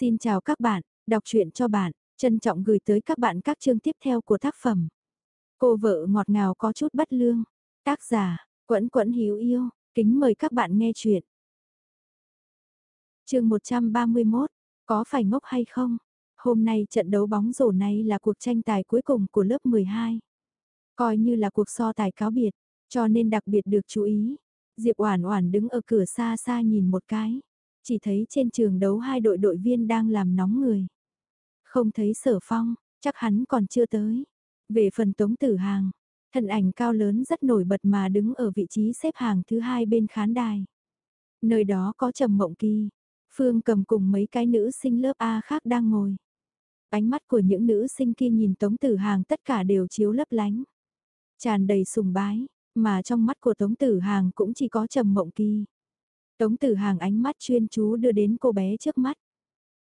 Xin chào các bạn, đọc truyện cho bạn, trân trọng gửi tới các bạn các chương tiếp theo của tác phẩm. Cô vợ ngọt ngào có chút bất lương, tác giả, quẫn quẫn hiếu yêu, kính mời các bạn nghe truyện. chương 131, có phải ngốc hay không? Hôm nay trận đấu bóng rổ này là cuộc tranh tài cuối cùng của lớp 12. Coi như là cuộc so tài cáo biệt, cho nên đặc biệt được chú ý. Diệp Oản Oản đứng ở cửa xa xa nhìn một cái, chỉ thấy trên trường đấu hai đội đội viên đang làm nóng người. Không thấy Sở Phong, chắc hắn còn chưa tới. Về phần Tống Tử Hàng, thân ảnh cao lớn rất nổi bật mà đứng ở vị trí xếp hàng thứ hai bên khán đài. Nơi đó có Trầm Mộng Kỳ, Phương cầm cùng mấy cái nữ sinh lớp A khác đang ngồi. Ánh mắt của những nữ sinh kia nhìn Tống Tử Hàng tất cả đều chiếu lấp lánh. Tràn đầy sùng bái, mà trong mắt của Tống Tử Hàng cũng chỉ có Trầm Mộng Kỳ. Tống Tử Hàng ánh mắt chuyên chú đưa đến cô bé trước mắt.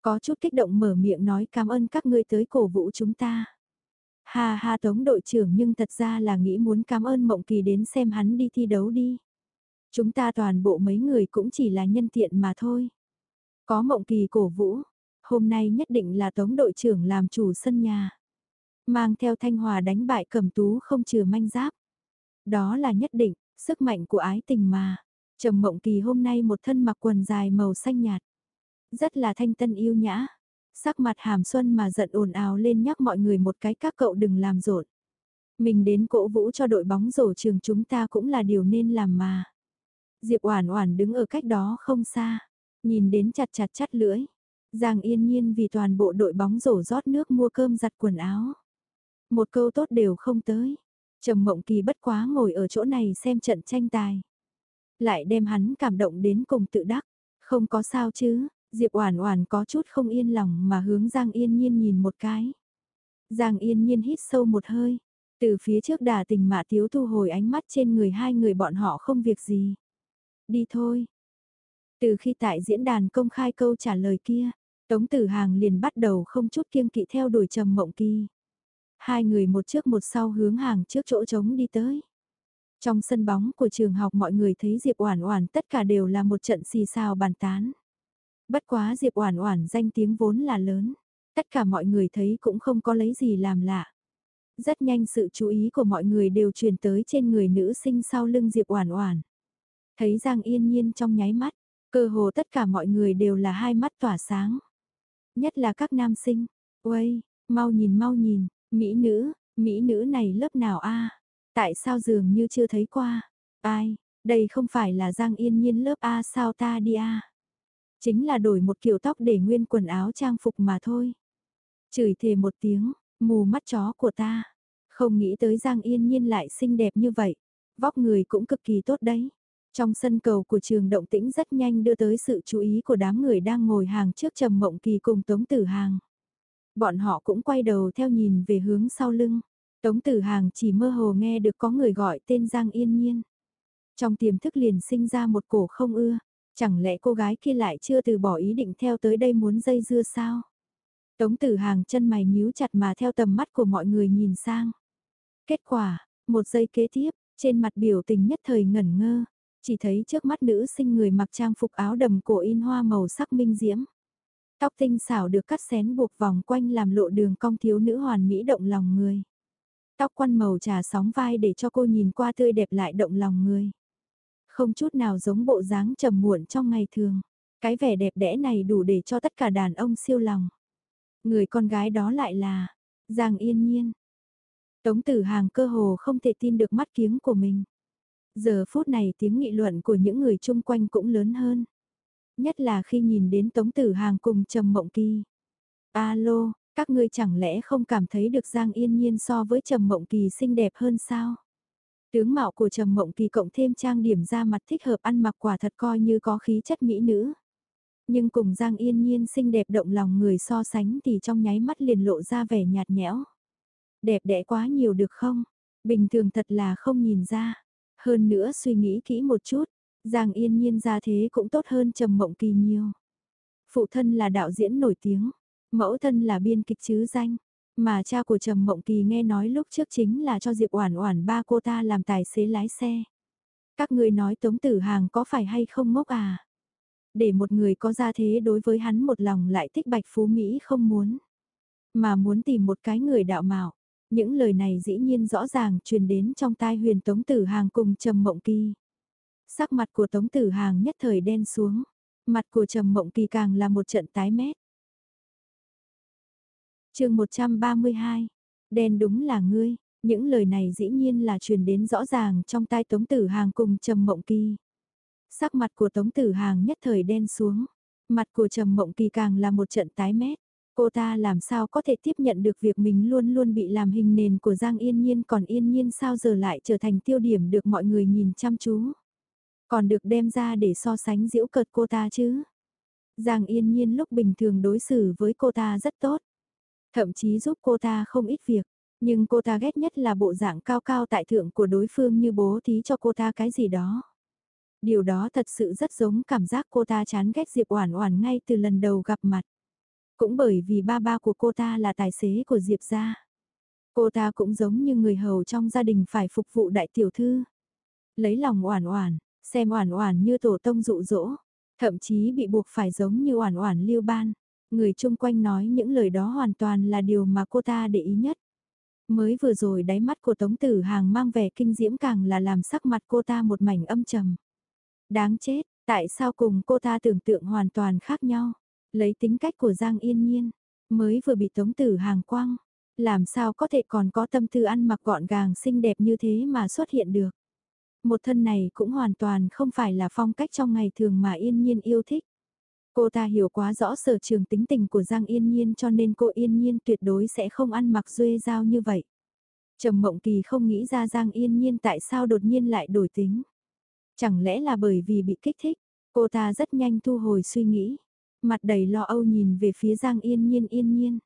Có chút kích động mở miệng nói cảm ơn các ngươi tới cổ vũ chúng ta. Ha ha Tống đội trưởng nhưng thật ra là nghĩ muốn cảm ơn Mộng Kỳ đến xem hắn đi thi đấu đi. Chúng ta toàn bộ mấy người cũng chỉ là nhân tiện mà thôi. Có Mộng Kỳ cổ vũ, hôm nay nhất định là Tống đội trưởng làm chủ sân nhà. Mang theo Thanh Hòa đánh bại cầm tú không chừa manh giáp. Đó là nhất định, sức mạnh của ái tình mà. Trầm Mộng Kỳ hôm nay một thân mặc quần dài màu xanh nhạt. Rất là thanh tân yêu nhã. Sắc mặt hàm xuân mà giận ồn ào lên nhắc mọi người một cái các cậu đừng làm rộn. Mình đến cổ vũ cho đội bóng rổ trường chúng ta cũng là điều nên làm mà. Diệp Oản Oản đứng ở cách đó không xa, nhìn đến chặt chặt chắt lưỡi. Giang Yên Nhiên vì toàn bộ đội bóng rổ rót nước mua cơm giặt quần áo. Một câu tốt đều không tới. Trầm Mộng Kỳ bất quá ngồi ở chỗ này xem trận tranh tài lại đem hắn cảm động đến cùng tự đắc. Không có sao chứ, Diệp Oản Oản có chút không yên lòng mà hướng Giang Yên Nhiên nhìn một cái. Giang Yên Nhiên hít sâu một hơi, từ phía trước đà tình mạ tiếu thu hồi ánh mắt trên người hai người bọn họ không việc gì. Đi thôi. Từ khi tại diễn đàn công khai câu trả lời kia, Tống Tử Hàng liền bắt đầu không chút kiêng kỵ theo đuổi Trầm Mộng Kỳ. Hai người một trước một sau hướng hàng trước chỗ trống đi tới. Trong sân bóng của trường học mọi người thấy Diệp Oản Oản tất cả đều là một trận xì xào bàn tán. Bất quá Diệp Oản Oản danh tiếng vốn là lớn, tất cả mọi người thấy cũng không có lấy gì làm lạ. Rất nhanh sự chú ý của mọi người đều truyền tới trên người nữ sinh sau lưng Diệp Oản Oản. Thấy Giang Yên Nhiên trong nháy mắt, cơ hồ tất cả mọi người đều là hai mắt tỏa sáng. Nhất là các nam sinh, "Uầy, mau nhìn mau nhìn, mỹ nữ, mỹ nữ này lớp nào a?" Tại sao dường như chưa thấy qua? Ai, đây không phải là Giang Yên Nhiên lớp A sao ta đi A? Chính là đổi một kiểu tóc để nguyên quần áo trang phục mà thôi. Chửi thề một tiếng, mù mắt chó của ta. Không nghĩ tới Giang Yên Nhiên lại xinh đẹp như vậy. Vóc người cũng cực kỳ tốt đấy. Trong sân cầu của trường động tĩnh rất nhanh đưa tới sự chú ý của đám người đang ngồi hàng trước Trầm Mộng Kỳ cùng Tống Tử Hàng. Bọn họ cũng quay đầu theo nhìn về hướng sau lưng. Tống Tử Hàng chỉ mơ hồ nghe được có người gọi tên Giang Yên Nhiên. Trong tiềm thức liền sinh ra một cổ không ưa, chẳng lẽ cô gái kia lại chưa từ bỏ ý định theo tới đây muốn dây dưa sao? Tống Tử Hàng chân mày nhíu chặt mà theo tầm mắt của mọi người nhìn sang. Kết quả, một giây kế tiếp, trên mặt biểu tình nhất thời ngẩn ngơ, chỉ thấy trước mắt nữ sinh người mặc trang phục áo đầm cổ in hoa màu sắc minh diễm. Tóc tinh xảo được cắt xén buộc vòng quanh làm lộ đường cong thiếu nữ hoàn mỹ động lòng người. Tóc quăn màu trà sóng vai để cho cô nhìn qua tươi đẹp lại động lòng người. Không chút nào giống bộ dáng trầm muộn trong ngày thường. Cái vẻ đẹp đẽ này đủ để cho tất cả đàn ông siêu lòng. Người con gái đó lại là Giang Yên Nhiên. Tống Tử Hàng cơ hồ không thể tin được mắt kiếng của mình. Giờ phút này tiếng nghị luận của những người chung quanh cũng lớn hơn. Nhất là khi nhìn đến Tống Tử Hàng cùng Trầm Mộng Kỳ. Alo, các ngươi chẳng lẽ không cảm thấy được Giang Yên Nhiên so với Trầm Mộng Kỳ xinh đẹp hơn sao? Tướng mạo của Trầm Mộng Kỳ cộng thêm trang điểm da mặt thích hợp ăn mặc quả thật coi như có khí chất mỹ nữ. Nhưng cùng Giang Yên Nhiên xinh đẹp động lòng người so sánh thì trong nháy mắt liền lộ ra vẻ nhạt nhẽo. Đẹp đẽ quá nhiều được không? Bình thường thật là không nhìn ra. Hơn nữa suy nghĩ kỹ một chút, Giang Yên Nhiên ra thế cũng tốt hơn Trầm Mộng Kỳ nhiều. Phụ thân là đạo diễn nổi tiếng, Mẫu thân là biên kịch chứ danh, mà cha của Trầm Mộng Kỳ nghe nói lúc trước chính là cho Diệp Oản Oản ba cô ta làm tài xế lái xe. Các ngươi nói Tống Tử Hàng có phải hay không ngốc à? Để một người có gia thế đối với hắn một lòng lại thích bạch phú Mỹ không muốn. Mà muốn tìm một cái người đạo mạo. Những lời này dĩ nhiên rõ ràng truyền đến trong tai huyền Tống Tử Hàng cùng Trầm Mộng Kỳ. Sắc mặt của Tống Tử Hàng nhất thời đen xuống. Mặt của Trầm Mộng Kỳ càng là một trận tái mét chương 132, đen đúng là ngươi, những lời này dĩ nhiên là truyền đến rõ ràng trong tai Tống Tử Hàng cùng Trầm Mộng Kỳ. Sắc mặt của Tống Tử Hàng nhất thời đen xuống, mặt của Trầm Mộng Kỳ càng là một trận tái mét. Cô ta làm sao có thể tiếp nhận được việc mình luôn luôn bị làm hình nền của Giang Yên Nhiên còn Yên Nhiên sao giờ lại trở thành tiêu điểm được mọi người nhìn chăm chú. Còn được đem ra để so sánh diễu cợt cô ta chứ. Giang Yên Nhiên lúc bình thường đối xử với cô ta rất tốt. Thậm chí giúp cô ta không ít việc. Nhưng cô ta ghét nhất là bộ dạng cao cao tại thượng của đối phương như bố thí cho cô ta cái gì đó. Điều đó thật sự rất giống cảm giác cô ta chán ghét Diệp Oản Oản ngay từ lần đầu gặp mặt. Cũng bởi vì ba ba của cô ta là tài xế của Diệp gia. Cô ta cũng giống như người hầu trong gia đình phải phục vụ đại tiểu thư. Lấy lòng Oản Oản, xem Oản Oản như tổ tông dụ dỗ, thậm chí bị buộc phải giống như Oản Oản Lưu Ban. Người chung quanh nói những lời đó hoàn toàn là điều mà cô ta để ý nhất. Mới vừa rồi đáy mắt của Tống Tử Hàng mang vẻ kinh diễm càng là làm sắc mặt cô ta một mảnh âm trầm. Đáng chết, tại sao cùng cô ta tưởng tượng hoàn toàn khác nhau? Lấy tính cách của Giang Yên Nhiên, mới vừa bị Tống Tử Hàng quăng, làm sao có thể còn có tâm tư ăn mặc gọn gàng xinh đẹp như thế mà xuất hiện được. Một thân này cũng hoàn toàn không phải là phong cách trong ngày thường mà Yên Nhiên yêu thích. Cô ta hiểu quá rõ sở trường tính tình của Giang Yên Nhiên cho nên cô Yên Nhiên tuyệt đối sẽ không ăn mặc duê dao như vậy. Trầm Mộng Kỳ không nghĩ ra Giang Yên Nhiên tại sao đột nhiên lại đổi tính. Chẳng lẽ là bởi vì bị kích thích, cô ta rất nhanh thu hồi suy nghĩ. Mặt đầy lo âu nhìn về phía Giang Yên Nhiên Yên Nhiên.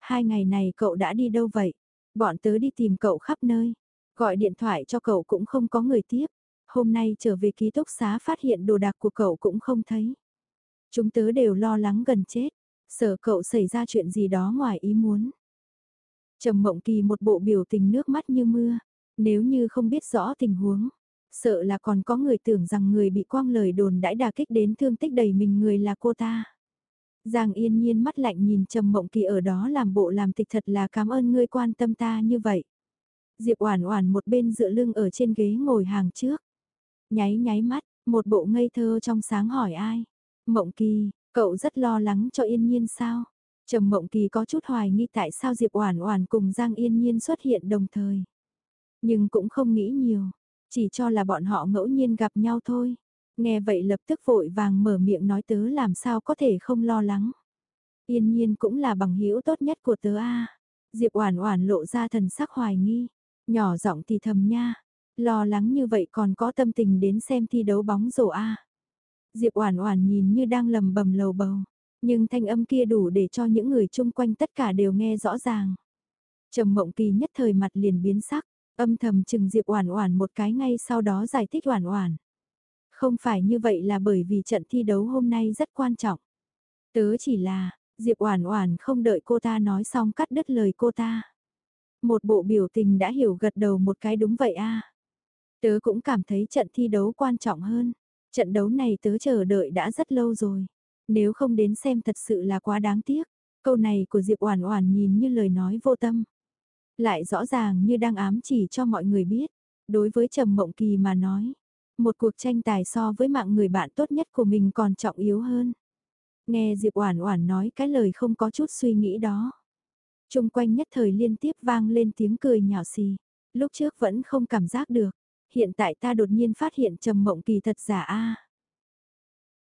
Hai ngày này cậu đã đi đâu vậy? Bọn tớ đi tìm cậu khắp nơi. Gọi điện thoại cho cậu cũng không có người tiếp. Hôm nay trở về ký túc xá phát hiện đồ đạc của cậu cũng không thấy. Chúng tớ đều lo lắng gần chết. Sợ cậu xảy ra chuyện gì đó ngoài ý muốn. Trầm Mộng Kỳ một bộ biểu tình nước mắt như mưa. Nếu như không biết rõ tình huống, sợ là còn có người tưởng rằng người bị quang lời đồn đãi đà kích đến thương tích đầy mình người là cô ta. Giang yên nhiên mắt lạnh nhìn Trầm Mộng Kỳ ở đó làm bộ làm tịch thật là cảm ơn ngươi quan tâm ta như vậy. Diệp Oản Oản một bên dựa lưng ở trên ghế ngồi hàng trước. Nháy nháy mắt, một bộ ngây thơ trong sáng hỏi ai? Mộng Kỳ, cậu rất lo lắng cho Yên Nhiên sao? Trầm Mộng Kỳ có chút hoài nghi tại sao Diệp Oản Oản cùng Giang Yên Nhiên xuất hiện đồng thời. Nhưng cũng không nghĩ nhiều, chỉ cho là bọn họ ngẫu nhiên gặp nhau thôi. Nghe vậy lập tức vội vàng mở miệng nói tớ làm sao có thể không lo lắng. Yên nhiên cũng là bằng hữu tốt nhất của tớ a. Diệp Oản Oản lộ ra thần sắc hoài nghi, nhỏ giọng thì thầm nha, lo lắng như vậy còn có tâm tình đến xem thi đấu bóng rổ a. Diệp Oản Oản nhìn như đang lầm bầm lầu bầu, nhưng thanh âm kia đủ để cho những người chung quanh tất cả đều nghe rõ ràng. Trầm Mộng Kỳ nhất thời mặt liền biến sắc, Âm thầm chừng Diệp Oản Oản một cái ngay sau đó giải thích Oản Oản. Không phải như vậy là bởi vì trận thi đấu hôm nay rất quan trọng. Tớ chỉ là, Diệp Oản Oản không đợi cô ta nói xong cắt đứt lời cô ta. Một bộ biểu tình đã hiểu gật đầu một cái đúng vậy a. Tớ cũng cảm thấy trận thi đấu quan trọng hơn. Trận đấu này tớ chờ đợi đã rất lâu rồi. Nếu không đến xem thật sự là quá đáng tiếc. Câu này của Diệp Oản Oản nhìn như lời nói vô tâm lại rõ ràng như đang ám chỉ cho mọi người biết. Đối với Trầm Mộng Kỳ mà nói, một cuộc tranh tài so với mạng người bạn tốt nhất của mình còn trọng yếu hơn. Nghe Diệp Oản Oản nói cái lời không có chút suy nghĩ đó. Trung quanh nhất thời liên tiếp vang lên tiếng cười nhạo xì. Lúc trước vẫn không cảm giác được, hiện tại ta đột nhiên phát hiện Trầm Mộng Kỳ thật giả a.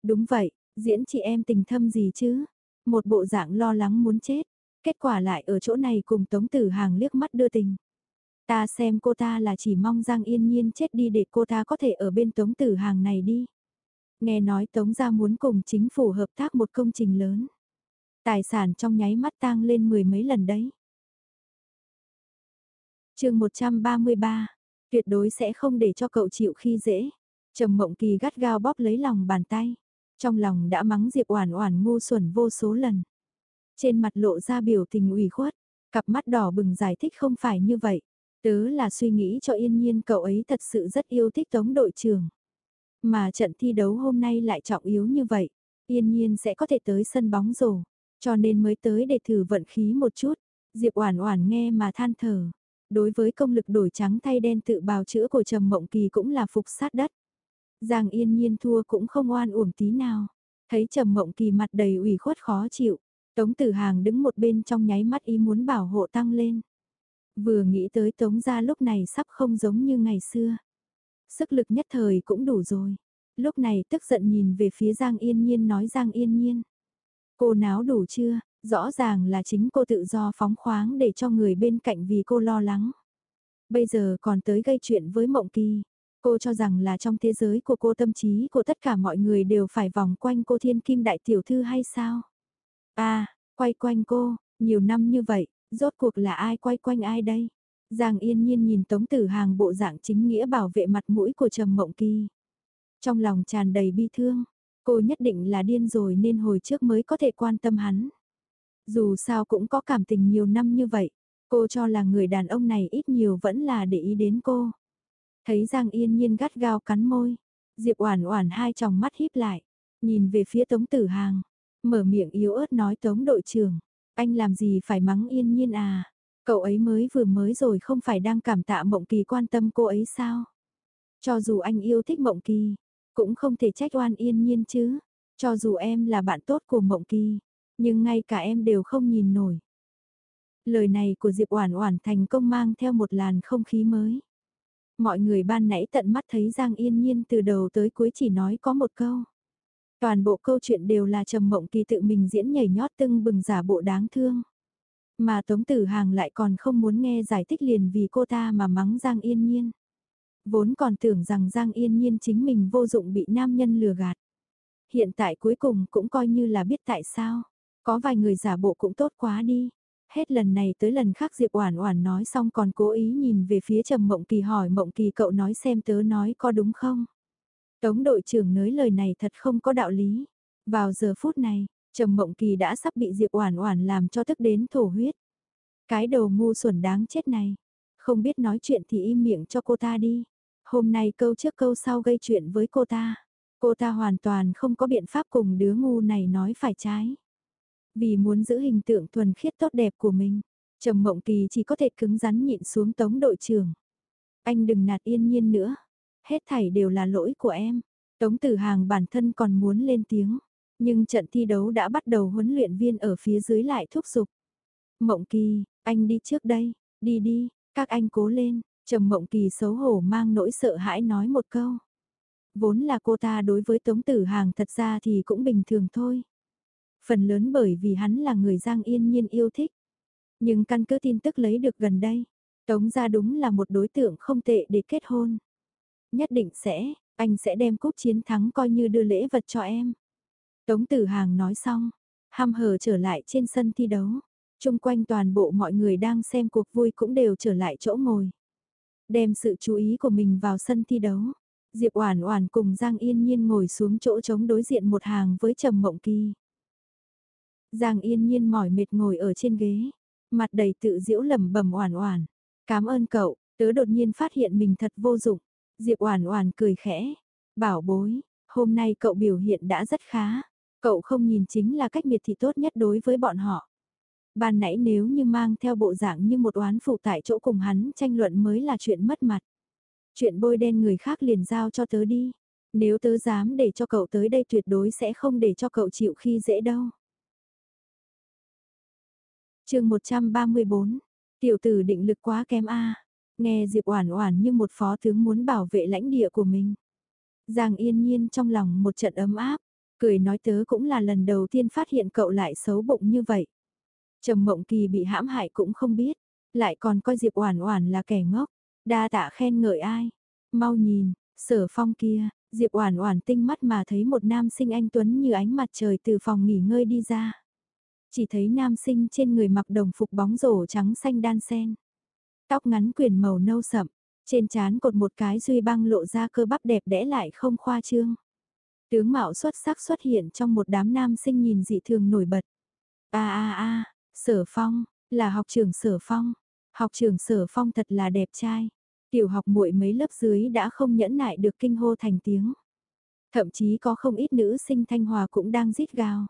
Đúng vậy, diễn chị em tình thâm gì chứ? Một bộ dạng lo lắng muốn chết, Kết quả lại ở chỗ này cùng Tống Tử Hàng liếc mắt đưa tình. Ta xem cô ta là chỉ mong Giang Yên Nhiên chết đi để cô ta có thể ở bên Tống Tử Hàng này đi. Nghe nói Tống gia muốn cùng chính phủ hợp tác một công trình lớn. Tài sản trong nháy mắt tăng lên mười mấy lần đấy. chương 133, tuyệt đối sẽ không để cho cậu chịu khi dễ. Trầm Mộng Kỳ gắt gao bóp lấy lòng bàn tay. Trong lòng đã mắng Diệp Oản Oản ngu xuẩn vô số lần. Trên mặt lộ ra biểu tình ủy khuất, cặp mắt đỏ bừng giải thích không phải như vậy. Tớ là suy nghĩ cho yên nhiên cậu ấy thật sự rất yêu thích tống đội trưởng. Mà trận thi đấu hôm nay lại trọng yếu như vậy, yên nhiên sẽ có thể tới sân bóng rổ, cho nên mới tới để thử vận khí một chút. Diệp Oản Oản nghe mà than thở. Đối với công lực đổi trắng thay đen tự bào chữa của Trầm Mộng Kỳ cũng là phục sát đất. Giang Yên Nhiên thua cũng không oan uổng tí nào. Thấy Trầm Mộng Kỳ mặt đầy ủy khuất khó chịu, Tống Tử Hàng đứng một bên trong nháy mắt ý muốn bảo hộ tăng lên. Vừa nghĩ tới Tống gia lúc này sắp không giống như ngày xưa. Sức lực nhất thời cũng đủ rồi. Lúc này tức giận nhìn về phía Giang Yên Nhiên nói Giang Yên Nhiên. Cô náo đủ chưa, rõ ràng là chính cô tự do phóng khoáng để cho người bên cạnh vì cô lo lắng. Bây giờ còn tới gây chuyện với Mộng Kỳ. Cô cho rằng là trong thế giới của cô tâm trí của tất cả mọi người đều phải vòng quanh cô thiên kim đại tiểu thư hay sao? À, quay quanh cô, nhiều năm như vậy, rốt cuộc là ai quay quanh ai đây? Giang yên nhiên nhìn Tống Tử Hàng bộ dạng chính nghĩa bảo vệ mặt mũi của Trầm Mộng Kỳ. Trong lòng tràn đầy bi thương, cô nhất định là điên rồi nên hồi trước mới có thể quan tâm hắn. Dù sao cũng có cảm tình nhiều năm như vậy, cô cho là người đàn ông này ít nhiều vẫn là để ý đến cô. Thấy Giang Yên Nhiên gắt gao cắn môi, Diệp Oản Oản hai tròng mắt híp lại, nhìn về phía Tống Tử Hàng, mở miệng yếu ớt nói Tống đội trưởng, anh làm gì phải mắng Yên Nhiên à? Cậu ấy mới vừa mới rồi không phải đang cảm tạ Mộng Kỳ quan tâm cô ấy sao? Cho dù anh yêu thích Mộng Kỳ, cũng không thể trách oan Yên Nhiên chứ. Cho dù em là bạn tốt của Mộng Kỳ, nhưng ngay cả em đều không nhìn nổi. Lời này của Diệp Oản Oản thành công mang theo một làn không khí mới. Mọi người ban nãy tận mắt thấy Giang Yên Nhiên từ đầu tới cuối chỉ nói có một câu. Toàn bộ câu chuyện đều là Trầm Mộng Kỳ tự mình diễn nhảy nhót tưng bừng giả bộ đáng thương. Mà Tống Tử Hàng lại còn không muốn nghe giải thích liền vì cô ta mà mắng Giang Yên Nhiên. Vốn còn tưởng rằng Giang Yên Nhiên chính mình vô dụng bị nam nhân lừa gạt. Hiện tại cuối cùng cũng coi như là biết tại sao. Có vài người giả bộ cũng tốt quá đi. Hết lần này tới lần khác Diệp Oản Oản nói xong còn cố ý nhìn về phía Trầm Mộng Kỳ hỏi Mộng Kỳ cậu nói xem tớ nói có đúng không? Tống đội trưởng nói lời này thật không có đạo lý. Vào giờ phút này, Trầm Mộng Kỳ đã sắp bị Diệp Oản Oản làm cho tức đến thổ huyết. Cái đầu ngu xuẩn đáng chết này, không biết nói chuyện thì im miệng cho cô ta đi. Hôm nay câu trước câu sau gây chuyện với cô ta, cô ta hoàn toàn không có biện pháp cùng đứa ngu này nói phải trái. Vì muốn giữ hình tượng thuần khiết tốt đẹp của mình, Trầm Mộng Kỳ chỉ có thể cứng rắn nhịn xuống Tống đội trưởng. Anh đừng nạt yên nhiên nữa, hết thảy đều là lỗi của em. Tống Tử Hàng bản thân còn muốn lên tiếng, nhưng trận thi đấu đã bắt đầu huấn luyện viên ở phía dưới lại thúc giục. Mộng Kỳ, anh đi trước đây, đi đi, các anh cố lên, Trầm Mộng Kỳ xấu hổ mang nỗi sợ hãi nói một câu. Vốn là cô ta đối với Tống Tử Hàng thật ra thì cũng bình thường thôi. Phần lớn bởi vì hắn là người Giang Yên Nhiên yêu thích. Nhưng căn cứ tin tức lấy được gần đây, Tống gia đúng là một đối tượng không tệ để kết hôn. Nhất định sẽ, anh sẽ đem cúp chiến thắng coi như đưa lễ vật cho em. Tống Tử Hàng nói xong, ham hờ trở lại trên sân thi đấu. Trung quanh toàn bộ mọi người đang xem cuộc vui cũng đều trở lại chỗ ngồi. Đem sự chú ý của mình vào sân thi đấu. Diệp Oản Oản cùng Giang Yên Nhiên ngồi xuống chỗ trống đối diện một hàng với Trầm Mộng Kỳ. Giang Yên Nhiên mỏi mệt ngồi ở trên ghế, mặt đầy tự diễu lẩm bẩm Oản Oản, "Cảm ơn cậu." Tớ đột nhiên phát hiện mình thật vô dụng. Diệp Oản Oản cười khẽ, "Bảo bối, hôm nay cậu biểu hiện đã rất khá, cậu không nhìn chính là cách miệt thị tốt nhất đối với bọn họ." Ban nãy nếu như mang theo bộ dạng như một oán phụ tại chỗ cùng hắn tranh luận mới là chuyện mất mặt. Chuyện bôi đen người khác liền giao cho tớ đi. Nếu tớ dám để cho cậu tới đây tuyệt đối sẽ không để cho cậu chịu khi dễ đâu chương 134, tiểu tử định lực quá kém a Nghe Diệp Oản Oản như một phó tướng muốn bảo vệ lãnh địa của mình. Giang yên nhiên trong lòng một trận ấm áp, cười nói tớ cũng là lần đầu tiên phát hiện cậu lại xấu bụng như vậy. Trầm Mộng Kỳ bị hãm hại cũng không biết, lại còn coi Diệp Oản Oản là kẻ ngốc, đa tạ khen ngợi ai. Mau nhìn, Sở Phong kia, Diệp Oản Oản tinh mắt mà thấy một nam sinh anh tuấn như ánh mặt trời từ phòng nghỉ ngơi đi ra. Chỉ thấy nam sinh trên người mặc đồng phục bóng rổ trắng xanh đan sen. Tóc ngắn quyền màu nâu sậm, trên trán cột một cái duy băng lộ ra cơ bắp đẹp đẽ lại không khoa trương. Tướng mạo xuất sắc xuất hiện trong một đám nam sinh nhìn dị thường nổi bật. A a a, Sở Phong, là học trưởng Sở Phong. Học trưởng Sở Phong thật là đẹp trai. Tiểu học muội mấy lớp dưới đã không nhẫn nại được kinh hô thành tiếng. Thậm chí có không ít nữ sinh thanh hòa cũng đang rít gào.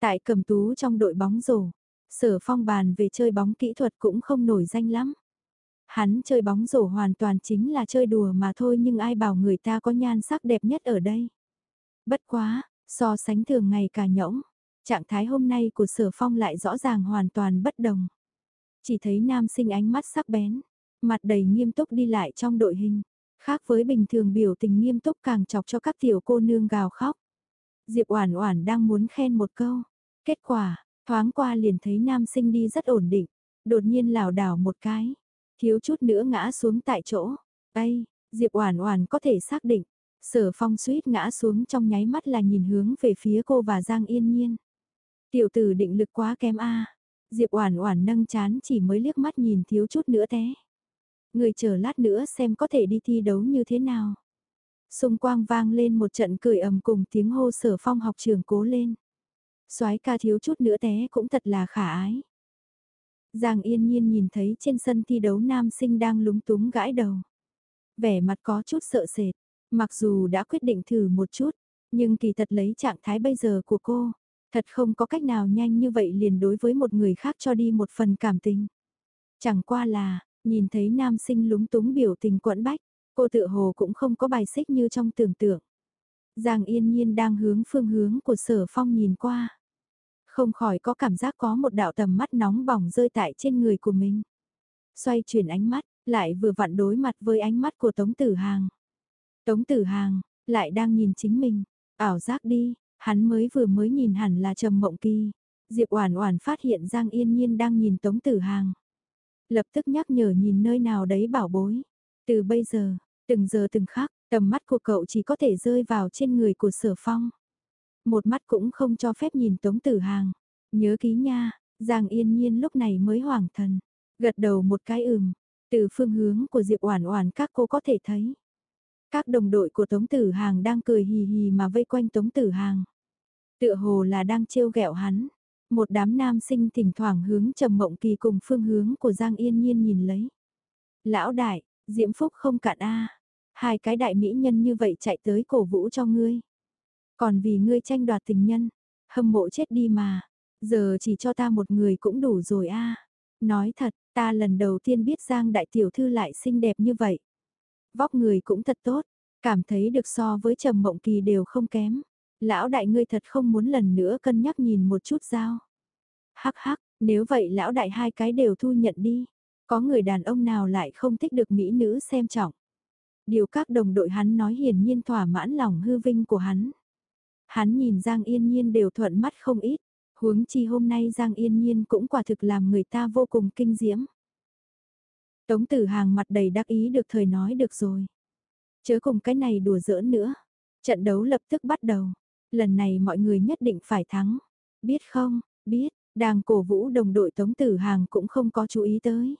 Tại cầm tú trong đội bóng rổ, sở phong bàn về chơi bóng kỹ thuật cũng không nổi danh lắm. Hắn chơi bóng rổ hoàn toàn chính là chơi đùa mà thôi nhưng ai bảo người ta có nhan sắc đẹp nhất ở đây. Bất quá, so sánh thường ngày cả nhõng, trạng thái hôm nay của sở phong lại rõ ràng hoàn toàn bất đồng. Chỉ thấy nam sinh ánh mắt sắc bén, mặt đầy nghiêm túc đi lại trong đội hình, khác với bình thường biểu tình nghiêm túc càng chọc cho các tiểu cô nương gào khóc. Diệp Oản Oản đang muốn khen một câu, kết quả, thoáng qua liền thấy nam sinh đi rất ổn định, đột nhiên lảo đảo một cái, thiếu chút nữa ngã xuống tại chỗ. Ây, Diệp Oản Oản có thể xác định, Sở Phong suýt ngã xuống trong nháy mắt là nhìn hướng về phía cô và Giang Yên Nhiên. Tiểu tử định lực quá kém a. Diệp Oản Oản nâng chán chỉ mới liếc mắt nhìn thiếu chút nữa té. Người chờ lát nữa xem có thể đi thi đấu như thế nào. Xung quang vang lên một trận cười ầm cùng tiếng hô Sở Phong học trường cố lên. Soái ca thiếu chút nữa té cũng thật là khả ái. Giang yên nhiên nhìn thấy trên sân thi đấu nam sinh đang lúng túng gãi đầu. Vẻ mặt có chút sợ sệt, mặc dù đã quyết định thử một chút, nhưng kỳ thật lấy trạng thái bây giờ của cô, thật không có cách nào nhanh như vậy liền đối với một người khác cho đi một phần cảm tình. Chẳng qua là, nhìn thấy nam sinh lúng túng biểu tình quẫn bách, cô tự hồ cũng không có bài xích như trong tưởng tượng. Giang yên nhiên đang hướng phương hướng của sở phong nhìn qua không khỏi có cảm giác có một đạo tầm mắt nóng bỏng rơi tại trên người của mình. Xoay chuyển ánh mắt, lại vừa vặn đối mặt với ánh mắt của Tống Tử Hàng. Tống Tử Hàng, lại đang nhìn chính mình, ảo giác đi, hắn mới vừa mới nhìn hẳn là Trầm Mộng Kỳ. Diệp Oản Oản phát hiện Giang Yên Nhiên đang nhìn Tống Tử Hàng. Lập tức nhắc nhở nhìn nơi nào đấy bảo bối. Từ bây giờ, từng giờ từng khắc, tầm mắt của cậu chỉ có thể rơi vào trên người của Sở Phong một mắt cũng không cho phép nhìn Tống Tử Hàng. Nhớ ký nha, Giang Yên Nhiên lúc này mới hoảng thần, gật đầu một cái ừm, từ phương hướng của Diệp Oản Oản các cô có thể thấy. Các đồng đội của Tống Tử Hàng đang cười hì hì mà vây quanh Tống Tử Hàng. Tựa hồ là đang trêu ghẹo hắn. Một đám nam sinh thỉnh thoảng hướng Trầm Mộng Kỳ cùng phương hướng của Giang Yên Nhiên nhìn lấy. Lão đại, Diễm Phúc không cạn a. Hai cái đại mỹ nhân như vậy chạy tới cổ vũ cho ngươi. Còn vì ngươi tranh đoạt tình nhân, hâm mộ chết đi mà, giờ chỉ cho ta một người cũng đủ rồi a. Nói thật, ta lần đầu tiên biết Giang đại tiểu thư lại xinh đẹp như vậy. Vóc người cũng thật tốt, cảm thấy được so với Trầm Mộng Kỳ đều không kém. Lão đại ngươi thật không muốn lần nữa cân nhắc nhìn một chút sao? Hắc hắc, nếu vậy lão đại hai cái đều thu nhận đi. Có người đàn ông nào lại không thích được mỹ nữ xem trọng. Điều các đồng đội hắn nói hiển nhiên thỏa mãn lòng hư vinh của hắn. Hắn nhìn Giang Yên Nhiên đều thuận mắt không ít, huống chi hôm nay Giang Yên Nhiên cũng quả thực làm người ta vô cùng kinh diễm. Tống tử hàng mặt đầy đắc ý được thời nói được rồi. Chớ cùng cái này đùa giỡn nữa. Trận đấu lập tức bắt đầu. Lần này mọi người nhất định phải thắng. Biết không, biết, đang cổ vũ đồng đội Tống Tử Hàng cũng không có chú ý tới.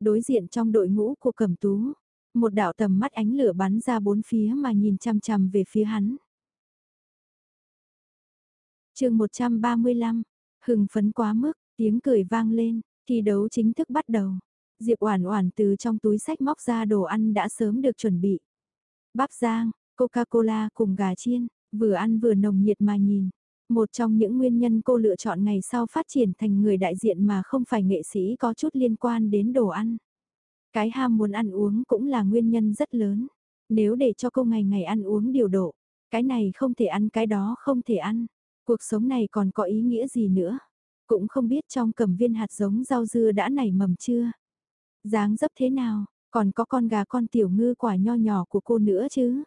Đối diện trong đội ngũ của Cẩm Tú, một đạo tầm mắt ánh lửa bắn ra bốn phía mà nhìn chăm chăm về phía hắn chương 135, hừng phấn quá mức, tiếng cười vang lên, thi đấu chính thức bắt đầu. Diệp Oản Oản từ trong túi sách móc ra đồ ăn đã sớm được chuẩn bị. Bắp rang, Coca-Cola cùng gà chiên, vừa ăn vừa nồng nhiệt mà nhìn. Một trong những nguyên nhân cô lựa chọn ngày sau phát triển thành người đại diện mà không phải nghệ sĩ có chút liên quan đến đồ ăn. Cái ham muốn ăn uống cũng là nguyên nhân rất lớn. Nếu để cho cô ngày ngày ăn uống điều độ, cái này không thể ăn cái đó không thể ăn. Cuộc sống này còn có ý nghĩa gì nữa? Cũng không biết trong cầm viên hạt giống rau dưa đã nảy mầm chưa? dáng dấp thế nào? Còn có con gà con tiểu ngư quả nho nhỏ của cô nữa chứ?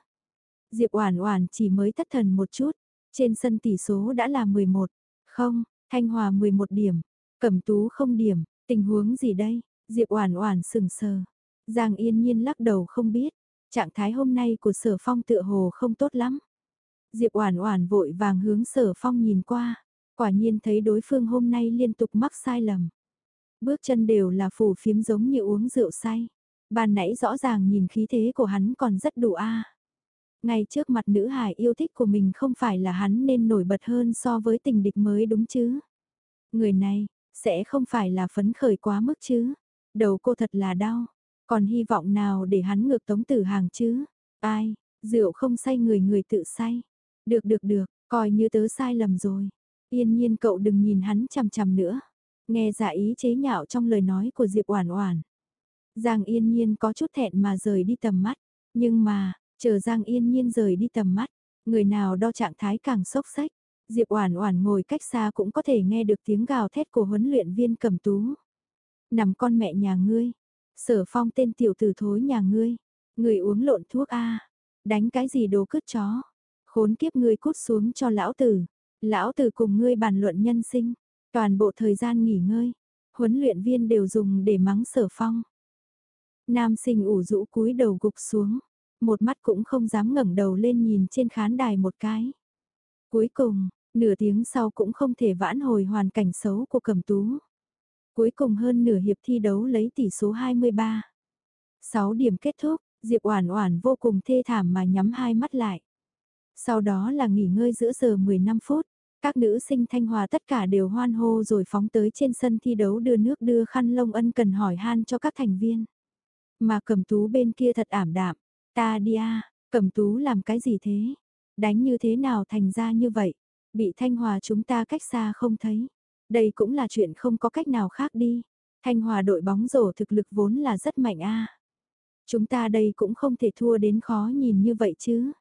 Diệp Oản Oản chỉ mới thất thần một chút, trên sân tỷ số đã là 11. Không, Thanh Hòa 11 điểm, Cẩm Tú không điểm, tình huống gì đây? Diệp Oản Oản sững sờ. Giang Yên Nhiên lắc đầu không biết, trạng thái hôm nay của Sở Phong tựa hồ không tốt lắm. Diệp Oản Oản vội vàng hướng Sở Phong nhìn qua, quả nhiên thấy đối phương hôm nay liên tục mắc sai lầm. Bước chân đều là phủ phiếm giống như uống rượu say. Ban nãy rõ ràng nhìn khí thế của hắn còn rất đủ a. Ngay trước mặt nữ hải yêu thích của mình không phải là hắn nên nổi bật hơn so với tình địch mới đúng chứ. Người này, sẽ không phải là phấn khởi quá mức chứ. Đầu cô thật là đau, còn hy vọng nào để hắn ngược tống tử hàng chứ. Ai, Rượu không say người người tự say. Được được được, coi như tớ sai lầm rồi. Yên nhiên cậu đừng nhìn hắn chằm chằm nữa. Nghe giả ý chế nhạo trong lời nói của Diệp Oản Oản. Giang Yên Nhiên có chút thẹn mà rời đi tầm mắt, nhưng mà, chờ Giang Yên Nhiên rời đi tầm mắt, người nào đo trạng thái càng sốc sách. Diệp Oản Oản ngồi cách xa cũng có thể nghe được tiếng gào thét của huấn luyện viên Cẩm Tú. Nằm con mẹ nhà ngươi, Sở Phong tên tiểu tử thối nhà ngươi, người uống lộn thuốc a, đánh cái gì đồ cướp chó, khốn kiếp ngươi cút xuống cho lão tử, lão tử cùng ngươi bàn luận nhân sinh, toàn bộ thời gian nghỉ ngơi, huấn luyện viên đều dùng để mắng Sở Phong. Nam sinh ủ rũ cúi đầu gục xuống, một mắt cũng không dám ngẩng đầu lên nhìn trên khán đài một cái. Cuối cùng, nửa tiếng sau cũng không thể vãn hồi hoàn cảnh xấu của Cẩm Tú. Cuối cùng hơn nửa hiệp thi đấu lấy tỷ số 23. 6 điểm kết thúc, Diệp Oản Oản vô cùng thê thảm mà nhắm hai mắt lại. Sau đó là nghỉ ngơi giữa giờ 15 phút, các nữ sinh Thanh Hòa tất cả đều hoan hô rồi phóng tới trên sân thi đấu đưa nước đưa khăn lông ân cần hỏi han cho các thành viên. Mà Cẩm Tú bên kia thật ảm đạm, ta đi a, Cẩm Tú làm cái gì thế? Đánh như thế nào thành ra như vậy? Bị Thanh Hòa chúng ta cách xa không thấy. Đây cũng là chuyện không có cách nào khác đi. Thanh Hòa đội bóng rổ thực lực vốn là rất mạnh a. Chúng ta đây cũng không thể thua đến khó nhìn như vậy chứ.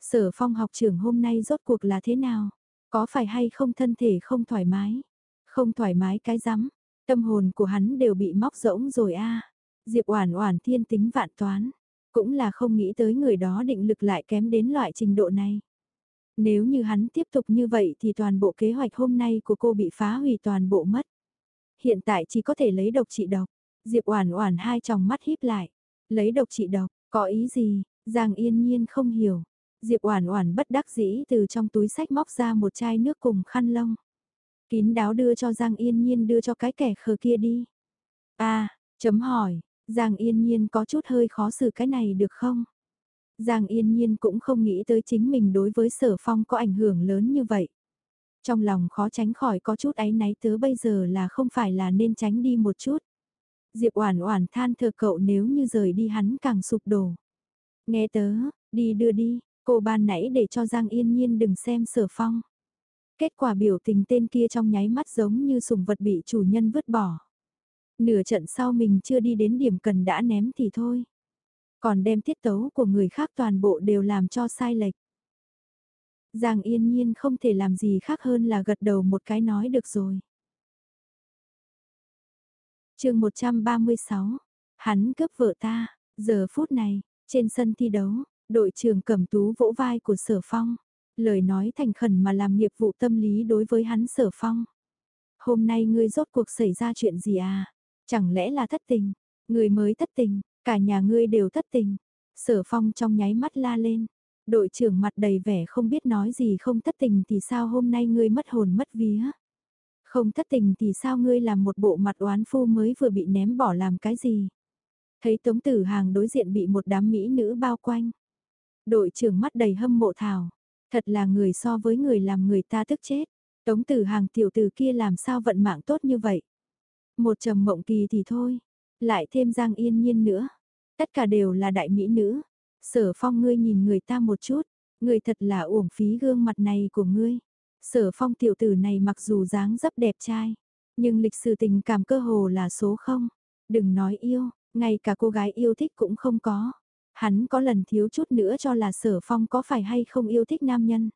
Sở phong học trưởng hôm nay rốt cuộc là thế nào? Có phải hay không thân thể không thoải mái? Không thoải mái cái rắm, tâm hồn của hắn đều bị móc rỗng rồi a. Diệp Oản Oản thiên tính vạn toán, cũng là không nghĩ tới người đó định lực lại kém đến loại trình độ này. Nếu như hắn tiếp tục như vậy thì toàn bộ kế hoạch hôm nay của cô bị phá hủy toàn bộ mất. Hiện tại chỉ có thể lấy độc trị độc. Diệp Oản Oản hai tròng mắt híp lại. Lấy độc trị độc, có ý gì? Giang Yên Nhiên không hiểu. Diệp Oản Oản bất đắc dĩ từ trong túi sách móc ra một chai nước cùng khăn lông. Kín đáo đưa cho Giang Yên Nhiên đưa cho cái kẻ khờ kia đi. A, à, chấm hỏi, Giang Yên Nhiên có chút hơi khó xử cái này được không? Giang Yên Nhiên cũng không nghĩ tới chính mình đối với sở phong có ảnh hưởng lớn như vậy. Trong lòng khó tránh khỏi có chút áy náy tớ bây giờ là không phải là nên tránh đi một chút. Diệp Oản Oản than thở cậu nếu như rời đi hắn càng sụp đổ. Nghe tớ, đi đưa đi, cô ban nãy để cho Giang Yên Nhiên đừng xem sở phong. Kết quả biểu tình tên kia trong nháy mắt giống như sủng vật bị chủ nhân vứt bỏ. Nửa trận sau mình chưa đi đến điểm cần đã ném thì thôi. Còn đem tiết tấu của người khác toàn bộ đều làm cho sai lệch. Giang yên nhiên không thể làm gì khác hơn là gật đầu một cái nói được rồi. chương 136, hắn cướp vợ ta, giờ phút này, trên sân thi đấu, đội trưởng cẩm tú vỗ vai của sở phong, lời nói thành khẩn mà làm nghiệp vụ tâm lý đối với hắn sở phong. Hôm nay ngươi rốt cuộc xảy ra chuyện gì à? Chẳng lẽ là thất tình? Người mới thất tình, cả nhà ngươi đều thất tình. Sở phong trong nháy mắt la lên. Đội trưởng mặt đầy vẻ không biết nói gì không thất tình thì sao hôm nay ngươi mất hồn mất vía. Không thất tình thì sao ngươi làm một bộ mặt oán phu mới vừa bị ném bỏ làm cái gì. Thấy tống tử hàng đối diện bị một đám mỹ nữ bao quanh. Đội trưởng mắt đầy hâm mộ thảo. Thật là người so với người làm người ta tức chết. Tống tử hàng tiểu tử kia làm sao vận mạng tốt như vậy. Một trầm mộng kỳ thì thôi, lại thêm Giang Yên Nhiên nữa. Tất cả đều là đại mỹ nữ. Sở phong ngươi nhìn người ta một chút, người thật là uổng phí gương mặt này của ngươi. Sở phong tiểu tử này mặc dù dáng dấp đẹp trai, nhưng lịch sử tình cảm cơ hồ là số không. Đừng nói yêu, ngay cả cô gái yêu thích cũng không có. Hắn có lần thiếu chút nữa cho là sở phong có phải hay không yêu thích nam nhân.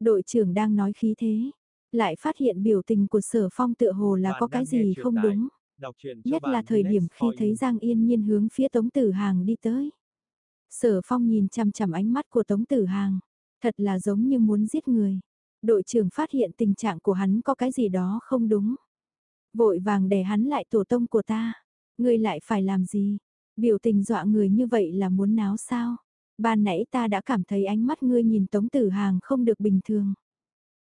Đội trưởng đang nói khí thế, lại phát hiện biểu tình của sở phong tựa hồ là có cái gì không đúng. Nhất là thời điểm khi thấy Giang Yên Nhiên hướng phía Tống Tử Hàng đi tới. Sở phong nhìn chằm chằm ánh mắt của Tống Tử Hàng, thật là giống như muốn giết người. Đội trưởng phát hiện tình trạng của hắn có cái gì đó không đúng. Vội vàng để hắn lại tổ tông của ta. Ngươi lại phải làm gì? Biểu tình dọa người như vậy là muốn náo sao? Ban nãy ta đã cảm thấy ánh mắt ngươi nhìn Tống Tử Hàng không được bình thường.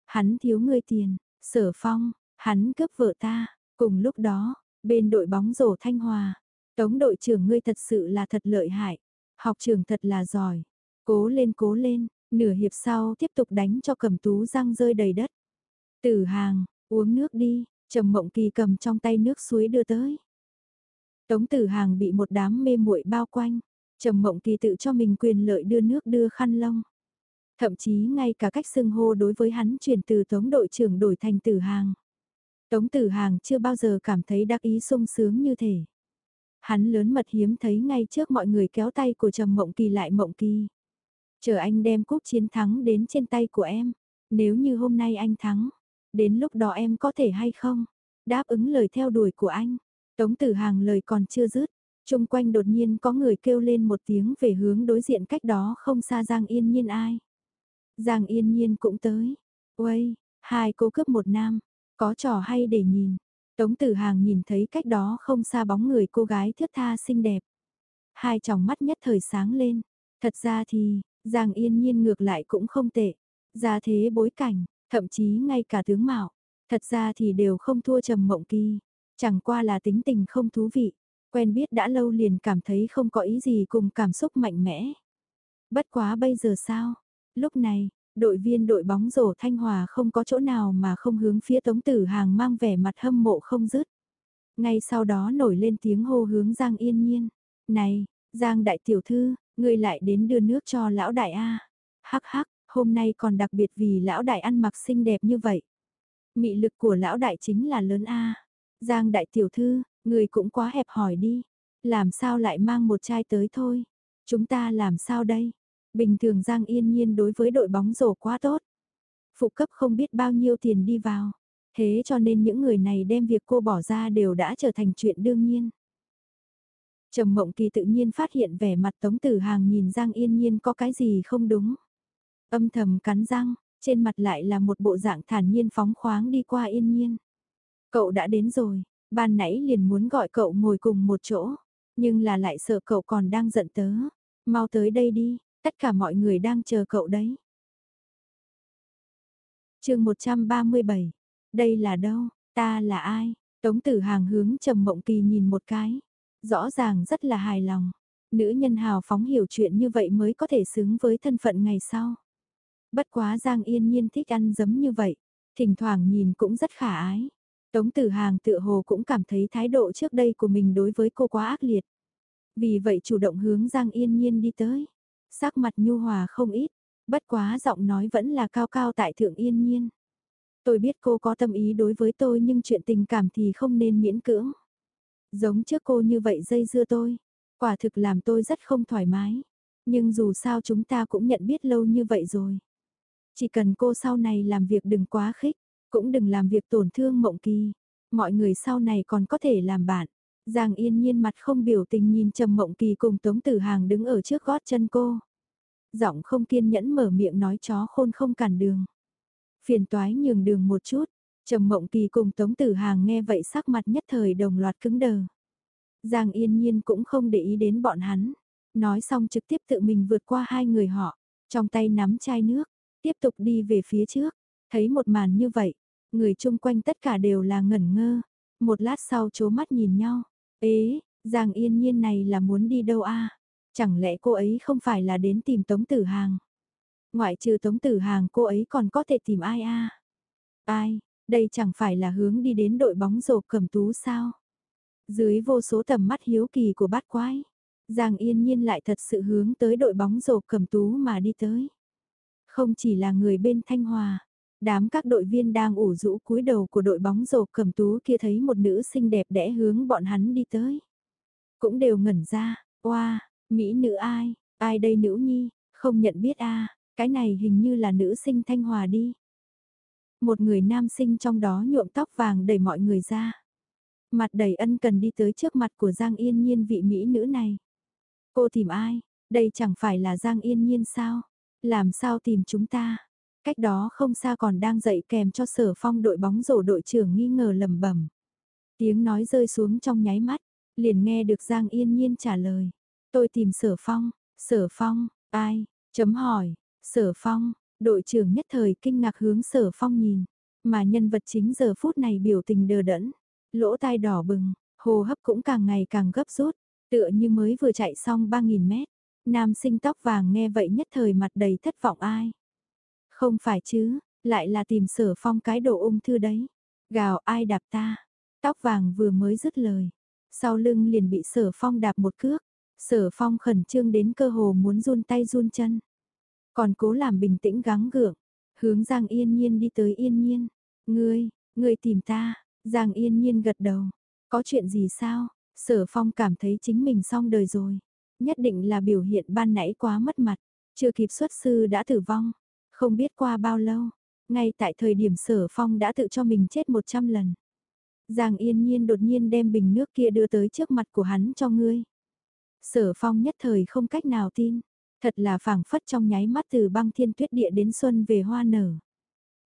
Hắn thiếu ngươi tiền, sở phong, hắn cướp vợ ta, cùng lúc đó, bên đội bóng rổ Thanh Hòa, tống đội trưởng ngươi thật sự là thật lợi hại, học trưởng thật là giỏi, cố lên cố lên, nửa hiệp sau tiếp tục đánh cho cầm tú răng rơi đầy đất. Tử hàng, uống nước đi, trầm mộng kỳ cầm trong tay nước suối đưa tới. Tống tử hàng bị một đám mê muội bao quanh, Trầm Mộng Kỳ tự cho mình quyền lợi đưa nước đưa khăn lông. Thậm chí ngay cả cách xưng hô đối với hắn chuyển từ Tống đội trưởng đổi thành Tử Hàng. Tống Tử Hàng chưa bao giờ cảm thấy đắc ý sung sướng như thể. Hắn lớn mật hiếm thấy ngay trước mọi người kéo tay của Trầm Mộng Kỳ lại Mộng Kỳ. Chờ anh đem cúp chiến thắng đến trên tay của em. Nếu như hôm nay anh thắng, đến lúc đó em có thể hay không? Đáp ứng lời theo đuổi của anh. Tống Tử Hàng lời còn chưa dứt, chung quanh đột nhiên có người kêu lên một tiếng về hướng đối diện cách đó không xa Giang Yên Nhiên ai. Giang Yên Nhiên cũng tới. Uây, hai cô cướp một nam, có trò hay để nhìn. Tống Tử Hàng nhìn thấy cách đó không xa bóng người cô gái thướt tha xinh đẹp. Hai tròng mắt nhất thời sáng lên. Thật ra thì, Giang Yên Nhiên ngược lại cũng không tệ. Ra thế bối cảnh, thậm chí ngay cả tướng mạo, thật ra thì đều không thua Trầm Mộng Kỳ. Chẳng qua là tính tình không thú vị, quen biết đã lâu liền cảm thấy không có ý gì cùng cảm xúc mạnh mẽ. Bất quá bây giờ sao? Lúc này, đội viên đội bóng rổ Thanh Hòa không có chỗ nào mà không hướng phía Tống Tử Hàng mang vẻ mặt hâm mộ không dứt. Ngay sau đó nổi lên tiếng hô hướng Giang Yên Nhiên. Này, Giang Đại Tiểu Thư, người lại đến đưa nước cho lão đại A. Hắc hắc, hôm nay còn đặc biệt vì lão đại ăn mặc xinh đẹp như vậy. Mị lực của lão đại chính là lớn A. Giang đại tiểu thư, người cũng quá hẹp hỏi đi. Làm sao lại mang một chai tới thôi? Chúng ta làm sao đây? Bình thường Giang yên nhiên đối với đội bóng rổ quá tốt. Phụ cấp không biết bao nhiêu tiền đi vào. Thế cho nên những người này đem việc cô bỏ ra đều đã trở thành chuyện đương nhiên. Trầm Mộng Kỳ tự nhiên phát hiện vẻ mặt Tống Tử Hàng nhìn Giang Yên Nhiên có cái gì không đúng. Âm thầm cắn răng, trên mặt lại là một bộ dạng thản nhiên phóng khoáng đi qua Yên Nhiên. Cậu đã đến rồi, ban nãy liền muốn gọi cậu ngồi cùng một chỗ, nhưng là lại sợ cậu còn đang giận tớ. Mau tới đây đi, tất cả mọi người đang chờ cậu đấy. chương 137, đây là đâu, ta là ai? Tống tử hàng hướng trầm mộng kỳ nhìn một cái, rõ ràng rất là hài lòng. Nữ nhân hào phóng hiểu chuyện như vậy mới có thể xứng với thân phận ngày sau. Bất quá Giang Yên Nhiên thích ăn giấm như vậy, thỉnh thoảng nhìn cũng rất khả ái. Tống Tử Hàng tự hồ cũng cảm thấy thái độ trước đây của mình đối với cô quá ác liệt. Vì vậy chủ động hướng Giang Yên Nhiên đi tới. Sắc mặt nhu hòa không ít, bất quá giọng nói vẫn là cao cao tại thượng Yên Nhiên. Tôi biết cô có tâm ý đối với tôi nhưng chuyện tình cảm thì không nên miễn cưỡng. Giống trước cô như vậy dây dưa tôi, quả thực làm tôi rất không thoải mái. Nhưng dù sao chúng ta cũng nhận biết lâu như vậy rồi. Chỉ cần cô sau này làm việc đừng quá khích, cũng đừng làm việc tổn thương mộng kỳ. Mọi người sau này còn có thể làm bạn. Giang yên nhiên mặt không biểu tình nhìn trầm mộng kỳ cùng Tống Tử Hàng đứng ở trước gót chân cô. Giọng không kiên nhẫn mở miệng nói chó khôn không cản đường. Phiền toái nhường đường một chút. Trầm mộng kỳ cùng Tống Tử Hàng nghe vậy sắc mặt nhất thời đồng loạt cứng đờ. Giang yên nhiên cũng không để ý đến bọn hắn. Nói xong trực tiếp tự mình vượt qua hai người họ. Trong tay nắm chai nước. Tiếp tục đi về phía trước. Thấy một màn như vậy, người chung quanh tất cả đều là ngẩn ngơ. Một lát sau chố mắt nhìn nhau. Ế, Giang yên nhiên này là muốn đi đâu a Chẳng lẽ cô ấy không phải là đến tìm Tống Tử Hàng? Ngoại trừ Tống Tử Hàng cô ấy còn có thể tìm ai a Ai, đây chẳng phải là hướng đi đến đội bóng rổ cầm tú sao? Dưới vô số tầm mắt hiếu kỳ của bát quái, Giang yên nhiên lại thật sự hướng tới đội bóng rổ cầm tú mà đi tới. Không chỉ là người bên Thanh Hòa, đám các đội viên đang ủ rũ cúi đầu của đội bóng rổ cầm tú kia thấy một nữ xinh đẹp đẽ hướng bọn hắn đi tới. Cũng đều ngẩn ra, oa, mỹ nữ ai, ai đây nữ nhi, không nhận biết a cái này hình như là nữ sinh Thanh Hòa đi. Một người nam sinh trong đó nhuộm tóc vàng đẩy mọi người ra. Mặt đầy ân cần đi tới trước mặt của Giang Yên Nhiên vị mỹ nữ này. Cô tìm ai? Đây chẳng phải là Giang Yên Nhiên sao? Làm sao tìm chúng ta? Cách đó không xa còn đang dạy kèm cho sở phong đội bóng rổ đội trưởng nghi ngờ lầm bẩm Tiếng nói rơi xuống trong nháy mắt, liền nghe được Giang yên nhiên trả lời. Tôi tìm sở phong, sở phong, ai, chấm hỏi, sở phong, đội trưởng nhất thời kinh ngạc hướng sở phong nhìn, mà nhân vật chính giờ phút này biểu tình đờ đẫn, lỗ tai đỏ bừng, hô hấp cũng càng ngày càng gấp rút, tựa như mới vừa chạy xong 3.000 mét. Nam sinh tóc vàng nghe vậy nhất thời mặt đầy thất vọng ai. Không phải chứ, lại là tìm sở phong cái đồ ung thư đấy. Gào ai đạp ta. Tóc vàng vừa mới dứt lời. Sau lưng liền bị sở phong đạp một cước. Sở phong khẩn trương đến cơ hồ muốn run tay run chân. Còn cố làm bình tĩnh gắng gượng, hướng Giang Yên Nhiên đi tới Yên Nhiên. Ngươi, ngươi tìm ta, Giang Yên Nhiên gật đầu. Có chuyện gì sao? Sở phong cảm thấy chính mình xong đời rồi. Nhất định là biểu hiện ban nãy quá mất mặt. Chưa kịp xuất sư đã tử vong. Không biết qua bao lâu. Ngay tại thời điểm sở phong đã tự cho mình chết 100 lần. Giang yên nhiên đột nhiên đem bình nước kia đưa tới trước mặt của hắn cho ngươi. Sở phong nhất thời không cách nào tin. Thật là phảng phất trong nháy mắt từ băng thiên tuyết địa đến xuân về hoa nở.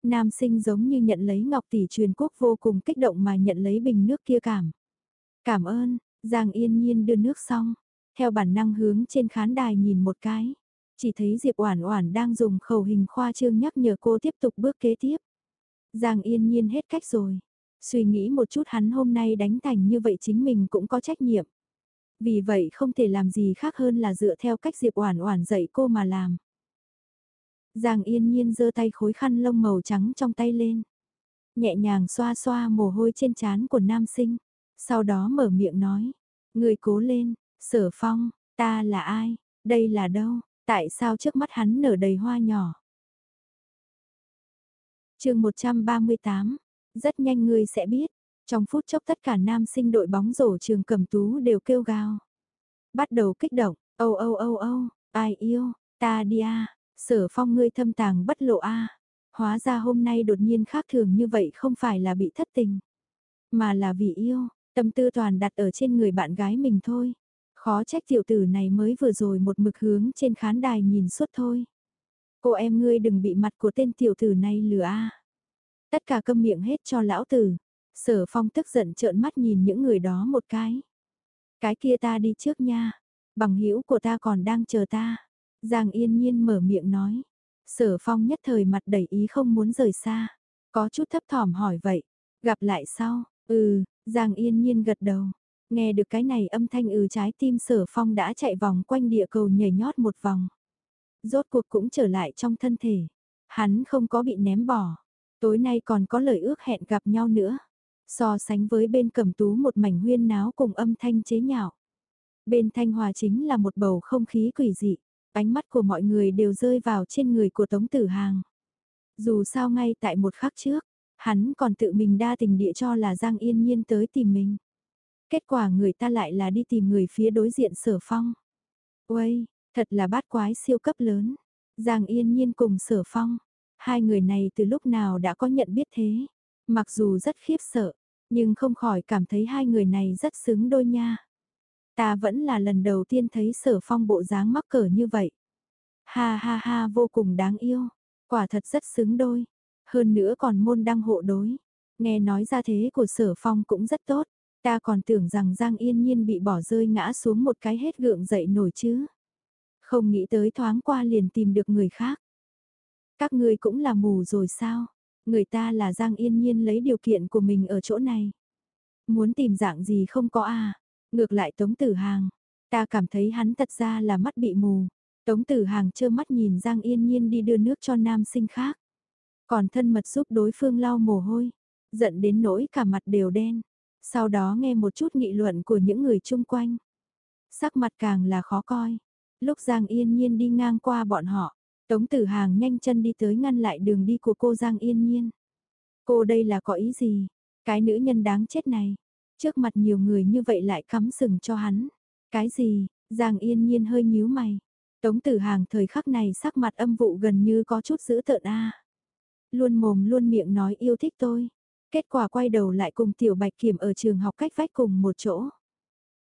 Nam sinh giống như nhận lấy ngọc tỷ truyền quốc vô cùng kích động mà nhận lấy bình nước kia cảm. Cảm ơn, Giang yên nhiên đưa nước xong. Theo bản năng hướng trên khán đài nhìn một cái. Chỉ thấy Diệp Oản Oản đang dùng khẩu hình khoa trương nhắc nhở cô tiếp tục bước kế tiếp. Giang Yên Nhiên hết cách rồi. Suy nghĩ một chút hắn hôm nay đánh thành như vậy chính mình cũng có trách nhiệm. Vì vậy không thể làm gì khác hơn là dựa theo cách Diệp Oản Oản dạy cô mà làm. Giang Yên Nhiên giơ tay khối khăn lông màu trắng trong tay lên, nhẹ nhàng xoa xoa mồ hôi trên trán của nam sinh, sau đó mở miệng nói: "Ngươi cố lên, Sở Phong, ta là ai? Đây là đâu? Tại sao trước mắt hắn nở đầy hoa nhỏ?" Chương 138 rất nhanh ngươi sẽ biết, trong phút chốc tất cả nam sinh đội bóng rổ trường cầm tú đều kêu gào. Bắt đầu kích động, âu âu âu âu, ai yêu, ta đi a, sở phong ngươi thâm tàng bất lộ a. Hóa ra hôm nay đột nhiên khác thường như vậy không phải là bị thất tình, mà là vì yêu, tâm tư toàn đặt ở trên người bạn gái mình thôi. Khó trách tiểu tử này mới vừa rồi một mực hướng trên khán đài nhìn suốt thôi. Cô em ngươi đừng bị mặt của tên tiểu tử này lừa a. Tất cả câm miệng hết cho lão tử. Sở phong tức giận trợn mắt nhìn những người đó một cái. Cái kia ta đi trước nha. Bằng hữu của ta còn đang chờ ta. Giang yên nhiên mở miệng nói. Sở phong nhất thời mặt đầy ý không muốn rời xa. Có chút thấp thỏm hỏi vậy. Gặp lại sau. Ừ, Giang yên nhiên gật đầu. Nghe được cái này âm thanh ừ trái tim sở phong đã chạy vòng quanh địa cầu nhảy nhót một vòng. Rốt cuộc cũng trở lại trong thân thể. Hắn không có bị ném bỏ. Tối nay còn có lời ước hẹn gặp nhau nữa. So sánh với bên cầm tú một mảnh huyên náo cùng âm thanh chế nhạo. Bên thanh hòa chính là một bầu không khí quỷ dị. Ánh mắt của mọi người đều rơi vào trên người của Tống Tử Hàng. Dù sao ngay tại một khắc trước, hắn còn tự mình đa tình địa cho là Giang Yên Nhiên tới tìm mình. Kết quả người ta lại là đi tìm người phía đối diện sở phong. Uây, thật là bát quái siêu cấp lớn. Giang Yên Nhiên cùng sở phong, Hai người này từ lúc nào đã có nhận biết thế. Mặc dù rất khiếp sợ, nhưng không khỏi cảm thấy hai người này rất xứng đôi nha. Ta vẫn là lần đầu tiên thấy sở phong bộ dáng mắc cỡ như vậy. Ha ha ha vô cùng đáng yêu, quả thật rất xứng đôi. Hơn nữa còn môn đăng hộ đối. Nghe nói ra thế của sở phong cũng rất tốt. Ta còn tưởng rằng Giang Yên Nhiên bị bỏ rơi ngã xuống một cái hết gượng dậy nổi chứ. Không nghĩ tới thoáng qua liền tìm được người khác. Các ngươi cũng là mù rồi sao? Người ta là Giang Yên Nhiên lấy điều kiện của mình ở chỗ này. Muốn tìm dạng gì không có à? Ngược lại Tống Tử Hàng. Ta cảm thấy hắn thật ra là mắt bị mù. Tống Tử Hàng trơ mắt nhìn Giang Yên Nhiên đi đưa nước cho nam sinh khác. Còn thân mật giúp đối phương lau mồ hôi. Giận đến nỗi cả mặt đều đen. Sau đó nghe một chút nghị luận của những người chung quanh. Sắc mặt càng là khó coi. Lúc Giang Yên Nhiên đi ngang qua bọn họ, Tống Tử Hàng nhanh chân đi tới ngăn lại đường đi của cô Giang Yên Nhiên. Cô đây là có ý gì? Cái nữ nhân đáng chết này. Trước mặt nhiều người như vậy lại cắm sừng cho hắn. Cái gì? Giang Yên Nhiên hơi nhíu mày. Tống Tử Hàng thời khắc này sắc mặt âm vụ gần như có chút dữ tợn a. Luôn mồm luôn miệng nói yêu thích tôi. Kết quả quay đầu lại cùng Tiểu Bạch Kiểm ở trường học cách vách cùng một chỗ.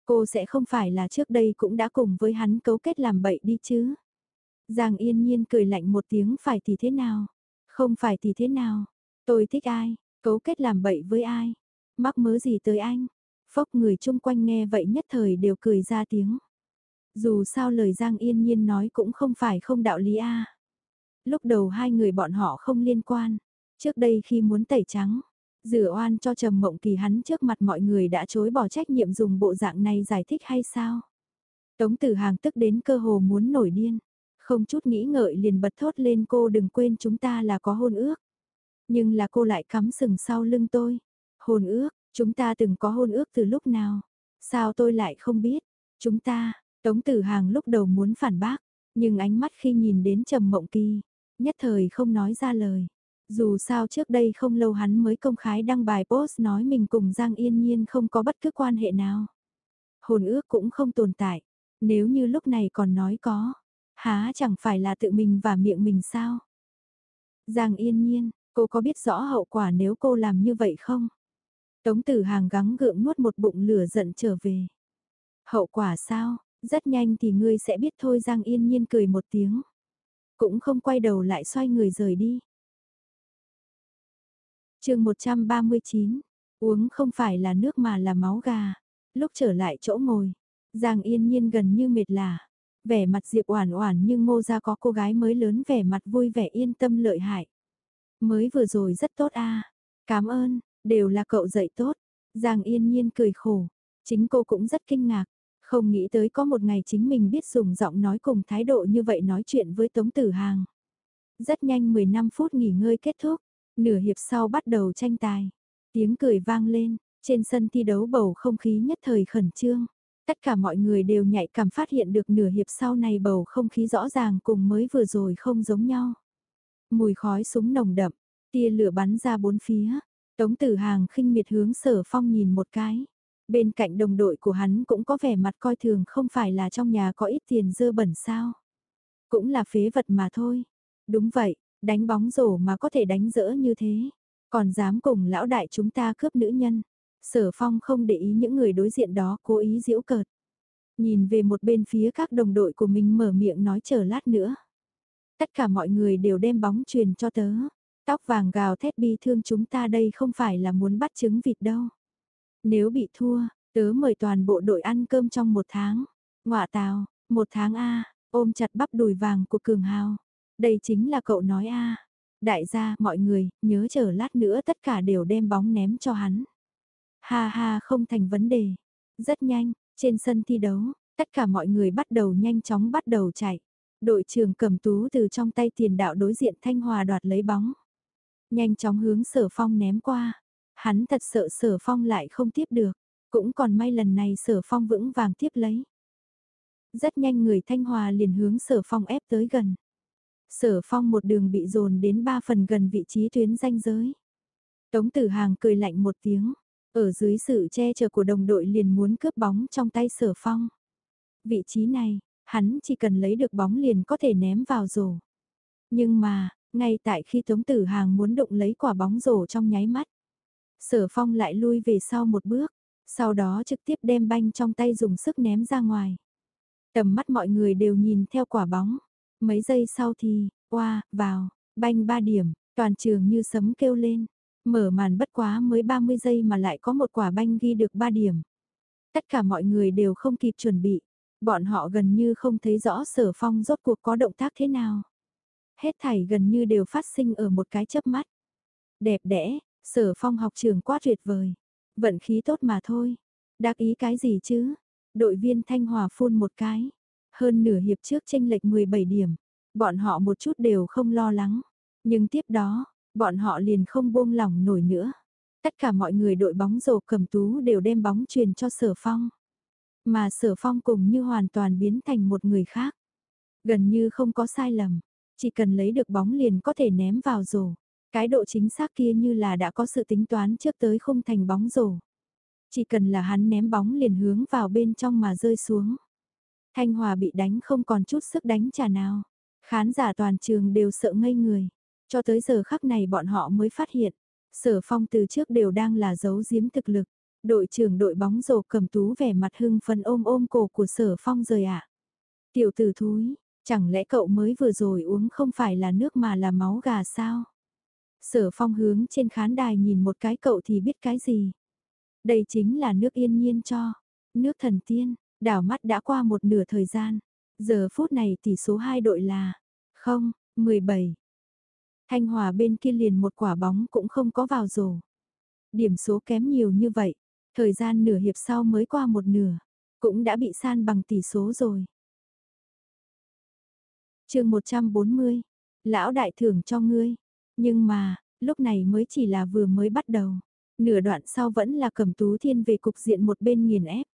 Cô sẽ không phải là trước đây cũng đã cùng với hắn cấu kết làm bậy đi chứ? Giang yên nhiên cười lạnh một tiếng phải thì thế nào? Không phải thì thế nào? Tôi thích ai? Cấu kết làm bậy với ai? Mắc mớ gì tới anh? Phốc người chung quanh nghe vậy nhất thời đều cười ra tiếng. Dù sao lời Giang yên nhiên nói cũng không phải không đạo lý a. Lúc đầu hai người bọn họ không liên quan. Trước đây khi muốn tẩy trắng, rửa oan cho Trầm Mộng Kỳ hắn trước mặt mọi người đã chối bỏ trách nhiệm dùng bộ dạng này giải thích hay sao? Tống Tử Hàng tức đến cơ hồ muốn nổi điên. Không chút nghĩ ngợi liền bật thốt lên cô đừng quên chúng ta là có hôn ước. Nhưng là cô lại cắm sừng sau lưng tôi. Hôn ước, chúng ta từng có hôn ước từ lúc nào? Sao tôi lại không biết? Chúng ta, Tống Tử Hàng lúc đầu muốn phản bác, nhưng ánh mắt khi nhìn đến Trầm Mộng Kỳ, nhất thời không nói ra lời. Dù sao trước đây không lâu hắn mới công khai đăng bài post nói mình cùng Giang Yên Nhiên không có bất cứ quan hệ nào. Hồn ước cũng không tồn tại, nếu như lúc này còn nói có, há chẳng phải là tự mình và miệng mình sao? Giang Yên Nhiên, cô có biết rõ hậu quả nếu cô làm như vậy không? Tống Tử Hàng gắng gượng nuốt một bụng lửa giận trở về. Hậu quả sao? Rất nhanh thì ngươi sẽ biết thôi Giang Yên Nhiên cười một tiếng. Cũng không quay đầu lại xoay người rời đi chương 139, uống không phải là nước mà là máu gà. Lúc trở lại chỗ ngồi, Giang Yên Nhiên gần như mệt lả. Vẻ mặt Diệp Oản Oản nhưng ngô ra có cô gái mới lớn vẻ mặt vui vẻ yên tâm lợi hại. Mới vừa rồi rất tốt a Cảm ơn, đều là cậu dạy tốt. Giang Yên Nhiên cười khổ. Chính cô cũng rất kinh ngạc. Không nghĩ tới có một ngày chính mình biết dùng giọng nói cùng thái độ như vậy nói chuyện với Tống Tử Hàng. Rất nhanh 15 phút nghỉ ngơi kết thúc, nửa hiệp sau bắt đầu tranh tài. Tiếng cười vang lên, trên sân thi đấu bầu không khí nhất thời khẩn trương. Tất cả mọi người đều nhạy cảm phát hiện được nửa hiệp sau này bầu không khí rõ ràng cùng mới vừa rồi không giống nhau. Mùi khói súng nồng đậm, tia lửa bắn ra bốn phía. Tống tử hàng khinh miệt hướng sở phong nhìn một cái. Bên cạnh đồng đội của hắn cũng có vẻ mặt coi thường không phải là trong nhà có ít tiền dơ bẩn sao. Cũng là phế vật mà thôi. Đúng vậy, đánh bóng rổ mà có thể đánh dỡ như thế. Còn dám cùng lão đại chúng ta cướp nữ nhân. Sở phong không để ý những người đối diện đó cố ý giễu cợt. Nhìn về một bên phía các đồng đội của mình mở miệng nói chờ lát nữa. Tất cả mọi người đều đem bóng truyền cho tớ. Tóc vàng gào thét bi thương chúng ta đây không phải là muốn bắt trứng vịt đâu. Nếu bị thua, tớ mời toàn bộ đội ăn cơm trong một tháng. Ngoạ tào, một tháng A, ôm chặt bắp đùi vàng của Cường Hào. Đây chính là cậu nói A. Đại gia, mọi người, nhớ chờ lát nữa tất cả đều đem bóng ném cho hắn. Ha ha không thành vấn đề. Rất nhanh, trên sân thi đấu, tất cả mọi người bắt đầu nhanh chóng bắt đầu chạy. Đội trưởng cầm tú từ trong tay tiền đạo đối diện Thanh Hòa đoạt lấy bóng. Nhanh chóng hướng sở phong ném qua. Hắn thật sợ sở phong lại không tiếp được. Cũng còn may lần này sở phong vững vàng tiếp lấy. Rất nhanh người Thanh Hòa liền hướng sở phong ép tới gần. Sở phong một đường bị dồn đến ba phần gần vị trí tuyến danh giới. Tống tử hàng cười lạnh một tiếng. Ở dưới sự che chở của đồng đội liền muốn cướp bóng trong tay sở phong. Vị trí này, hắn chỉ cần lấy được bóng liền có thể ném vào rổ. Nhưng mà, ngay tại khi Tống Tử Hàng muốn đụng lấy quả bóng rổ trong nháy mắt, Sở Phong lại lui về sau một bước, sau đó trực tiếp đem banh trong tay dùng sức ném ra ngoài. Tầm mắt mọi người đều nhìn theo quả bóng, mấy giây sau thì, qua, vào, banh ba điểm, toàn trường như sấm kêu lên. Mở màn bất quá mới 30 giây mà lại có một quả banh ghi được 3 điểm. Tất cả mọi người đều không kịp chuẩn bị. Bọn họ gần như không thấy rõ sở phong rốt cuộc có động tác thế nào. Hết thảy gần như đều phát sinh ở một cái chớp mắt. Đẹp đẽ, sở phong học trường quá tuyệt vời. Vận khí tốt mà thôi. Đắc ý cái gì chứ? Đội viên Thanh Hòa phun một cái. Hơn nửa hiệp trước tranh lệch 17 điểm. Bọn họ một chút đều không lo lắng. Nhưng tiếp đó, bọn họ liền không buông lỏng nổi nữa. Tất cả mọi người đội bóng rổ cầm tú đều đem bóng truyền cho sở phong. Mà sở phong cùng như hoàn toàn biến thành một người khác. Gần như không có sai lầm, chỉ cần lấy được bóng liền có thể ném vào rổ. Cái độ chính xác kia như là đã có sự tính toán trước tới không thành bóng rổ. Chỉ cần là hắn ném bóng liền hướng vào bên trong mà rơi xuống. Thanh Hòa bị đánh không còn chút sức đánh trả nào. Khán giả toàn trường đều sợ ngây người. Cho tới giờ khắc này bọn họ mới phát hiện, sở phong từ trước đều đang là giấu giếm thực lực. Đội trưởng đội bóng rổ cầm tú vẻ mặt hưng phấn ôm ôm cổ của sở phong rời ạ. À. Tiểu tử thúi, chẳng lẽ cậu mới vừa rồi uống không phải là nước mà là máu gà sao? Sở phong hướng trên khán đài nhìn một cái cậu thì biết cái gì? Đây chính là nước yên nhiên cho. Nước thần tiên, đảo mắt đã qua một nửa thời gian. Giờ phút này tỷ số hai đội là 0, 17, Thanh Hòa bên kia liền một quả bóng cũng không có vào rổ. Điểm số kém nhiều như vậy, thời gian nửa hiệp sau mới qua một nửa, cũng đã bị san bằng tỷ số rồi. chương 140, lão đại thưởng cho ngươi, nhưng mà, lúc này mới chỉ là vừa mới bắt đầu, nửa đoạn sau vẫn là cầm tú thiên về cục diện một bên nghiền ép.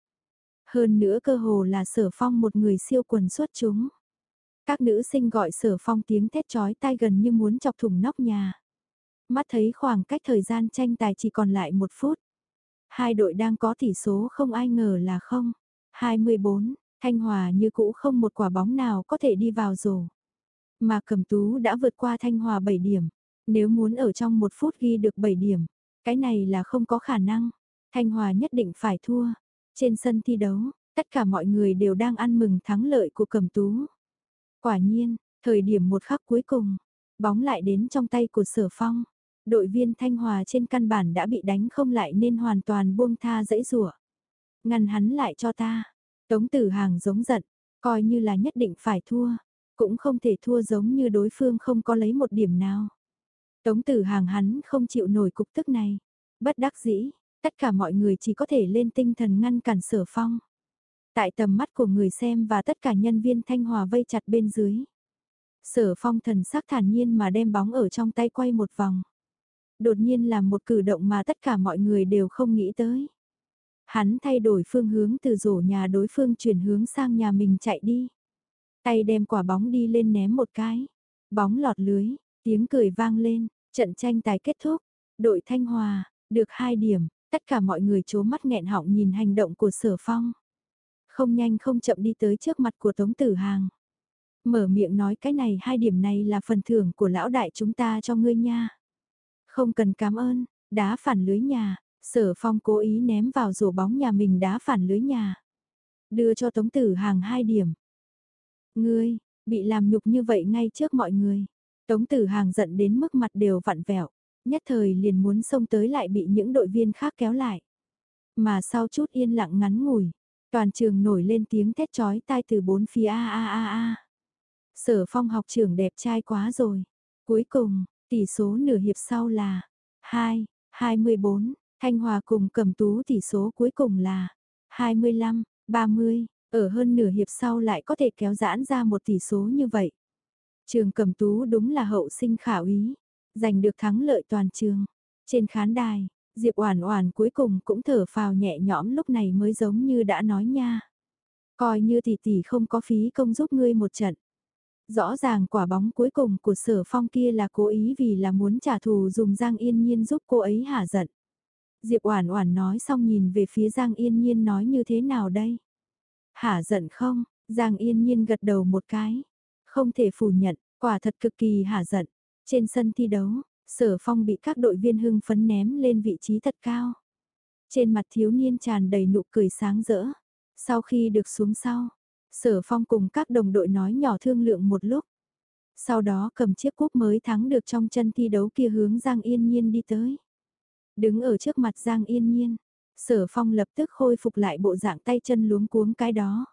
Hơn nữa cơ hồ là sở phong một người siêu quần xuất chúng. Các nữ sinh gọi sở phong tiếng thét chói tai gần như muốn chọc thủng nóc nhà. Mắt thấy khoảng cách thời gian tranh tài chỉ còn lại một phút. Hai đội đang có tỷ số không ai ngờ là không. 24, Thanh Hòa như cũ không một quả bóng nào có thể đi vào rổ. Mà cẩm tú đã vượt qua Thanh Hòa 7 điểm. Nếu muốn ở trong một phút ghi được 7 điểm, cái này là không có khả năng. Thanh Hòa nhất định phải thua. Trên sân thi đấu, tất cả mọi người đều đang ăn mừng thắng lợi của cầm tú. Quả nhiên, thời điểm một khắc cuối cùng, bóng lại đến trong tay của sở phong. Đội viên Thanh Hòa trên căn bản đã bị đánh không lại nên hoàn toàn buông tha dãy rủa Ngăn hắn lại cho ta. Tống tử hàng giống giận, coi như là nhất định phải thua. Cũng không thể thua giống như đối phương không có lấy một điểm nào. Tống tử hàng hắn không chịu nổi cục tức này. Bất đắc dĩ, tất cả mọi người chỉ có thể lên tinh thần ngăn cản sở phong. Tại tầm mắt của người xem và tất cả nhân viên Thanh Hòa vây chặt bên dưới. Sở phong thần sắc thản nhiên mà đem bóng ở trong tay quay một vòng. Đột nhiên là một cử động mà tất cả mọi người đều không nghĩ tới. Hắn thay đổi phương hướng từ rổ nhà đối phương chuyển hướng sang nhà mình chạy đi. Tay đem quả bóng đi lên ném một cái. Bóng lọt lưới, tiếng cười vang lên, trận tranh tài kết thúc. Đội Thanh Hòa, được hai điểm, tất cả mọi người chố mắt nghẹn họng nhìn hành động của sở phong. Không nhanh không chậm đi tới trước mặt của Tống Tử Hàng. Mở miệng nói cái này hai điểm này là phần thưởng của lão đại chúng ta cho ngươi nha. Không cần cảm ơn, đá phản lưới nhà, sở phong cố ý ném vào rổ bóng nhà mình đá phản lưới nhà. Đưa cho Tống Tử Hàng hai điểm. Ngươi, bị làm nhục như vậy ngay trước mọi người. Tống Tử Hàng giận đến mức mặt đều vặn vẹo, nhất thời liền muốn xông tới lại bị những đội viên khác kéo lại. Mà sau chút yên lặng ngắn ngủi, toàn trường nổi lên tiếng thét chói tai từ bốn phía a a a a. Sở Phong học trưởng đẹp trai quá rồi. Cuối cùng, tỷ số nửa hiệp sau là 2, 24, Thanh Hòa cùng cầm tú tỷ số cuối cùng là 25, 30, ở hơn nửa hiệp sau lại có thể kéo giãn ra một tỷ số như vậy. Trường cầm tú đúng là hậu sinh khả úy, giành được thắng lợi toàn trường. Trên khán đài, Diệp Oản Oản cuối cùng cũng thở phào nhẹ nhõm lúc này mới giống như đã nói nha. Coi như tỷ tỷ không có phí công giúp ngươi một trận. Rõ ràng quả bóng cuối cùng của sở phong kia là cố ý vì là muốn trả thù dùng Giang Yên Nhiên giúp cô ấy hả giận. Diệp Oản Oản nói xong nhìn về phía Giang Yên Nhiên nói như thế nào đây? Hả giận không? Giang Yên Nhiên gật đầu một cái. Không thể phủ nhận, quả thật cực kỳ hả giận. Trên sân thi đấu, Sở Phong bị các đội viên hưng phấn ném lên vị trí thật cao. Trên mặt thiếu niên tràn đầy nụ cười sáng rỡ. Sau khi được xuống sau, Sở Phong cùng các đồng đội nói nhỏ thương lượng một lúc. Sau đó cầm chiếc cúp mới thắng được trong chân thi đấu kia hướng Giang Yên Nhiên đi tới. Đứng ở trước mặt Giang Yên Nhiên, Sở Phong lập tức khôi phục lại bộ dạng tay chân luống cuống cái đó.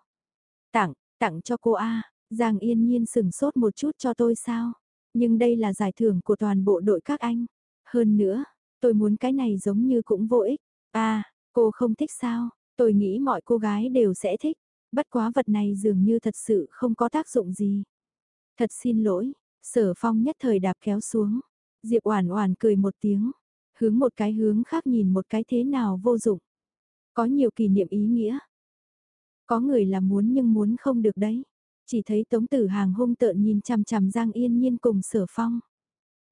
Tặng, tặng cho cô A, Giang Yên Nhiên sừng sốt một chút cho tôi sao? Nhưng đây là giải thưởng của toàn bộ đội các anh. Hơn nữa, tôi muốn cái này giống như cũng vô ích. À, cô không thích sao? Tôi nghĩ mọi cô gái đều sẽ thích. Bất quá vật này dường như thật sự không có tác dụng gì. Thật xin lỗi, sở phong nhất thời đạp kéo xuống. Diệp Oản Oản cười một tiếng, hướng một cái hướng khác nhìn một cái thế nào vô dụng. Có nhiều kỷ niệm ý nghĩa. Có người là muốn nhưng muốn không được đấy. Chỉ thấy Tống Tử Hàng hung tợn nhìn chằm chằm Giang Yên Nhiên cùng Sở Phong.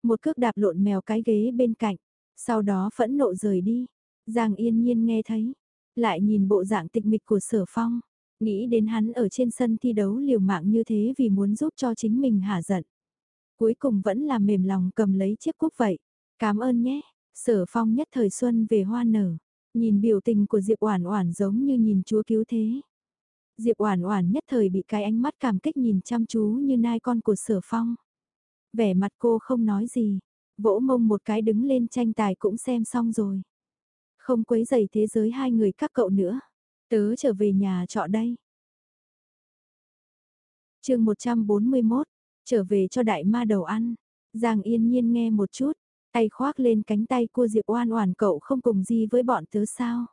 Một cước đạp lộn mèo cái ghế bên cạnh, sau đó phẫn nộ rời đi. Giang Yên Nhiên nghe thấy, lại nhìn bộ dạng tịch mịch của Sở Phong, nghĩ đến hắn ở trên sân thi đấu liều mạng như thế vì muốn giúp cho chính mình hả giận. Cuối cùng vẫn là mềm lòng cầm lấy chiếc cúc vậy. Cảm ơn nhé, Sở Phong nhất thời xuân về hoa nở, nhìn biểu tình của Diệp Oản Oản giống như nhìn chúa cứu thế. Diệp Oản Oản nhất thời bị cái ánh mắt cảm kích nhìn chăm chú như nai con của Sở Phong. Vẻ mặt cô không nói gì, vỗ mông một cái đứng lên tranh tài cũng xem xong rồi. Không quấy rầy thế giới hai người các cậu nữa. Tớ trở về nhà trọ đây. Chương 141, trở về cho đại ma đầu ăn. Giang Yên Nhiên nghe một chút, tay khoác lên cánh tay của Diệp Oản Oản cậu không cùng gì với bọn tớ sao?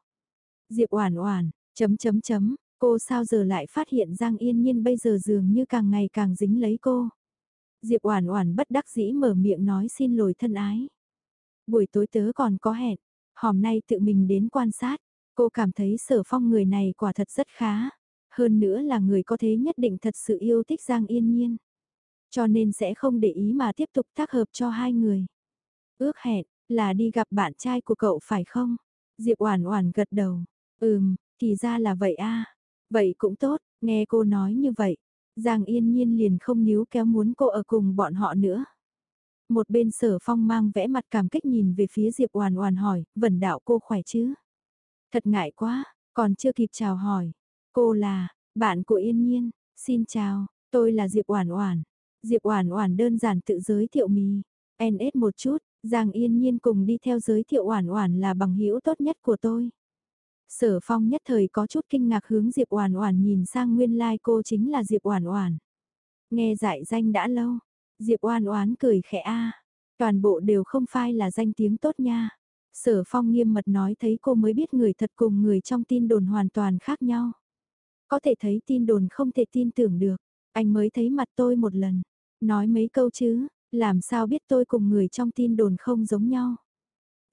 Diệp Oản Oản, chấm chấm chấm, Cô sao giờ lại phát hiện Giang Yên Nhiên bây giờ dường như càng ngày càng dính lấy cô. Diệp Oản Oản bất đắc dĩ mở miệng nói xin lỗi thân ái. Buổi tối tớ còn có hẹn, hôm nay tự mình đến quan sát. Cô cảm thấy sở phong người này quả thật rất khá. Hơn nữa là người có thế nhất định thật sự yêu thích Giang Yên Nhiên. Cho nên sẽ không để ý mà tiếp tục tác hợp cho hai người. Ước hẹn, là đi gặp bạn trai của cậu phải không? Diệp Oản Oản gật đầu. Ừm, thì ra là vậy a. Vậy cũng tốt, nghe cô nói như vậy, Giang Yên Nhiên liền không níu kéo muốn cô ở cùng bọn họ nữa. Một bên Sở Phong mang vẽ mặt cảm kích nhìn về phía Diệp hoàn hoàn hỏi, vẩn đạo cô khỏe chứ?" Thật ngại quá, còn chưa kịp chào hỏi. Cô là bạn của Yên Nhiên, xin chào, tôi là Diệp Oản Oản. Diệp Oản Oản đơn giản tự giới thiệu mì. NS một chút, Giang Yên Nhiên cùng đi theo giới thiệu Oản Oản là bằng hữu tốt nhất của tôi. Sở Phong nhất thời có chút kinh ngạc hướng Diệp Oản Oản nhìn sang nguyên lai like cô chính là Diệp Oản Oản. Nghe dạy danh đã lâu, Diệp Oản Oản cười khẽ a, toàn bộ đều không phai là danh tiếng tốt nha. Sở Phong nghiêm mật nói thấy cô mới biết người thật cùng người trong tin đồn hoàn toàn khác nhau. Có thể thấy tin đồn không thể tin tưởng được, anh mới thấy mặt tôi một lần, nói mấy câu chứ, làm sao biết tôi cùng người trong tin đồn không giống nhau.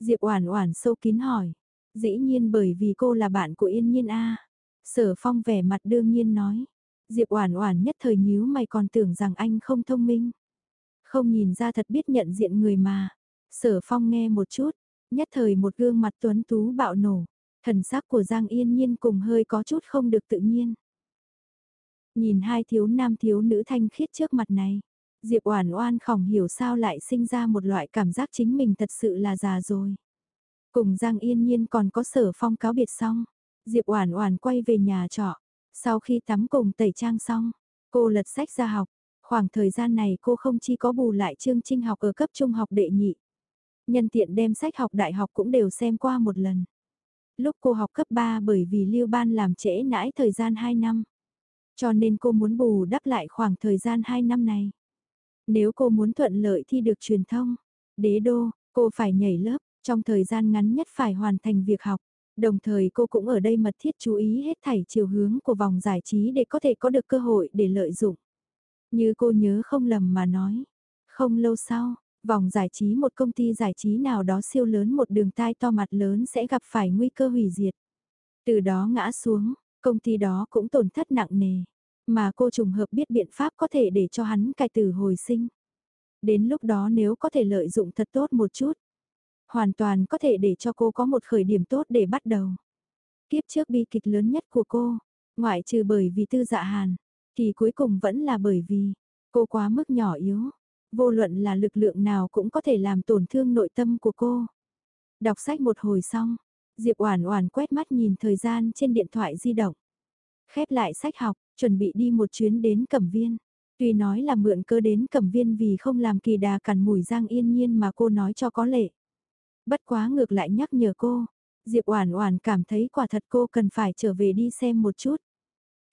Diệp Oản Oản sâu kín hỏi, dĩ nhiên bởi vì cô là bạn của Yên Nhiên a. Sở Phong vẻ mặt đương nhiên nói, Diệp Oản Oản nhất thời nhíu mày còn tưởng rằng anh không thông minh. Không nhìn ra thật biết nhận diện người mà. Sở Phong nghe một chút, nhất thời một gương mặt tuấn tú bạo nổ, thần sắc của Giang Yên Nhiên cùng hơi có chút không được tự nhiên. Nhìn hai thiếu nam thiếu nữ thanh khiết trước mặt này, Diệp Oản Oan không hiểu sao lại sinh ra một loại cảm giác chính mình thật sự là già rồi. Cùng Giang Yên Nhiên còn có Sở Phong cáo biệt xong, Diệp Oản Oản quay về nhà trọ. Sau khi tắm cùng tẩy trang xong, cô lật sách ra học. Khoảng thời gian này cô không chỉ có bù lại chương trình học ở cấp trung học đệ nhị, nhân tiện đem sách học đại học cũng đều xem qua một lần. Lúc cô học cấp 3 bởi vì lưu ban làm trễ nãi thời gian 2 năm. Cho nên cô muốn bù đắp lại khoảng thời gian 2 năm này. Nếu cô muốn thuận lợi thi được truyền thông, đế đô, cô phải nhảy lớp, trong thời gian ngắn nhất phải hoàn thành việc học. Đồng thời cô cũng ở đây mật thiết chú ý hết thảy chiều hướng của vòng giải trí để có thể có được cơ hội để lợi dụng. Như cô nhớ không lầm mà nói. Không lâu sau, Vòng giải trí một công ty giải trí nào đó siêu lớn một đường tai to mặt lớn sẽ gặp phải nguy cơ hủy diệt. Từ đó ngã xuống, công ty đó cũng tổn thất nặng nề. Mà cô trùng hợp biết biện pháp có thể để cho hắn cai tử hồi sinh. Đến lúc đó nếu có thể lợi dụng thật tốt một chút, hoàn toàn có thể để cho cô có một khởi điểm tốt để bắt đầu. Kiếp trước bi kịch lớn nhất của cô, ngoại trừ bởi vì tư dạ hàn, thì cuối cùng vẫn là bởi vì cô quá mức nhỏ yếu, Vô luận là lực lượng nào cũng có thể làm tổn thương nội tâm của cô. Đọc sách một hồi xong, Diệp Oản Oản quét mắt nhìn thời gian trên điện thoại di động. Khép lại sách học, chuẩn bị đi một chuyến đến Cẩm Viên. Tuy nói là mượn cơ đến Cẩm Viên vì không làm kỳ đà cằn mùi Giang Yên Nhiên mà cô nói cho có lệ. Bất quá ngược lại nhắc nhở cô, Diệp Oản Oản cảm thấy quả thật cô cần phải trở về đi xem một chút.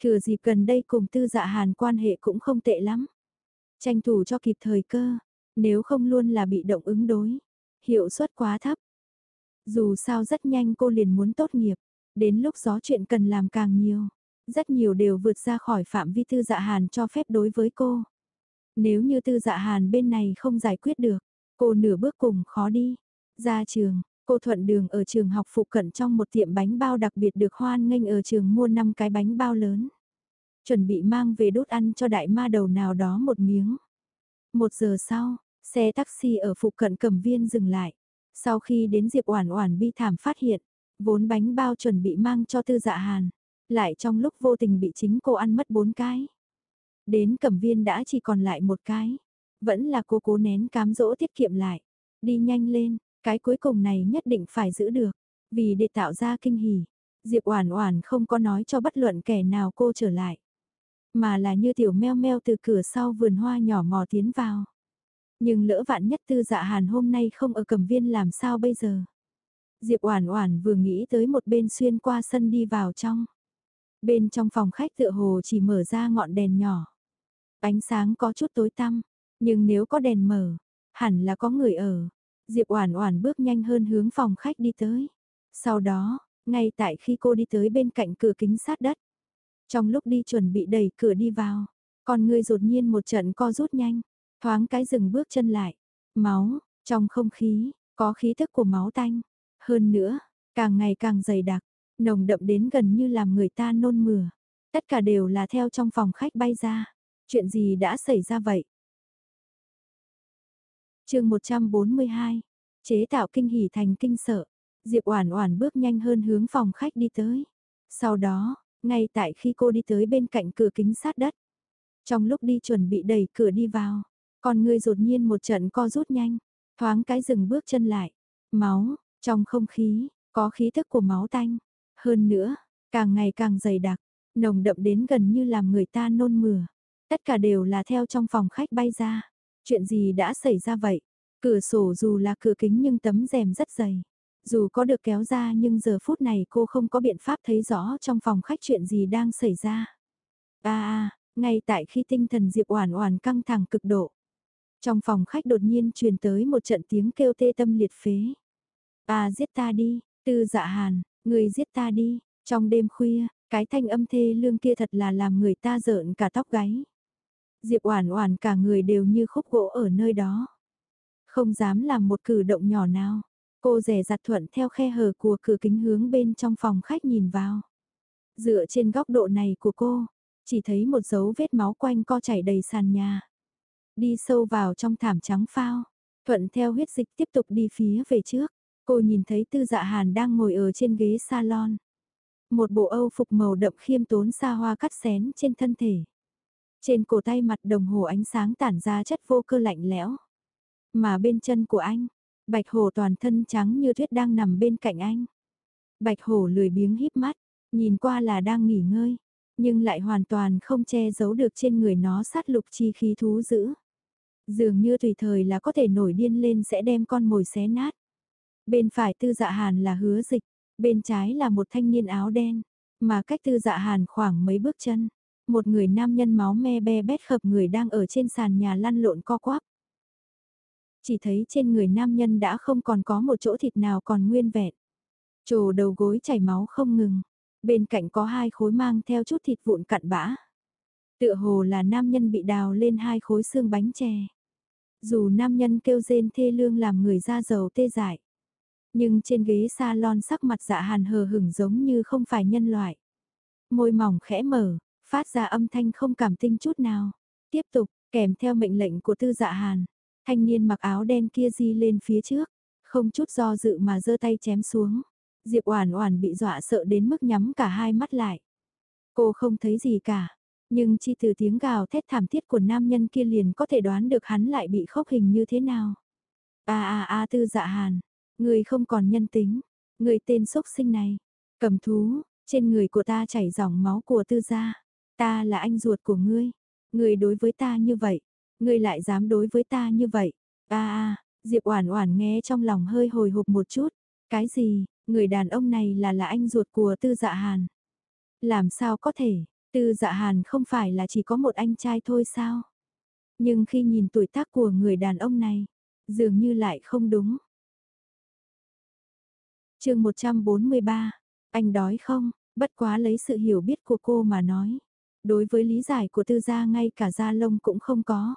Thừa dịp gần đây cùng Tư Dạ Hàn quan hệ cũng không tệ lắm. Tranh thủ cho kịp thời cơ, nếu không luôn là bị động ứng đối. Hiệu suất quá thấp. Dù sao rất nhanh cô liền muốn tốt nghiệp, đến lúc gió chuyện cần làm càng nhiều. Rất nhiều đều vượt ra khỏi phạm vi tư dạ hàn cho phép đối với cô. Nếu như tư dạ hàn bên này không giải quyết được, cô nửa bước cùng khó đi. Ra trường, cô thuận đường ở trường học phụ cận trong một tiệm bánh bao đặc biệt được hoan nghênh ở trường mua 5 cái bánh bao lớn chuẩn bị mang về đốt ăn cho đại ma đầu nào đó một miếng. Một giờ sau, xe taxi ở phụ cận cầm viên dừng lại. Sau khi đến Diệp Oản Oản bi thảm phát hiện, vốn bánh bao chuẩn bị mang cho Tư Dạ Hàn, lại trong lúc vô tình bị chính cô ăn mất bốn cái. Đến cầm viên đã chỉ còn lại một cái. Vẫn là cô cố nén cám dỗ tiết kiệm lại. Đi nhanh lên, cái cuối cùng này nhất định phải giữ được. Vì để tạo ra kinh hỉ, Diệp Oản Oản không có nói cho bất luận kẻ nào cô trở lại mà là như tiểu meo meo từ cửa sau vườn hoa nhỏ mò tiến vào. Nhưng lỡ vạn nhất tư dạ hàn hôm nay không ở cầm viên làm sao bây giờ? Diệp Oản Oản vừa nghĩ tới một bên xuyên qua sân đi vào trong. Bên trong phòng khách tựa hồ chỉ mở ra ngọn đèn nhỏ. Ánh sáng có chút tối tăm, nhưng nếu có đèn mở, hẳn là có người ở. Diệp Oản Oản bước nhanh hơn hướng phòng khách đi tới. Sau đó, ngay tại khi cô đi tới bên cạnh cửa kính sát đất, trong lúc đi chuẩn bị đẩy cửa đi vào, con người đột nhiên một trận co rút nhanh, thoáng cái dừng bước chân lại. Máu, trong không khí, có khí thức của máu tanh. Hơn nữa, càng ngày càng dày đặc, nồng đậm đến gần như làm người ta nôn mửa. Tất cả đều là theo trong phòng khách bay ra. Chuyện gì đã xảy ra vậy? Chương 142, chế tạo kinh hỉ thành kinh sợ. Diệp Oản Oản bước nhanh hơn hướng phòng khách đi tới. Sau đó, ngay tại khi cô đi tới bên cạnh cửa kính sát đất, trong lúc đi chuẩn bị đẩy cửa đi vào, con người đột nhiên một trận co rút nhanh, thoáng cái dừng bước chân lại. Máu, trong không khí, có khí thức của máu tanh. Hơn nữa, càng ngày càng dày đặc, nồng đậm đến gần như làm người ta nôn mửa. Tất cả đều là theo trong phòng khách bay ra. Chuyện gì đã xảy ra vậy? Cửa sổ dù là cửa kính nhưng tấm rèm rất dày. Dù có được kéo ra nhưng giờ phút này cô không có biện pháp thấy rõ trong phòng khách chuyện gì đang xảy ra. À à, ngay tại khi tinh thần Diệp Oản Oản căng thẳng cực độ. Trong phòng khách đột nhiên truyền tới một trận tiếng kêu tê tâm liệt phế. À giết ta đi, tư dạ hàn, người giết ta đi, trong đêm khuya, cái thanh âm thê lương kia thật là làm người ta rợn cả tóc gáy. Diệp Oản Oản cả người đều như khúc gỗ ở nơi đó. Không dám làm một cử động nhỏ nào. Cô rẻ rặt thuận theo khe hở của cửa kính hướng bên trong phòng khách nhìn vào. Dựa trên góc độ này của cô, chỉ thấy một dấu vết máu quanh co chảy đầy sàn nhà. Đi sâu vào trong thảm trắng phao, thuận theo huyết dịch tiếp tục đi phía về trước. Cô nhìn thấy tư dạ hàn đang ngồi ở trên ghế salon. Một bộ âu phục màu đậm khiêm tốn xa hoa cắt xén trên thân thể. Trên cổ tay mặt đồng hồ ánh sáng tản ra chất vô cơ lạnh lẽo. Mà bên chân của anh, bạch hổ toàn thân trắng như tuyết đang nằm bên cạnh anh. Bạch hổ lười biếng híp mắt, nhìn qua là đang nghỉ ngơi, nhưng lại hoàn toàn không che giấu được trên người nó sát lục chi khí thú dữ. Dường như tùy thời là có thể nổi điên lên sẽ đem con mồi xé nát. Bên phải tư dạ hàn là hứa dịch, bên trái là một thanh niên áo đen, mà cách tư dạ hàn khoảng mấy bước chân. Một người nam nhân máu me be bét khập người đang ở trên sàn nhà lăn lộn co quắp. Chỉ thấy trên người nam nhân đã không còn có một chỗ thịt nào còn nguyên vẹn. Trồ đầu gối chảy máu không ngừng. Bên cạnh có hai khối mang theo chút thịt vụn cặn bã. Tựa hồ là nam nhân bị đào lên hai khối xương bánh chè. Dù nam nhân kêu rên thê lương làm người da dầu tê dại. Nhưng trên ghế salon sắc mặt dạ hàn hờ hững giống như không phải nhân loại. Môi mỏng khẽ mở, phát ra âm thanh không cảm tinh chút nào. Tiếp tục, kèm theo mệnh lệnh của tư dạ hàn, thanh niên mặc áo đen kia di lên phía trước, không chút do dự mà giơ tay chém xuống. Diệp Oản Oản bị dọa sợ đến mức nhắm cả hai mắt lại. Cô không thấy gì cả, nhưng chỉ từ tiếng gào thét thảm thiết của nam nhân kia liền có thể đoán được hắn lại bị khốc hình như thế nào. A a a Tư Dạ Hàn, người không còn nhân tính, người tên xúc sinh này, cầm thú, trên người của ta chảy dòng máu của Tư gia. Ta là anh ruột của ngươi, ngươi đối với ta như vậy, ngươi lại dám đối với ta như vậy. A a, Diệp Oản Oản nghe trong lòng hơi hồi hộp một chút. Cái gì? Người đàn ông này là là anh ruột của Tư Dạ Hàn? Làm sao có thể? Tư Dạ Hàn không phải là chỉ có một anh trai thôi sao? Nhưng khi nhìn tuổi tác của người đàn ông này, dường như lại không đúng. Chương 143. Anh đói không? Bất quá lấy sự hiểu biết của cô mà nói. Đối với lý giải của tư gia ngay cả gia lông cũng không có.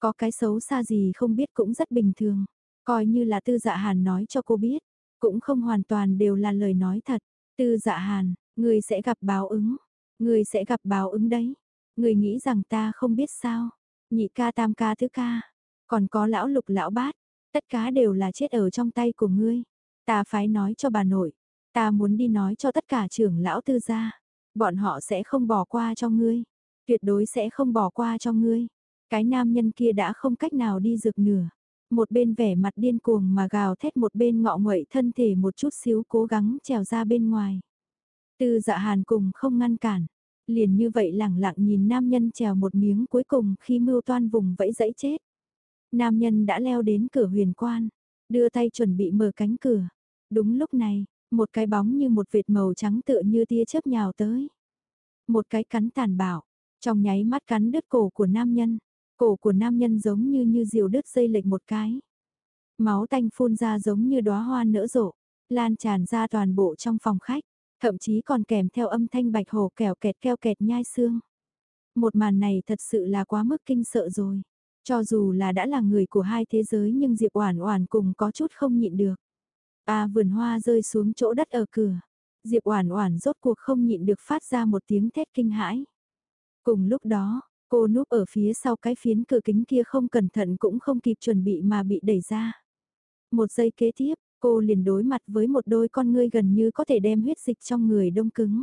Có cái xấu xa gì không biết cũng rất bình thường. Coi như là tư dạ hàn nói cho cô biết. Cũng không hoàn toàn đều là lời nói thật. Tư dạ hàn, người sẽ gặp báo ứng. Người sẽ gặp báo ứng đấy. Người nghĩ rằng ta không biết sao. Nhị ca tam ca thứ ca. Còn có lão lục lão bát. Tất cả đều là chết ở trong tay của ngươi. Ta phải nói cho bà nội. Ta muốn đi nói cho tất cả trưởng lão tư gia. Bọn họ sẽ không bỏ qua cho ngươi. Tuyệt đối sẽ không bỏ qua cho ngươi. Cái nam nhân kia đã không cách nào đi dược nửa. Một bên vẻ mặt điên cuồng mà gào thét một bên ngọ nguậy thân thể một chút xíu cố gắng trèo ra bên ngoài. Tư dạ hàn cùng không ngăn cản. Liền như vậy lẳng lặng nhìn nam nhân trèo một miếng cuối cùng khi mưu toan vùng vẫy dẫy chết. Nam nhân đã leo đến cửa huyền quan. Đưa tay chuẩn bị mở cánh cửa. Đúng lúc này, một cái bóng như một vệt màu trắng tựa như tia chớp nhào tới. Một cái cắn tàn bạo, trong nháy mắt cắn đứt cổ của nam nhân. Cổ của nam nhân giống như như diều đứt dây lệch một cái. Máu tanh phun ra giống như đóa hoa nở rộ, lan tràn ra toàn bộ trong phòng khách, thậm chí còn kèm theo âm thanh bạch hổ kèo kẹt keo kẹt nhai xương. Một màn này thật sự là quá mức kinh sợ rồi. Cho dù là đã là người của hai thế giới nhưng Diệp Oản Oản cùng có chút không nhịn được. A vườn hoa rơi xuống chỗ đất ở cửa. Diệp Oản Oản rốt cuộc không nhịn được phát ra một tiếng thét kinh hãi. Cùng lúc đó, cô núp ở phía sau cái phiến cửa kính kia không cẩn thận cũng không kịp chuẩn bị mà bị đẩy ra. Một giây kế tiếp, cô liền đối mặt với một đôi con ngươi gần như có thể đem huyết dịch trong người đông cứng.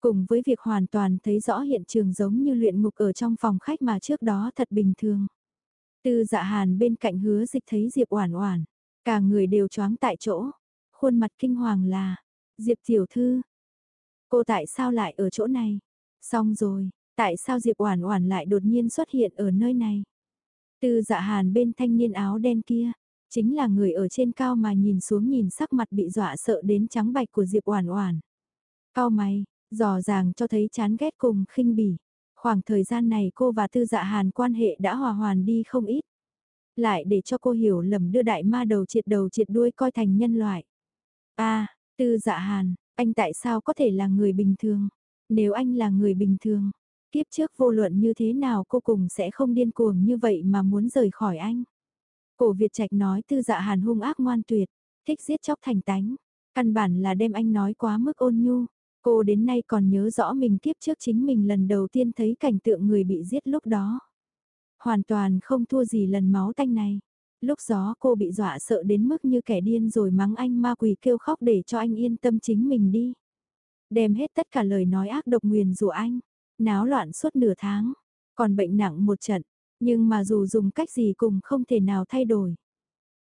Cùng với việc hoàn toàn thấy rõ hiện trường giống như luyện ngục ở trong phòng khách mà trước đó thật bình thường. Tư dạ hàn bên cạnh hứa dịch thấy Diệp Oản Oản, cả người đều choáng tại chỗ, khuôn mặt kinh hoàng là, Diệp tiểu thư, cô tại sao lại ở chỗ này? Xong rồi, tại sao Diệp Oản Oản lại đột nhiên xuất hiện ở nơi này? Tư Dạ Hàn bên thanh niên áo đen kia, chính là người ở trên cao mà nhìn xuống nhìn sắc mặt bị dọa sợ đến trắng bạch của Diệp Oản Oản. Cao mày, dò dàng cho thấy chán ghét cùng khinh bỉ. Khoảng thời gian này cô và Tư Dạ Hàn quan hệ đã hòa hoàn đi không ít. Lại để cho cô hiểu lầm đưa đại ma đầu triệt đầu triệt đuôi coi thành nhân loại. A, Tư Dạ Hàn, anh tại sao có thể là người bình thường? Nếu anh là người bình thường, kiếp trước vô luận như thế nào cô cùng sẽ không điên cuồng như vậy mà muốn rời khỏi anh. Cổ Việt Trạch nói Tư Dạ Hàn hung ác ngoan tuyệt, thích giết chóc thành tánh, căn bản là đem anh nói quá mức ôn nhu. Cô đến nay còn nhớ rõ mình kiếp trước chính mình lần đầu tiên thấy cảnh tượng người bị giết lúc đó. Hoàn toàn không thua gì lần máu tanh này. Lúc gió cô bị dọa sợ đến mức như kẻ điên rồi mắng anh ma quỷ kêu khóc để cho anh yên tâm chính mình đi. Đem hết tất cả lời nói ác độc nguyền rủa anh. Náo loạn suốt nửa tháng. Còn bệnh nặng một trận. Nhưng mà dù dùng cách gì cũng không thể nào thay đổi.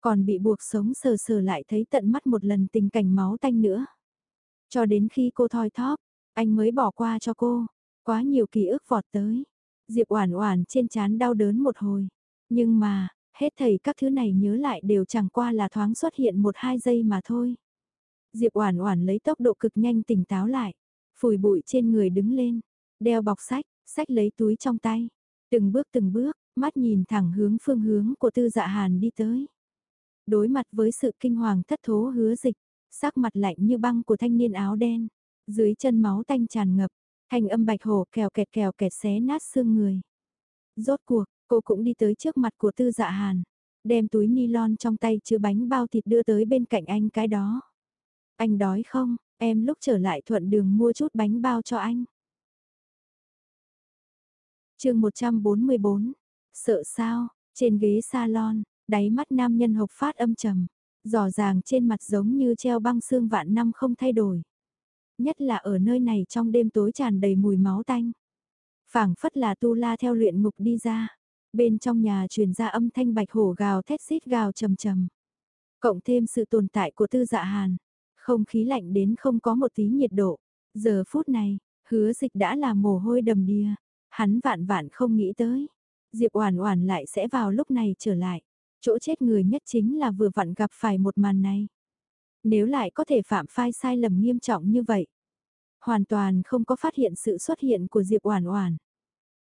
Còn bị buộc sống sờ sờ lại thấy tận mắt một lần tình cảnh máu tanh nữa. Cho đến khi cô thoi thóp, anh mới bỏ qua cho cô. Quá nhiều ký ức vọt tới. Diệp Oản Oản trên trán đau đớn một hồi. Nhưng mà, hết thảy các thứ này nhớ lại đều chẳng qua là thoáng xuất hiện một hai giây mà thôi. Diệp Oản Oản lấy tốc độ cực nhanh tỉnh táo lại, phủi bụi trên người đứng lên, đeo bọc sách, sách lấy túi trong tay, từng bước từng bước, mắt nhìn thẳng hướng phương hướng của Tư Dạ Hàn đi tới. Đối mặt với sự kinh hoàng thất thố hứa dịch, sắc mặt lạnh như băng của thanh niên áo đen, dưới chân máu tanh tràn ngập, thanh âm bạch hổ kèo kẹt kèo kẹt xé nát xương người. Rốt cuộc, cô cũng đi tới trước mặt của tư dạ hàn, đem túi ni lon trong tay chứa bánh bao thịt đưa tới bên cạnh anh cái đó. Anh đói không, em lúc trở lại thuận đường mua chút bánh bao cho anh. chương 144, sợ sao, trên ghế salon, đáy mắt nam nhân hộc phát âm trầm, rõ ràng trên mặt giống như treo băng xương vạn năm không thay đổi. Nhất là ở nơi này trong đêm tối tràn đầy mùi máu tanh. phảng phất là tu la theo luyện ngục đi ra. Bên trong nhà truyền ra âm thanh bạch hổ gào thét xít gào trầm trầm. Cộng thêm sự tồn tại của tư dạ hàn. Không khí lạnh đến không có một tí nhiệt độ. Giờ phút này, hứa dịch đã là mồ hôi đầm đìa. Hắn vạn vạn không nghĩ tới. Diệp Oản Oản lại sẽ vào lúc này trở lại. Chỗ chết người nhất chính là vừa vặn gặp phải một màn này. Nếu lại có thể phạm phai sai lầm nghiêm trọng như vậy, hoàn toàn không có phát hiện sự xuất hiện của Diệp Oản Oản.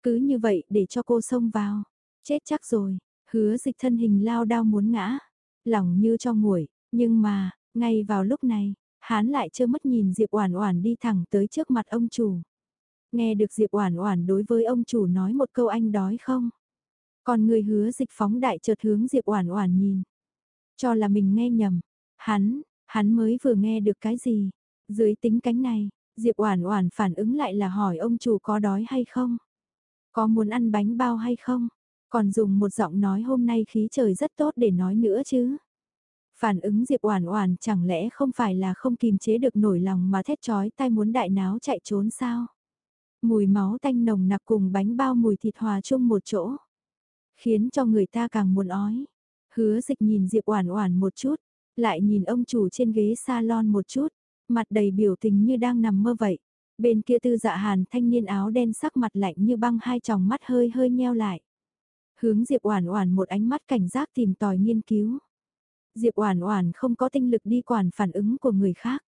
Cứ như vậy để cho cô xông vào, chết chắc rồi, hứa dịch thân hình lao đao muốn ngã, lòng như cho nguội, nhưng mà, ngay vào lúc này, hắn lại chưa mất nhìn Diệp Oản Oản đi thẳng tới trước mặt ông chủ. Nghe được Diệp Oản Oản đối với ông chủ nói một câu anh đói không? Còn người hứa dịch phóng đại chợt hướng Diệp Oản Oản nhìn. Cho là mình nghe nhầm. Hắn, hắn mới vừa nghe được cái gì? Dưới tính cánh này, Diệp Oản Oản phản ứng lại là hỏi ông chủ có đói hay không? Có muốn ăn bánh bao hay không? Còn dùng một giọng nói hôm nay khí trời rất tốt để nói nữa chứ. Phản ứng Diệp Oản Oản chẳng lẽ không phải là không kìm chế được nổi lòng mà thét chói tai muốn đại náo chạy trốn sao? Mùi máu tanh nồng nặc cùng bánh bao mùi thịt hòa chung một chỗ khiến cho người ta càng muốn ói. Hứa dịch nhìn Diệp Oản Oản một chút, lại nhìn ông chủ trên ghế salon một chút, mặt đầy biểu tình như đang nằm mơ vậy. Bên kia tư dạ hàn thanh niên áo đen sắc mặt lạnh như băng hai tròng mắt hơi hơi nheo lại. Hướng Diệp Oản Oản một ánh mắt cảnh giác tìm tòi nghiên cứu. Diệp Oản Oản không có tinh lực đi quản phản ứng của người khác.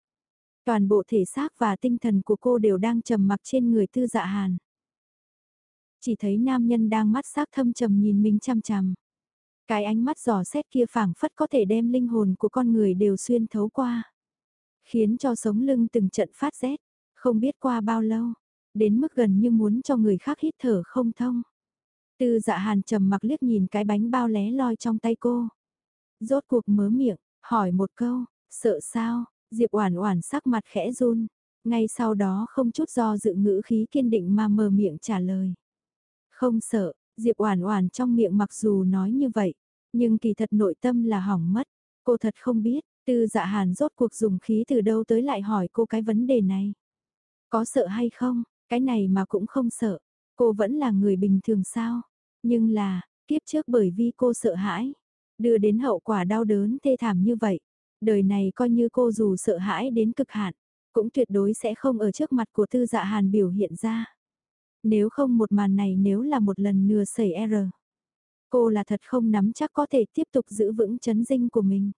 Toàn bộ thể xác và tinh thần của cô đều đang trầm mặc trên người Tư Dạ Hàn chỉ thấy nam nhân đang mắt sắc thâm trầm nhìn mình chăm chằm. Cái ánh mắt giò xét kia phảng phất có thể đem linh hồn của con người đều xuyên thấu qua. Khiến cho sống lưng từng trận phát rét, không biết qua bao lâu, đến mức gần như muốn cho người khác hít thở không thông. Tư dạ hàn trầm mặc liếc nhìn cái bánh bao lé loi trong tay cô. Rốt cuộc mớ miệng, hỏi một câu, sợ sao, Diệp Oản Oản sắc mặt khẽ run, ngay sau đó không chút do dự ngữ khí kiên định mà mở miệng trả lời. Không sợ, Diệp Oản Oản trong miệng mặc dù nói như vậy, nhưng kỳ thật nội tâm là hỏng mất, cô thật không biết, Tư Dạ Hàn rốt cuộc dùng khí từ đâu tới lại hỏi cô cái vấn đề này. Có sợ hay không? Cái này mà cũng không sợ. Cô vẫn là người bình thường sao? Nhưng là, kiếp trước bởi vì cô sợ hãi, đưa đến hậu quả đau đớn thê thảm như vậy. Đời này coi như cô dù sợ hãi đến cực hạn, cũng tuyệt đối sẽ không ở trước mặt của tư dạ hàn biểu hiện ra. Nếu không một màn này nếu là một lần nửa xảy R. Cô là thật không nắm chắc có thể tiếp tục giữ vững chấn dinh của mình.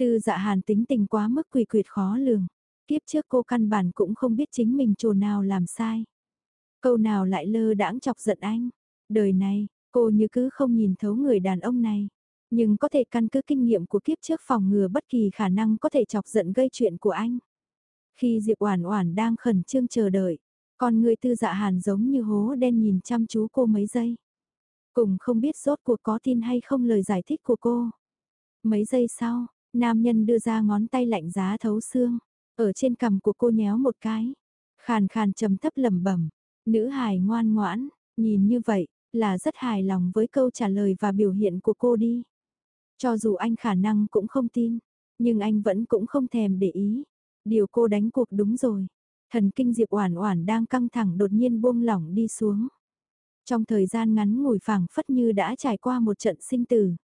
Tư dạ hàn tính tình quá mức quỷ quyệt khó lường. Kiếp trước cô căn bản cũng không biết chính mình chỗ nào làm sai. Câu nào lại lơ đãng chọc giận anh. Đời này, cô như cứ không nhìn thấu người đàn ông này. Nhưng có thể căn cứ kinh nghiệm của kiếp trước phòng ngừa bất kỳ khả năng có thể chọc giận gây chuyện của anh. Khi Diệp Oản Oản đang khẩn trương chờ đợi, con người tư dạ hàn giống như hố đen nhìn chăm chú cô mấy giây. Cùng không biết rốt cuộc có tin hay không lời giải thích của cô. Mấy giây sau, nam nhân đưa ra ngón tay lạnh giá thấu xương, ở trên cằm của cô nhéo một cái. Khàn khàn trầm thấp lẩm bẩm, nữ hài ngoan ngoãn, nhìn như vậy, là rất hài lòng với câu trả lời và biểu hiện của cô đi. Cho dù anh khả năng cũng không tin, nhưng anh vẫn cũng không thèm để ý. Điều cô đánh cuộc đúng rồi. Thần kinh Diệp Oản Oản đang căng thẳng đột nhiên buông lỏng đi xuống. Trong thời gian ngắn ngủi phảng phất như đã trải qua một trận sinh tử.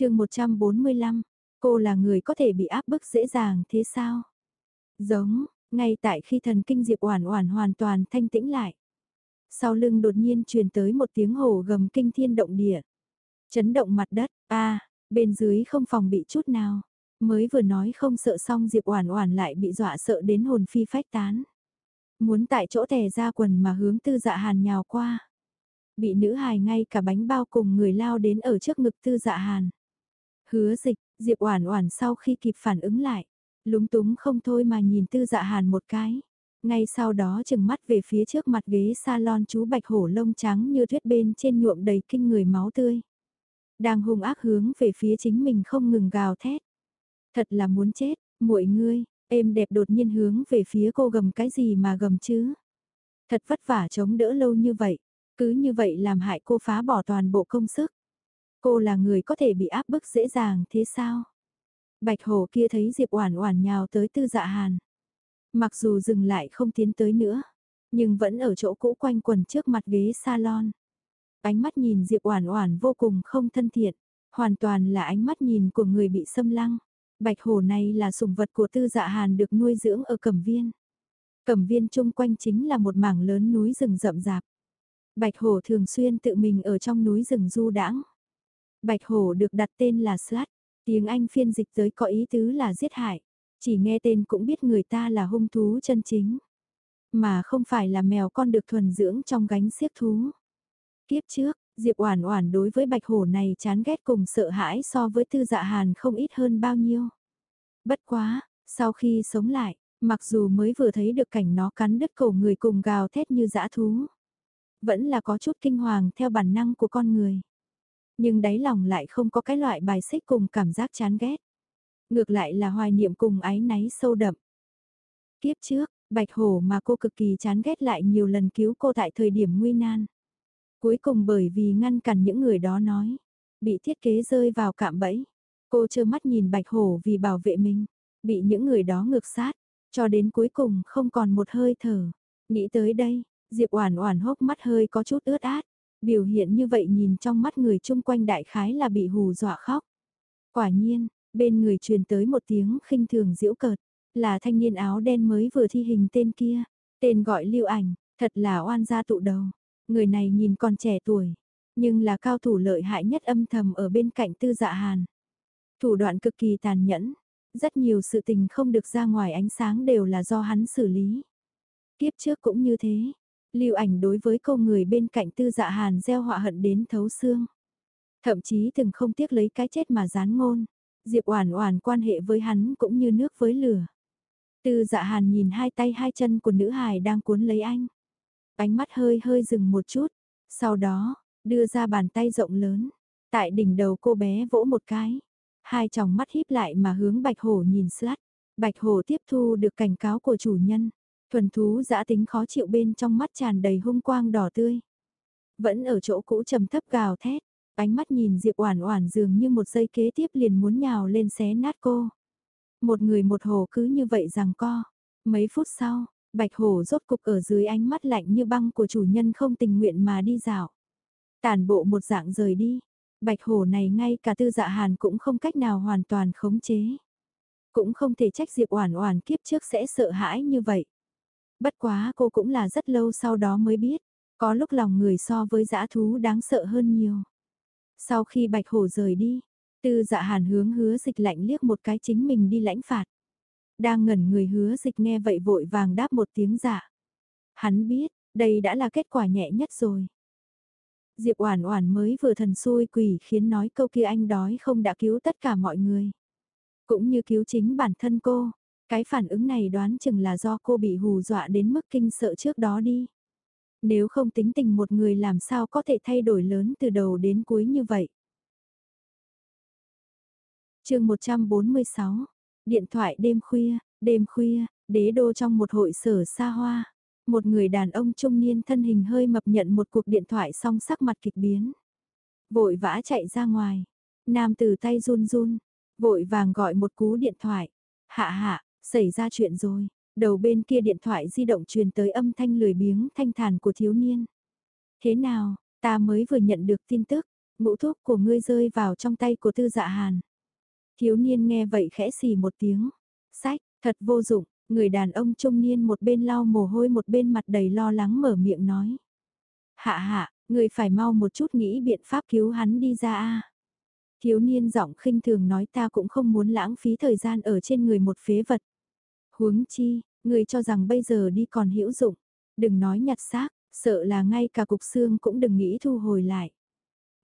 Chương 145, cô là người có thể bị áp bức dễ dàng thế sao? Giống, ngay tại khi thần kinh Diệp Oản Oản hoàn toàn thanh tĩnh lại. Sau lưng đột nhiên truyền tới một tiếng hổ gầm kinh thiên động địa. Chấn động mặt đất, a, bên dưới không phòng bị chút nào. Mới vừa nói không sợ xong Diệp Oản Oản lại bị dọa sợ đến hồn phi phách tán. Muốn tại chỗ tè ra quần mà hướng Tư Dạ Hàn nhào qua. Bị nữ hài ngay cả bánh bao cùng người lao đến ở trước ngực Tư Dạ Hàn. Hứa Dịch, Diệp Oản Oản sau khi kịp phản ứng lại, lúng túng không thôi mà nhìn Tư Dạ Hàn một cái. Ngay sau đó chừng mắt về phía trước mặt ghế salon chú bạch hổ lông trắng như tuyết bên trên nhuộm đầy kinh người máu tươi. Đang hung ác hướng về phía chính mình không ngừng gào thét. Thật là muốn chết, muội ngươi, êm đẹp đột nhiên hướng về phía cô gầm cái gì mà gầm chứ. Thật vất vả chống đỡ lâu như vậy, cứ như vậy làm hại cô phá bỏ toàn bộ công sức. Cô là người có thể bị áp bức dễ dàng thế sao? Bạch hổ kia thấy Diệp Oản Oản nhào tới Tư Dạ Hàn. Mặc dù dừng lại không tiến tới nữa, nhưng vẫn ở chỗ cũ quanh quần trước mặt ghế salon. Ánh mắt nhìn Diệp Oản Oản vô cùng không thân thiện, hoàn toàn là ánh mắt nhìn của người bị xâm lăng. Bạch hổ này là sủng vật của Tư Dạ Hàn được nuôi dưỡng ở Cẩm Viên. Cẩm Viên chung quanh chính là một mảng lớn núi rừng rậm rạp. Bạch hổ thường xuyên tự mình ở trong núi rừng du đãng. Bạch hổ được đặt tên là Slat, tiếng Anh phiên dịch tới có ý tứ là giết hại. Chỉ nghe tên cũng biết người ta là hung thú chân chính. Mà không phải là mèo con được thuần dưỡng trong gánh xiếc thú. Kiếp trước, Diệp Oản Oản đối với bạch hổ này chán ghét cùng sợ hãi so với Tư Dạ Hàn không ít hơn bao nhiêu. Bất quá, sau khi sống lại, mặc dù mới vừa thấy được cảnh nó cắn đứt cổ người cùng gào thét như dã thú, vẫn là có chút kinh hoàng theo bản năng của con người. Nhưng đáy lòng lại không có cái loại bài xích cùng cảm giác chán ghét. Ngược lại là hoài niệm cùng ái náy sâu đậm. Kiếp trước, Bạch Hổ mà cô cực kỳ chán ghét lại nhiều lần cứu cô tại thời điểm nguy nan. Cuối cùng bởi vì ngăn cản những người đó nói, bị thiết kế rơi vào cạm bẫy. Cô trơ mắt nhìn Bạch Hổ vì bảo vệ mình, bị những người đó ngược sát, cho đến cuối cùng không còn một hơi thở. Nghĩ tới đây, Diệp Oản Oản hốc mắt hơi có chút ướt át, biểu hiện như vậy nhìn trong mắt người chung quanh đại khái là bị hù dọa khóc. Quả nhiên, bên người truyền tới một tiếng khinh thường giễu cợt, là thanh niên áo đen mới vừa thi hình tên kia, tên gọi Lưu Ảnh, thật là oan gia tụ đầu. Người này nhìn còn trẻ tuổi, nhưng là cao thủ lợi hại nhất âm thầm ở bên cạnh Tư Dạ Hàn. Thủ đoạn cực kỳ tàn nhẫn, rất nhiều sự tình không được ra ngoài ánh sáng đều là do hắn xử lý. Kiếp trước cũng như thế, lưu ảnh đối với câu người bên cạnh Tư Dạ Hàn gieo họa hận đến thấu xương. Thậm chí từng không tiếc lấy cái chết mà dán ngôn. Diệp Oản Oản quan hệ với hắn cũng như nước với lửa. Tư Dạ Hàn nhìn hai tay hai chân của nữ hài đang cuốn lấy anh. Ánh mắt hơi hơi dừng một chút, sau đó, đưa ra bàn tay rộng lớn, tại đỉnh đầu cô bé vỗ một cái. Hai tròng mắt híp lại mà hướng Bạch Hổ nhìn sát Bạch Hổ tiếp thu được cảnh cáo của chủ nhân. Thuần thú dã tính khó chịu bên trong mắt tràn đầy hung quang đỏ tươi. Vẫn ở chỗ cũ trầm thấp gào thét, ánh mắt nhìn Diệp Oản Oản dường như một giây kế tiếp liền muốn nhào lên xé nát cô. Một người một hồ cứ như vậy rằng co. Mấy phút sau, Bạch Hổ rốt cục ở dưới ánh mắt lạnh như băng của chủ nhân không tình nguyện mà đi dạo. Tản bộ một dạng rời đi. Bạch Hổ này ngay cả tư dạ hàn cũng không cách nào hoàn toàn khống chế. Cũng không thể trách Diệp Oản Oản kiếp trước sẽ sợ hãi như vậy. Bất quá cô cũng là rất lâu sau đó mới biết, có lúc lòng người so với dã thú đáng sợ hơn nhiều. Sau khi Bạch Hổ rời đi, Tư Dạ Hàn hướng Hứa Dịch lạnh liếc một cái chính mình đi lãnh phạt. Đang ngẩn người Hứa Dịch nghe vậy vội vàng đáp một tiếng dạ. Hắn biết, đây đã là kết quả nhẹ nhất rồi. Diệp Oản Oản mới vừa thần xui quỷ khiến nói câu kia anh đói không đã cứu tất cả mọi người, cũng như cứu chính bản thân cô. Cái phản ứng này đoán chừng là do cô bị hù dọa đến mức kinh sợ trước đó đi. Nếu không tính tình một người làm sao có thể thay đổi lớn từ đầu đến cuối như vậy. chương 146, điện thoại đêm khuya, đêm khuya, đế đô trong một hội sở xa hoa. Một người đàn ông trung niên thân hình hơi mập nhận một cuộc điện thoại xong sắc mặt kịch biến. Vội vã chạy ra ngoài. Nam từ tay run run. Vội vàng gọi một cú điện thoại. Hạ hạ, xảy ra chuyện rồi. Đầu bên kia điện thoại di động truyền tới âm thanh lười biếng thanh thản của thiếu niên. Thế nào, ta mới vừa nhận được tin tức, ngũ thuốc của ngươi rơi vào trong tay của tư dạ hàn. Thiếu niên nghe vậy khẽ xì một tiếng. Sách, thật vô dụng, người đàn ông trung niên một bên lau mồ hôi một bên mặt đầy lo lắng mở miệng nói. Hạ hạ, người phải mau một chút nghĩ biện pháp cứu hắn đi ra a. Thiếu niên giọng khinh thường nói ta cũng không muốn lãng phí thời gian ở trên người một phế vật. Huống chi, người cho rằng bây giờ đi còn hữu dụng, đừng nói nhặt xác, sợ là ngay cả cục xương cũng đừng nghĩ thu hồi lại.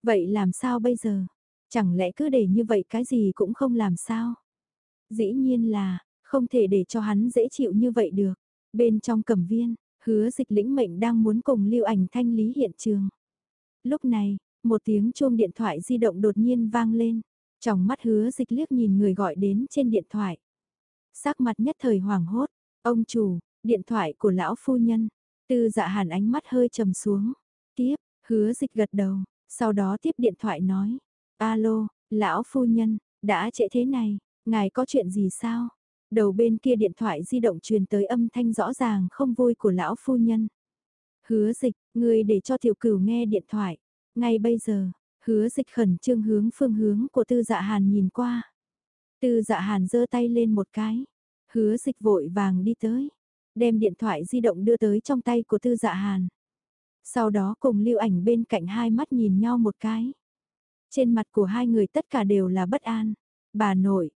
Vậy làm sao bây giờ? Chẳng lẽ cứ để như vậy cái gì cũng không làm sao? Dĩ nhiên là, không thể để cho hắn dễ chịu như vậy được. Bên trong cẩm viên, hứa dịch lĩnh mệnh đang muốn cùng lưu ảnh thanh lý hiện trường. Lúc này, một tiếng chuông điện thoại di động đột nhiên vang lên. Trong mắt hứa dịch liếc nhìn người gọi đến trên điện thoại. Sắc mặt nhất thời hoảng hốt, ông chủ, điện thoại của lão phu nhân. Tư dạ hàn ánh mắt hơi trầm xuống. Tiếp, hứa dịch gật đầu, sau đó tiếp điện thoại nói. Alo, lão phu nhân, đã trễ thế này, ngài có chuyện gì sao? Đầu bên kia điện thoại di động truyền tới âm thanh rõ ràng không vui của lão phu nhân. Hứa dịch, người để cho tiểu cửu nghe điện thoại. Ngay bây giờ, hứa dịch khẩn trương hướng phương hướng của tư dạ hàn nhìn qua. Tư dạ hàn giơ tay lên một cái. Hứa dịch vội vàng đi tới. Đem điện thoại di động đưa tới trong tay của tư dạ hàn. Sau đó cùng lưu ảnh bên cạnh hai mắt nhìn nhau một cái. Trên mặt của hai người tất cả đều là bất an. Bà nội.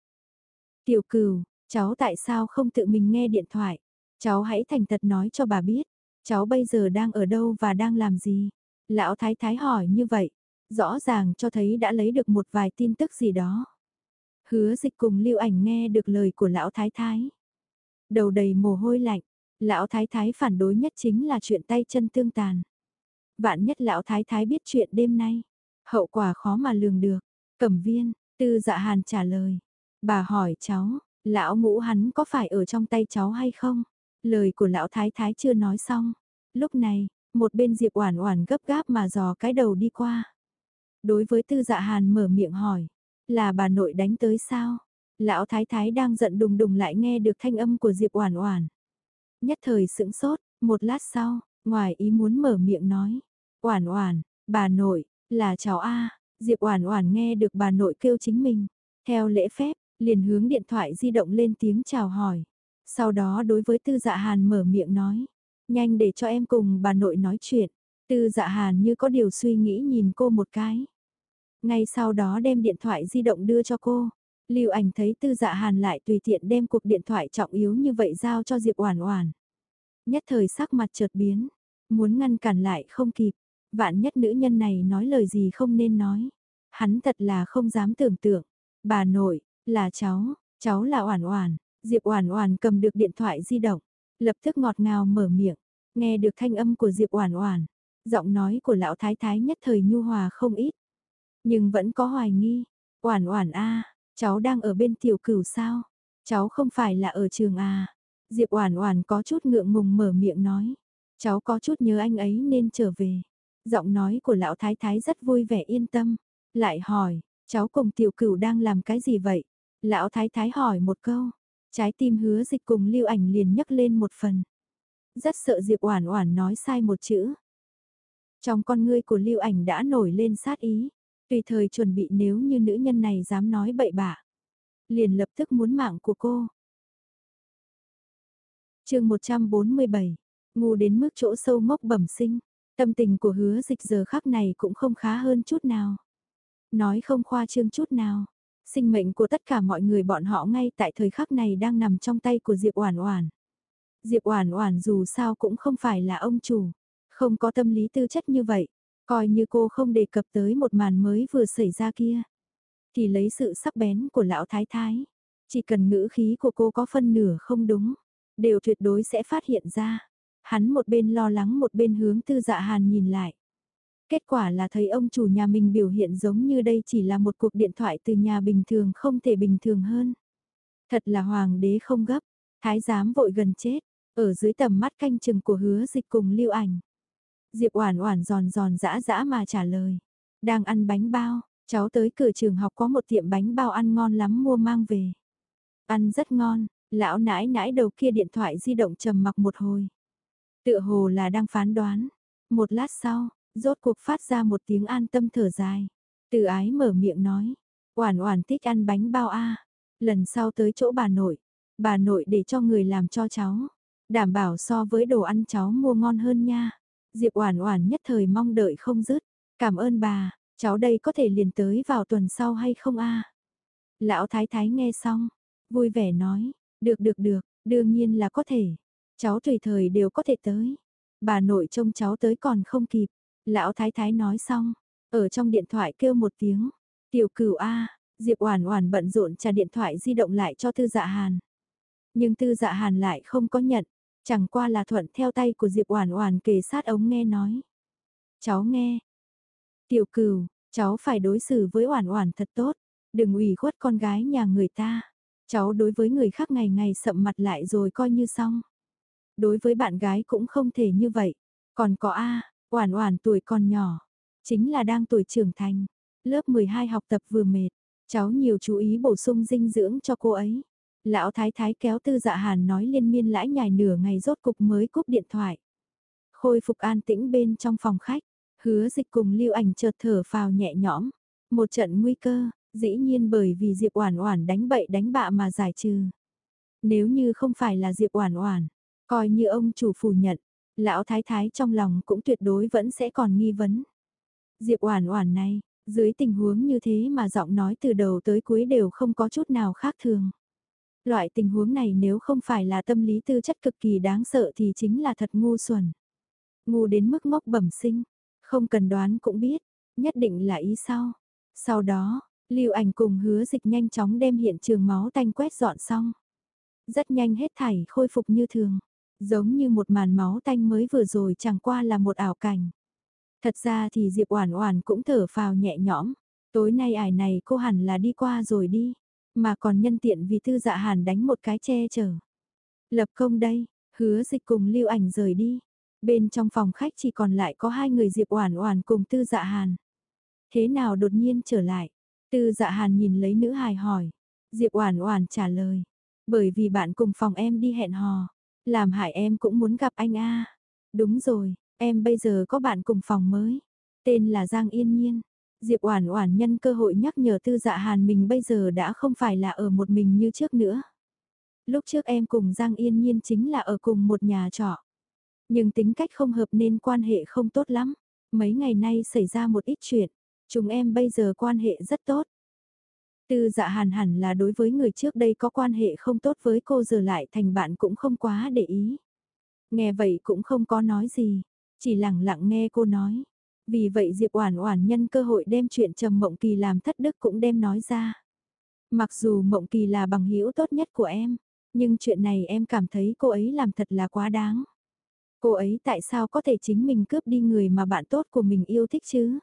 Tiểu cừu, cháu tại sao không tự mình nghe điện thoại? Cháu hãy thành thật nói cho bà biết. Cháu bây giờ đang ở đâu và đang làm gì? Lão Thái Thái hỏi như vậy. Rõ ràng cho thấy đã lấy được một vài tin tức gì đó. Hứa dịch cùng lưu ảnh nghe được lời của lão thái thái. Đầu đầy mồ hôi lạnh, lão thái thái phản đối nhất chính là chuyện tay chân tương tàn. Vạn nhất lão thái thái biết chuyện đêm nay, hậu quả khó mà lường được. Cẩm viên, tư dạ hàn trả lời. Bà hỏi cháu, lão ngũ hắn có phải ở trong tay cháu hay không? Lời của lão thái thái chưa nói xong. Lúc này, một bên Diệp Oản Oản gấp gáp mà dò cái đầu đi qua. Đối với Tư Dạ Hàn mở miệng hỏi, là bà nội đánh tới sao? Lão thái thái đang giận đùng đùng lại nghe được thanh âm của Diệp Oản Oản. Nhất thời sững sốt, một lát sau, ngoài ý muốn mở miệng nói, "Oản Oản, bà nội, là cháu a." Diệp Oản Oản nghe được bà nội kêu chính mình, theo lễ phép, liền hướng điện thoại di động lên tiếng chào hỏi. Sau đó đối với Tư Dạ Hàn mở miệng nói, "Nhanh để cho em cùng bà nội nói chuyện." Tư Dạ Hàn như có điều suy nghĩ nhìn cô một cái. Ngay sau đó đem điện thoại di động đưa cho cô. Lưu ảnh thấy tư dạ hàn lại tùy tiện đem cuộc điện thoại trọng yếu như vậy giao cho Diệp Oản Oản. Nhất thời sắc mặt chợt biến, muốn ngăn cản lại không kịp, vạn nhất nữ nhân này nói lời gì không nên nói. Hắn thật là không dám tưởng tượng. Bà nội, là cháu, cháu là Oản Oản, Diệp Oản Oản cầm được điện thoại di động, lập tức ngọt ngào mở miệng, nghe được thanh âm của Diệp Oản Oản, giọng nói của lão thái thái nhất thời nhu hòa không ít. Nhưng vẫn có hoài nghi. Oản oản a, Cháu đang ở bên tiểu cửu sao? Cháu không phải là ở trường à? Diệp Oản Oản có chút ngượng ngùng mở miệng nói. Cháu có chút nhớ anh ấy nên trở về. Giọng nói của lão thái thái rất vui vẻ yên tâm. Lại hỏi, cháu cùng tiểu cửu đang làm cái gì vậy? Lão thái thái hỏi một câu. Trái tim hứa dịch cùng lưu ảnh liền nhấc lên một phần. Rất sợ Diệp Oản Oản nói sai một chữ. Trong con ngươi của lưu ảnh đã nổi lên sát ý. Tùy thời chuẩn bị nếu như nữ nhân này dám nói bậy bạ. Liền lập tức muốn mạng của cô. chương 147, ngu đến mức chỗ sâu mốc bẩm sinh. Tâm tình của hứa dịch giờ khắc này cũng không khá hơn chút nào. Nói không khoa trương chút nào. Sinh mệnh của tất cả mọi người bọn họ ngay tại thời khắc này đang nằm trong tay của Diệp Oản Oản. Diệp Oản Oản dù sao cũng không phải là ông chủ, không có tâm lý tư chất như vậy, coi như cô không đề cập tới một màn mới vừa xảy ra kia, thì lấy sự sắc bén của lão thái thái, chỉ cần ngữ khí của cô có phân nửa không đúng, đều tuyệt đối sẽ phát hiện ra. Hắn một bên lo lắng một bên hướng Tư Dạ Hàn nhìn lại. Kết quả là thấy ông chủ nhà mình biểu hiện giống như đây chỉ là một cuộc điện thoại từ nhà bình thường không thể bình thường hơn. Thật là hoàng đế không gấp, thái giám vội gần chết, ở dưới tầm mắt canh chừng của hứa dịch cùng lưu ảnh. Diệp Oản Oản giòn giòn dã dã mà trả lời. Đang ăn bánh bao, cháu tới cửa trường học có một tiệm bánh bao ăn ngon lắm mua mang về. Ăn rất ngon, lão nãi nãi đầu kia điện thoại di động trầm mặc một hồi. Tựa hồ là đang phán đoán. Một lát sau, rốt cuộc phát ra một tiếng an tâm thở dài. Từ ái mở miệng nói, Oản Oản thích ăn bánh bao a. Lần sau tới chỗ bà nội, bà nội để cho người làm cho cháu. Đảm bảo so với đồ ăn cháu mua ngon hơn nha. Diệp Oản Oản nhất thời mong đợi không dứt. Cảm ơn bà, cháu đây có thể liền tới vào tuần sau hay không a? Lão Thái Thái nghe xong, vui vẻ nói, được được được, đương nhiên là có thể. Cháu tùy thời đều có thể tới. Bà nội trông cháu tới còn không kịp. Lão Thái Thái nói xong, ở trong điện thoại kêu một tiếng, tiểu cửu A, Diệp Oản Oản bận rộn trả điện thoại di động lại cho Tư Dạ Hàn. Nhưng Tư Dạ Hàn lại không có nhận, Chẳng qua là thuận theo tay của Diệp Oản Oản kề sát ống nghe nói. Cháu nghe. Tiểu cửu, cháu phải đối xử với Oản Oản thật tốt, đừng ủy khuất con gái nhà người ta. Cháu đối với người khác ngày ngày sậm mặt lại rồi coi như xong. Đối với bạn gái cũng không thể như vậy. Còn có A, Oản Oản tuổi còn nhỏ, chính là đang tuổi trưởng thành. Lớp 12 học tập vừa mệt, cháu nhiều chú ý bổ sung dinh dưỡng cho cô ấy. Lão thái thái kéo tư dạ hàn nói liên miên lãi nhài nửa ngày rốt cục mới cúp điện thoại. Khôi phục an tĩnh bên trong phòng khách, hứa dịch cùng lưu ảnh chợt thở phào nhẹ nhõm. Một trận nguy cơ, dĩ nhiên bởi vì Diệp Oản Oản đánh bậy đánh bạ mà giải trừ. Nếu như không phải là Diệp Oản Oản, coi như ông chủ phủ nhận, lão thái thái trong lòng cũng tuyệt đối vẫn sẽ còn nghi vấn. Diệp Oản Oản này, dưới tình huống như thế mà giọng nói từ đầu tới cuối đều không có chút nào khác thường. Loại tình huống này nếu không phải là tâm lý tư chất cực kỳ đáng sợ thì chính là thật ngu xuẩn. Ngu đến mức ngốc bẩm sinh, không cần đoán cũng biết, nhất định là ý sau. Sau đó, Lưu Ảnh cùng Hứa Dịch nhanh chóng đem hiện trường máu tanh quét dọn xong. Rất nhanh hết thảy khôi phục như thường, giống như một màn máu tanh mới vừa rồi chẳng qua là một ảo cảnh. Thật ra thì Diệp Oản Oản cũng thở phào nhẹ nhõm, tối nay ải này cô hẳn là đi qua rồi đi. Mà còn nhân tiện vì tư dạ hàn đánh một cái che chở. Lập công đây, hứa dịch cùng lưu ảnh rời đi. Bên trong phòng khách chỉ còn lại có hai người Diệp Oản Oản cùng Tư Dạ Hàn. Thế nào đột nhiên trở lại? Tư Dạ Hàn nhìn lấy nữ hài hỏi. Diệp Oản Oản trả lời, bởi vì bạn cùng phòng em đi hẹn hò, làm hại em cũng muốn gặp anh a. Đúng rồi, em bây giờ có bạn cùng phòng mới, tên là Giang Yên Nhiên. Diệp Oản Oản nhân cơ hội nhắc nhở Tư Dạ Hàn mình bây giờ đã không phải là ở một mình như trước nữa. Lúc trước em cùng Giang Yên Nhiên chính là ở cùng một nhà trọ. Nhưng tính cách không hợp nên quan hệ không tốt lắm. Mấy ngày nay xảy ra một ít chuyện, chúng em bây giờ quan hệ rất tốt. Tư dạ hàn hẳn là đối với người trước đây có quan hệ không tốt với cô giờ lại thành bạn cũng không quá để ý. Nghe vậy cũng không có nói gì, chỉ lặng lặng nghe cô nói. Vì vậy Diệp Oản Oản nhân cơ hội đem chuyện Trầm Mộng Kỳ làm thất đức cũng đem nói ra. Mặc dù Mộng Kỳ là bằng hữu tốt nhất của em, nhưng chuyện này em cảm thấy cô ấy làm thật là quá đáng. Cô ấy tại sao có thể chính mình cướp đi người mà bạn tốt của mình yêu thích chứ?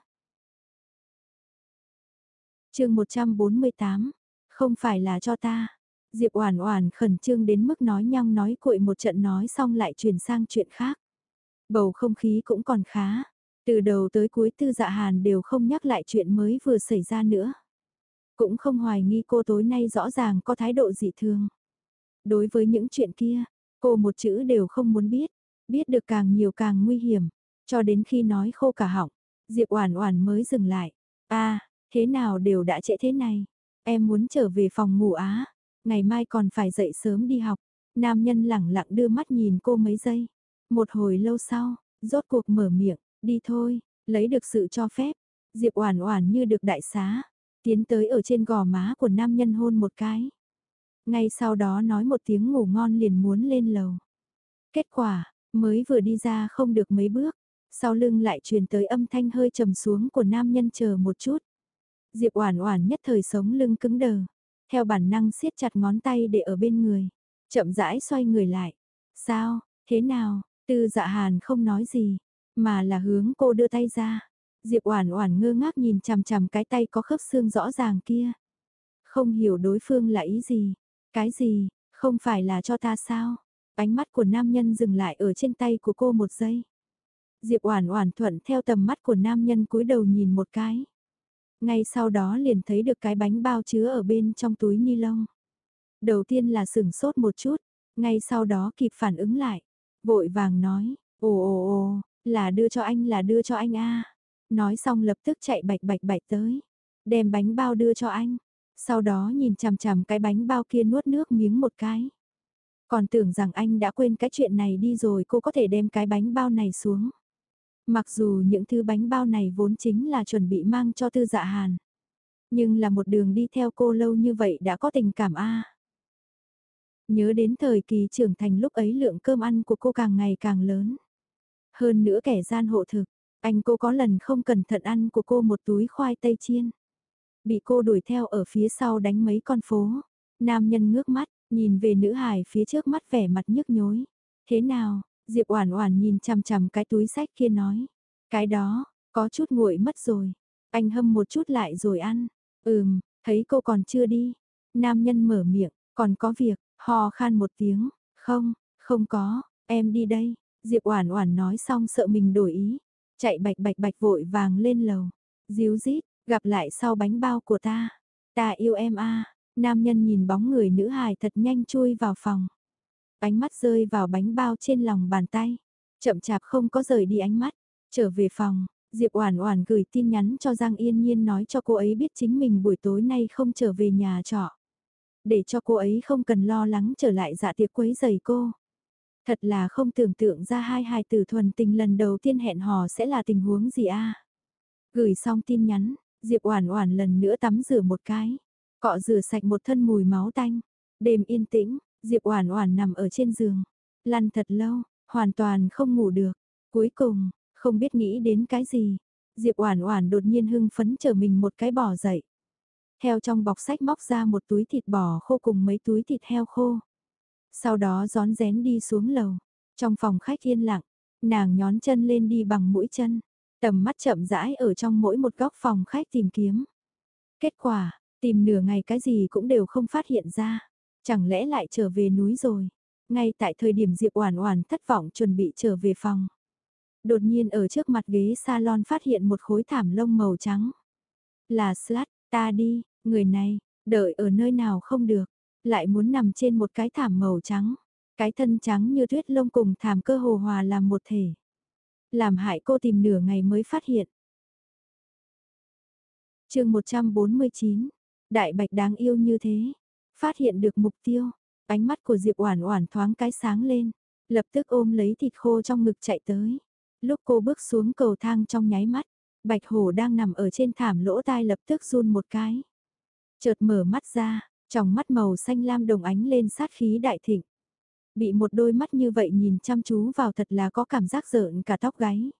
Chương 148. Không phải là cho ta. Diệp Oản Oản khẩn trương đến mức nói nhăng nói cuội một trận nói xong lại chuyển sang chuyện khác. Bầu không khí cũng còn khá, từ đầu tới cuối Tư Dạ Hàn đều không nhắc lại chuyện mới vừa xảy ra nữa. Cũng không hoài nghi cô tối nay rõ ràng có thái độ dị thường. Đối với những chuyện kia, cô một chữ đều không muốn biết, biết được càng nhiều càng nguy hiểm, cho đến khi nói khô cả họng, Diệp Oản Oản mới dừng lại. "A, thế nào đều đã trễ thế này, em muốn trở về phòng ngủ á, ngày mai còn phải dậy sớm đi học." Nam nhân lẳng lặng đưa mắt nhìn cô mấy giây. Một hồi lâu sau, rốt cuộc mở miệng, "Đi thôi." Lấy được sự cho phép, Diệp Oản Oản như được đại xá, tiến tới ở trên gò má của nam nhân hôn một cái. Ngay sau đó nói một tiếng ngủ ngon liền muốn lên lầu. Kết quả, mới vừa đi ra không được mấy bước, sau lưng lại truyền tới âm thanh hơi trầm xuống của nam nhân chờ một chút. Diệp Oản Oản nhất thời sống lưng cứng đờ, theo bản năng siết chặt ngón tay để ở bên người, chậm rãi xoay người lại. "Sao? Thế nào?" Tư Dạ Hàn không nói gì, mà là hướng cô đưa tay ra. Diệp Oản Oản ngơ ngác nhìn chằm chằm cái tay có khớp xương rõ ràng kia. Không hiểu đối phương là ý gì, cái gì, không phải là cho ta sao? Ánh mắt của nam nhân dừng lại ở trên tay của cô một giây. Diệp Oản Oản thuận theo tầm mắt của nam nhân cúi đầu nhìn một cái. Ngay sau đó liền thấy được cái bánh bao chứa ở bên trong túi ni lông. Đầu tiên là sửng sốt một chút, ngay sau đó kịp phản ứng lại, vội vàng nói, "Ồ ồ ồ, là đưa cho anh là đưa cho anh a." Nói xong lập tức chạy bạch bạch bạch tới, đem bánh bao đưa cho anh. Sau đó nhìn chằm chằm cái bánh bao kia nuốt nước miếng một cái. Còn tưởng rằng anh đã quên cái chuyện này đi rồi cô có thể đem cái bánh bao này xuống. Mặc dù những thứ bánh bao này vốn chính là chuẩn bị mang cho tư dạ hàn. Nhưng là một đường đi theo cô lâu như vậy đã có tình cảm a Nhớ đến thời kỳ trưởng thành lúc ấy lượng cơm ăn của cô càng ngày càng lớn. Hơn nữa kẻ gian hộ thực, anh cô có lần không cẩn thận ăn của cô một túi khoai tây chiên. Bị cô đuổi theo ở phía sau đánh mấy con phố. Nam nhân ngước mắt, nhìn về nữ hài phía trước mắt vẻ mặt nhức nhối. Thế nào, Diệp Oản Oản nhìn chằm chằm cái túi sách kia nói, cái đó, có chút nguội mất rồi. Anh hâm một chút lại rồi ăn. Ừm, thấy cô còn chưa đi. Nam nhân mở miệng, còn có việc, hò khan một tiếng, không, không có, em đi đây. Diệp Oản Oản nói xong sợ mình đổi ý, chạy bạch bạch bạch vội vàng lên lầu. Díu dít, gặp lại sau bánh bao của ta. Ta yêu em a. Nam nhân nhìn bóng người nữ hài thật nhanh chui vào phòng ánh mắt rơi vào bánh bao trên lòng bàn tay. Chậm chạp không có rời đi ánh mắt, trở về phòng, Diệp Oản Oản gửi tin nhắn cho Giang Yên Nhiên nói cho cô ấy biết chính mình buổi tối nay không trở về nhà trọ. Để cho cô ấy không cần lo lắng trở lại dạ tiệc quấy rầy cô. Thật là không tưởng tượng ra hai hài tử thuần tình lần đầu tiên hẹn hò sẽ là tình huống gì a. Gửi xong tin nhắn, Diệp Oản Oản lần nữa tắm rửa một cái, cọ rửa sạch một thân mùi máu tanh. Đêm yên tĩnh, Diệp Oản Oản nằm ở trên giường, lăn thật lâu, hoàn toàn không ngủ được. Cuối cùng, không biết nghĩ đến cái gì, Diệp Oản Oản đột nhiên hưng phấn trở mình một cái bò dậy. Theo trong bọc sách móc ra một túi thịt bò khô cùng mấy túi thịt heo khô. Sau đó rón rén đi xuống lầu. Trong phòng khách yên lặng, nàng nhón chân lên đi bằng mũi chân, tầm mắt chậm rãi ở trong mỗi một góc phòng khách tìm kiếm. Kết quả, tìm nửa ngày cái gì cũng đều không phát hiện ra. Chẳng lẽ lại trở về núi rồi? Ngay tại thời điểm Diệp Oản Oản thất vọng chuẩn bị trở về phòng. Đột nhiên ở trước mặt ghế salon phát hiện một khối thảm lông màu trắng. Là Slat, ta đi, người này, đợi ở nơi nào không được, lại muốn nằm trên một cái thảm màu trắng. Cái thân trắng như tuyết lông cùng thảm cơ hồ hòa làm một thể. Làm hại cô tìm nửa ngày mới phát hiện. chương 149, Đại Bạch đáng yêu như thế. Phát hiện được mục tiêu, ánh mắt của Diệp Oản Oản thoáng cái sáng lên, lập tức ôm lấy thịt khô trong ngực chạy tới. Lúc cô bước xuống cầu thang trong nháy mắt, Bạch Hổ đang nằm ở trên thảm lỗ tai lập tức run một cái. Chợt mở mắt ra, trong mắt màu xanh lam đồng ánh lên sát khí đại thịnh. Bị một đôi mắt như vậy nhìn chăm chú vào thật là có cảm giác rợn cả tóc gáy.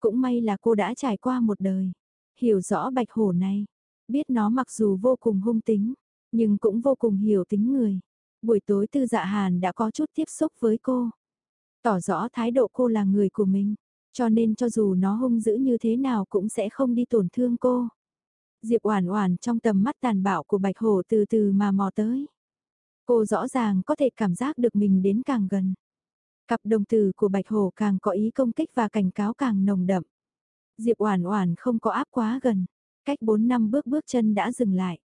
Cũng may là cô đã trải qua một đời, hiểu rõ bạch hổ này, biết nó mặc dù vô cùng hung tính, nhưng cũng vô cùng hiểu tính người. Buổi tối tư dạ hàn đã có chút tiếp xúc với cô. Tỏ rõ thái độ cô là người của mình, cho nên cho dù nó hung dữ như thế nào cũng sẽ không đi tổn thương cô. Diệp Oản Oản trong tầm mắt tàn bạo của Bạch Hổ từ từ mà mò tới. Cô rõ ràng có thể cảm giác được mình đến càng gần. Cặp đồng tử của Bạch Hổ càng có ý công kích và cảnh cáo càng nồng đậm. Diệp Oản Oản không có áp quá gần, cách 4 năm bước bước chân đã dừng lại,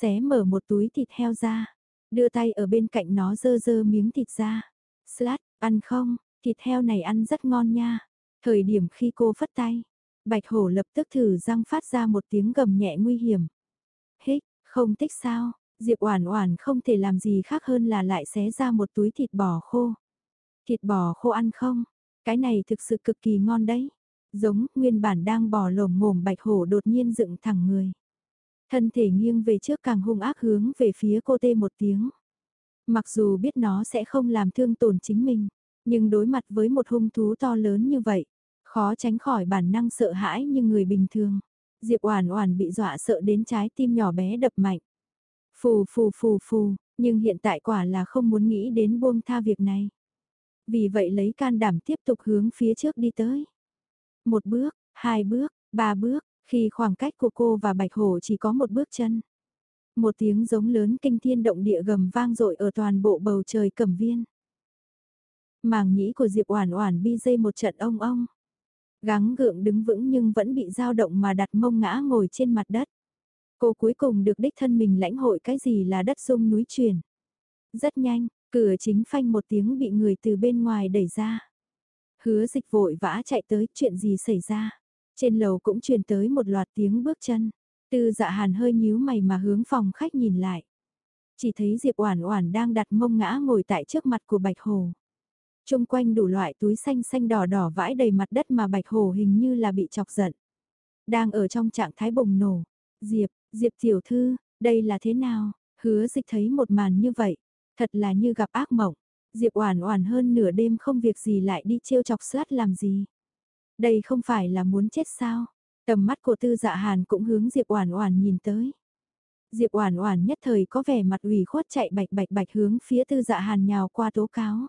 xé mở một túi thịt heo ra, đưa tay ở bên cạnh nó dơ dơ miếng thịt ra. "Slat, ăn không? Thịt heo này ăn rất ngon nha." Thời điểm khi cô phất tay, Bạch hổ lập tức thử răng phát ra một tiếng gầm nhẹ nguy hiểm. Hích, không thích sao, Diệp Oản Oản không thể làm gì khác hơn là lại xé ra một túi thịt bò khô. Thịt bò khô ăn không? Cái này thực sự cực kỳ ngon đấy. Giống nguyên bản đang bò lồm ngồm bạch hổ đột nhiên dựng thẳng người. Thân thể nghiêng về trước càng hung ác hướng về phía cô tê một tiếng. Mặc dù biết nó sẽ không làm thương tổn chính mình, nhưng đối mặt với một hung thú to lớn như vậy, Khó tránh khỏi bản năng sợ hãi như người bình thường. Diệp Oản Oản bị dọa sợ đến trái tim nhỏ bé đập mạnh. Phù phù phù phù, nhưng hiện tại quả là không muốn nghĩ đến buông tha việc này. Vì vậy lấy can đảm tiếp tục hướng phía trước đi tới. Một bước, hai bước, ba bước, khi khoảng cách của cô và Bạch Hổ chỉ có một bước chân. Một tiếng giống lớn kinh thiên động địa gầm vang dội ở toàn bộ bầu trời cẩm viên. Màng nhĩ của Diệp Oản Oản bi dây một trận ông ông. Gắng gượng đứng vững nhưng vẫn bị dao động mà đặt mông ngã ngồi trên mặt đất. Cô cuối cùng được đích thân mình lãnh hội cái gì là đất rung núi chuyển. Rất nhanh, cửa chính phanh một tiếng bị người từ bên ngoài đẩy ra. Hứa dịch vội vã chạy tới chuyện gì xảy ra. Trên lầu cũng truyền tới một loạt tiếng bước chân. Tư dạ hàn hơi nhíu mày mà hướng phòng khách nhìn lại. Chỉ thấy Diệp Oản Oản đang đặt mông ngã ngồi tại trước mặt của Bạch Hồ. Trung quanh đủ loại túi xanh xanh đỏ đỏ vãi đầy mặt đất mà bạch hồ hình như là bị chọc giận. Đang ở trong trạng thái bùng nổ. Diệp, Diệp tiểu thư, đây là thế nào? Hứa dịch thấy một màn như vậy. Thật là như gặp ác mộng. Diệp oản oản hơn nửa đêm không việc gì lại đi trêu chọc sát làm gì. Đây không phải là muốn chết sao? Tầm mắt của tư dạ hàn cũng hướng Diệp oản oản nhìn tới. Diệp oản oản nhất thời có vẻ mặt ủy khuất chạy bạch bạch bạch hướng phía tư dạ hàn nhào qua tố cáo.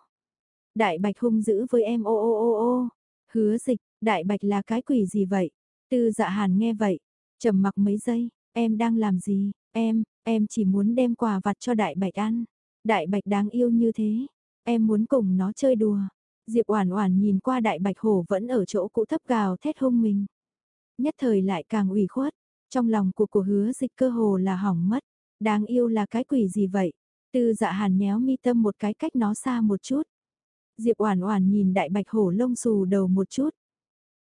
Đại bạch hung dữ với em ô ô ô ô. Hứa dịch, đại bạch là cái quỷ gì vậy? Tư dạ hàn nghe vậy, trầm mặc mấy giây, em đang làm gì? Em, em chỉ muốn đem quà vặt cho đại bạch ăn. Đại bạch đáng yêu như thế, em muốn cùng nó chơi đùa. Diệp Oản Oản nhìn qua đại bạch hổ vẫn ở chỗ cũ thấp gào thét hung mình. Nhất thời lại càng ủy khuất, trong lòng của của hứa dịch cơ hồ là hỏng mất. Đáng yêu là cái quỷ gì vậy? Tư dạ hàn nhéo mi tâm một cái cách nó xa một chút. Diệp Oản Oản nhìn đại bạch hổ lông xù đầu một chút.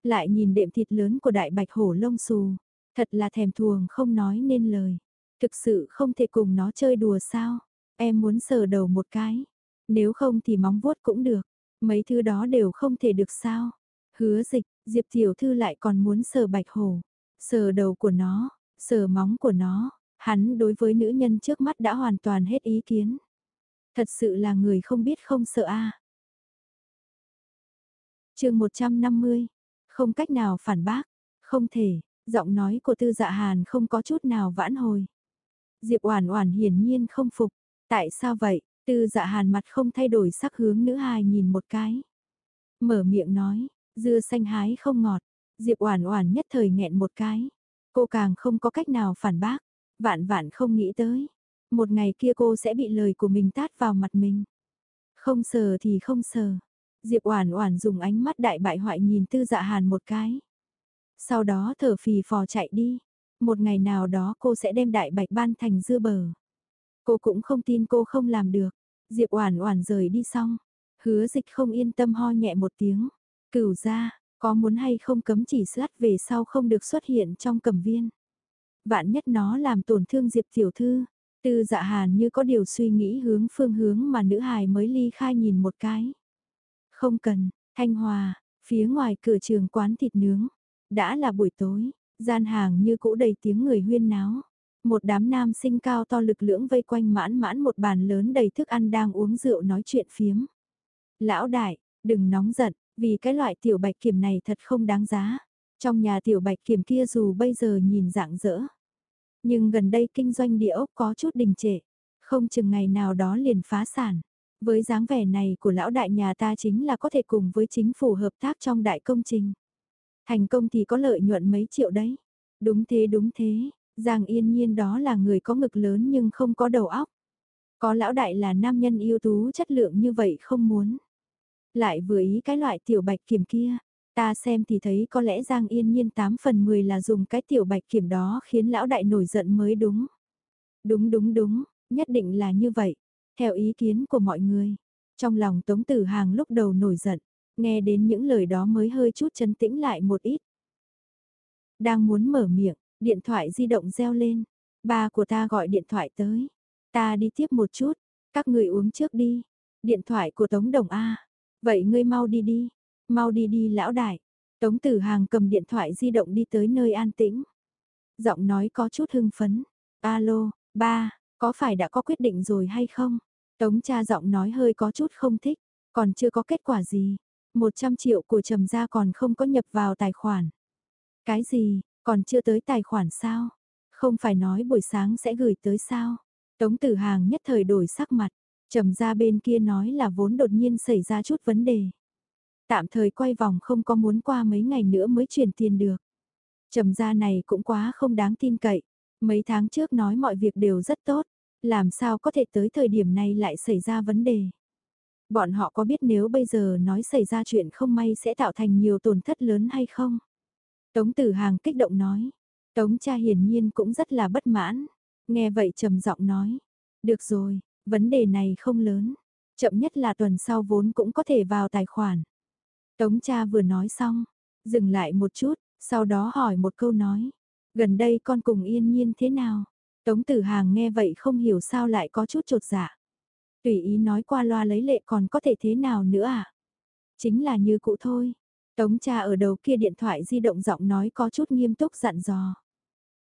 Lại nhìn đệm thịt lớn của đại bạch hổ lông xù, thật là thèm thuồng không nói nên lời. Thực sự không thể cùng nó chơi đùa sao? Em muốn sờ đầu một cái, nếu không thì móng vuốt cũng được, mấy thứ đó đều không thể được sao? Hứa Dịch, Diệp tiểu thư lại còn muốn sờ bạch hổ, sờ đầu của nó, sờ móng của nó, hắn đối với nữ nhân trước mắt đã hoàn toàn hết ý kiến. Thật sự là người không biết không sợ a chương 150, không cách nào phản bác, không thể, giọng nói của tư dạ hàn không có chút nào vãn hồi. Diệp Oản Oản hiển nhiên không phục, tại sao vậy? Tư dạ hàn mặt không thay đổi sắc hướng nữ hài nhìn một cái. Mở miệng nói, dưa xanh hái không ngọt, Diệp Oản Oản nhất thời nghẹn một cái. Cô càng không có cách nào phản bác, vạn vạn không nghĩ tới. Một ngày kia cô sẽ bị lời của mình tát vào mặt mình. Không sờ thì không sờ, Diệp Oản Oản dùng ánh mắt đại bại hoại nhìn Tư Dạ Hàn một cái. Sau đó thở phì phò chạy đi. Một ngày nào đó cô sẽ đem đại bạch ban thành dưa bờ. Cô cũng không tin cô không làm được. Diệp Oản Oản rời đi xong, Hứa Dịch không yên tâm ho nhẹ một tiếng. Cửu gia, có muốn hay không cấm chỉ sát về sau không được xuất hiện trong cẩm viên. Vạn nhất nó làm tổn thương Diệp tiểu thư. Tư Dạ Hàn như có điều suy nghĩ hướng phương hướng mà nữ hài mới ly khai nhìn một cái. Không cần, Thanh Hòa, phía ngoài cửa trường quán thịt nướng. Đã là buổi tối, gian hàng như cũ đầy tiếng người huyên náo. Một đám nam sinh cao to lực lưỡng vây quanh mãn mãn một bàn lớn đầy thức ăn đang uống rượu nói chuyện phiếm. Lão đại, đừng nóng giận, vì cái loại tiểu bạch kiểm này thật không đáng giá. Trong nhà tiểu bạch kiểm kia dù bây giờ nhìn dạng dỡ. Nhưng gần đây kinh doanh địa ốc có chút đình trệ. Không chừng ngày nào đó liền phá sản. Với dáng vẻ này của lão đại nhà ta chính là có thể cùng với chính phủ hợp tác trong đại công trình. Thành công thì có lợi nhuận mấy triệu đấy. Đúng thế đúng thế, Giang yên nhiên đó là người có ngực lớn nhưng không có đầu óc. Có lão đại là nam nhân yêu tú chất lượng như vậy không muốn. Lại vừa ý cái loại tiểu bạch kiểm kia, ta xem thì thấy có lẽ Giang yên nhiên 8 phần 10 là dùng cái tiểu bạch kiểm đó khiến lão đại nổi giận mới đúng. Đúng đúng đúng, nhất định là như vậy, theo ý kiến của mọi người. Trong lòng Tống Tử Hàng lúc đầu nổi giận, nghe đến những lời đó mới hơi chút chấn tĩnh lại một ít. Đang muốn mở miệng, điện thoại di động reo lên, ba của ta gọi điện thoại tới. Ta đi tiếp một chút, các người uống trước đi. Điện thoại của Tống Đồng A. Vậy ngươi mau đi đi, mau đi đi lão đại. Tống Tử Hàng cầm điện thoại di động đi tới nơi an tĩnh. Giọng nói có chút hưng phấn. Alo, ba, có phải đã có quyết định rồi hay không? Tống cha giọng nói hơi có chút không thích, còn chưa có kết quả gì. 100 triệu của trầm gia còn không có nhập vào tài khoản. Cái gì, còn chưa tới tài khoản sao? Không phải nói buổi sáng sẽ gửi tới sao? Tống tử hàng nhất thời đổi sắc mặt, trầm ra bên kia nói là vốn đột nhiên xảy ra chút vấn đề. Tạm thời quay vòng không có muốn qua mấy ngày nữa mới chuyển tiền được. Trầm ra này cũng quá không đáng tin cậy. Mấy tháng trước nói mọi việc đều rất tốt, làm sao có thể tới thời điểm này lại xảy ra vấn đề. Bọn họ có biết nếu bây giờ nói xảy ra chuyện không may sẽ tạo thành nhiều tổn thất lớn hay không? Tống tử hàng kích động nói. Tống cha hiển nhiên cũng rất là bất mãn. Nghe vậy trầm giọng nói. Được rồi, vấn đề này không lớn. Chậm nhất là tuần sau vốn cũng có thể vào tài khoản. Tống cha vừa nói xong, dừng lại một chút, sau đó hỏi một câu nói. Gần đây con cùng yên nhiên thế nào? Tống tử hàng nghe vậy không hiểu sao lại có chút trột dạ. Tùy ý nói qua loa lấy lệ còn có thể thế nào nữa à? Chính là như cũ thôi. Tống cha ở đầu kia điện thoại di động giọng nói có chút nghiêm túc dặn dò.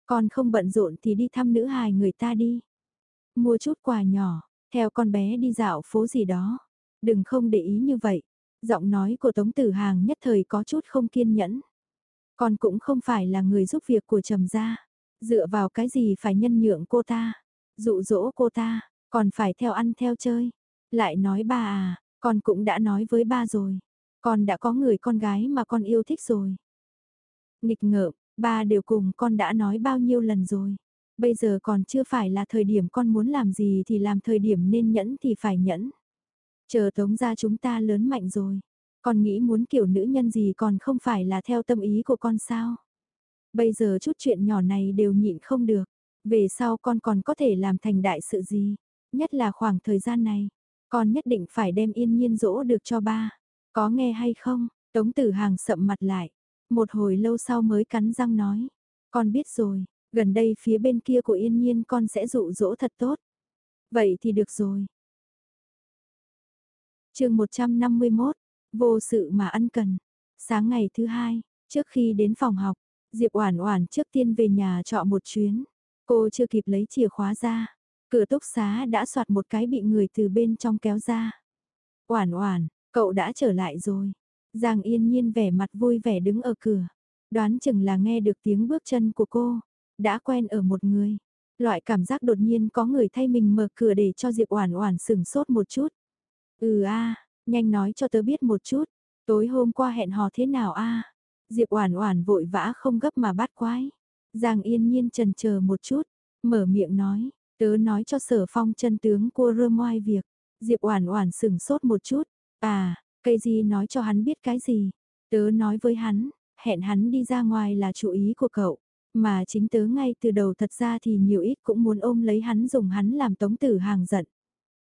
Con không bận rộn thì đi thăm nữ hài người ta đi. Mua chút quà nhỏ, theo con bé đi dạo phố gì đó. Đừng không để ý như vậy. Giọng nói của Tống Tử Hàng nhất thời có chút không kiên nhẫn. Con cũng không phải là người giúp việc của trầm gia. Dựa vào cái gì phải nhân nhượng cô ta. Dụ dỗ cô ta, còn phải theo ăn theo chơi. Lại nói ba à, con cũng đã nói với ba rồi. Con đã có người con gái mà con yêu thích rồi. Nghịch ngợm, ba đều cùng con đã nói bao nhiêu lần rồi. Bây giờ còn chưa phải là thời điểm con muốn làm gì thì làm thời điểm nên nhẫn thì phải nhẫn. Chờ tống ra chúng ta lớn mạnh rồi. Con nghĩ muốn kiểu nữ nhân gì còn không phải là theo tâm ý của con sao. Bây giờ chút chuyện nhỏ này đều nhịn không được. Về sau con còn có thể làm thành đại sự gì. Nhất là khoảng thời gian này. Con nhất định phải đem yên nhiên dỗ được cho ba. Có nghe hay không? Tống tử hàng sậm mặt lại. Một hồi lâu sau mới cắn răng nói. Con biết rồi, gần đây phía bên kia của yên nhiên con sẽ dụ dỗ thật tốt. Vậy thì được rồi. chương 151, vô sự mà ân cần. Sáng ngày thứ hai, trước khi đến phòng học, Diệp Oản Oản trước tiên về nhà trọ một chuyến. Cô chưa kịp lấy chìa khóa ra, cửa túc xá đã soạt một cái bị người từ bên trong kéo ra. Oản Oản, Cậu đã trở lại rồi. Giang yên nhiên vẻ mặt vui vẻ đứng ở cửa. Đoán chừng là nghe được tiếng bước chân của cô. Đã quen ở một người. Loại cảm giác đột nhiên có người thay mình mở cửa để cho Diệp Oản Oản sừng sốt một chút. Ừ a, nhanh nói cho tớ biết một chút. Tối hôm qua hẹn hò thế nào a? Diệp Oản Oản vội vã không gấp mà bắt quái. Giang Yên Nhiên chần chờ một chút, mở miệng nói, tớ nói cho Sở Phong chân tướng của Rơ Moai việc. Diệp Oản Oản sừng sốt một chút, À, cây gì nói cho hắn biết cái gì? Tớ nói với hắn, hẹn hắn đi ra ngoài là chủ ý của cậu. Mà chính tớ ngay từ đầu thật ra thì nhiều ít cũng muốn ôm lấy hắn dùng hắn làm tống tử hàng giận.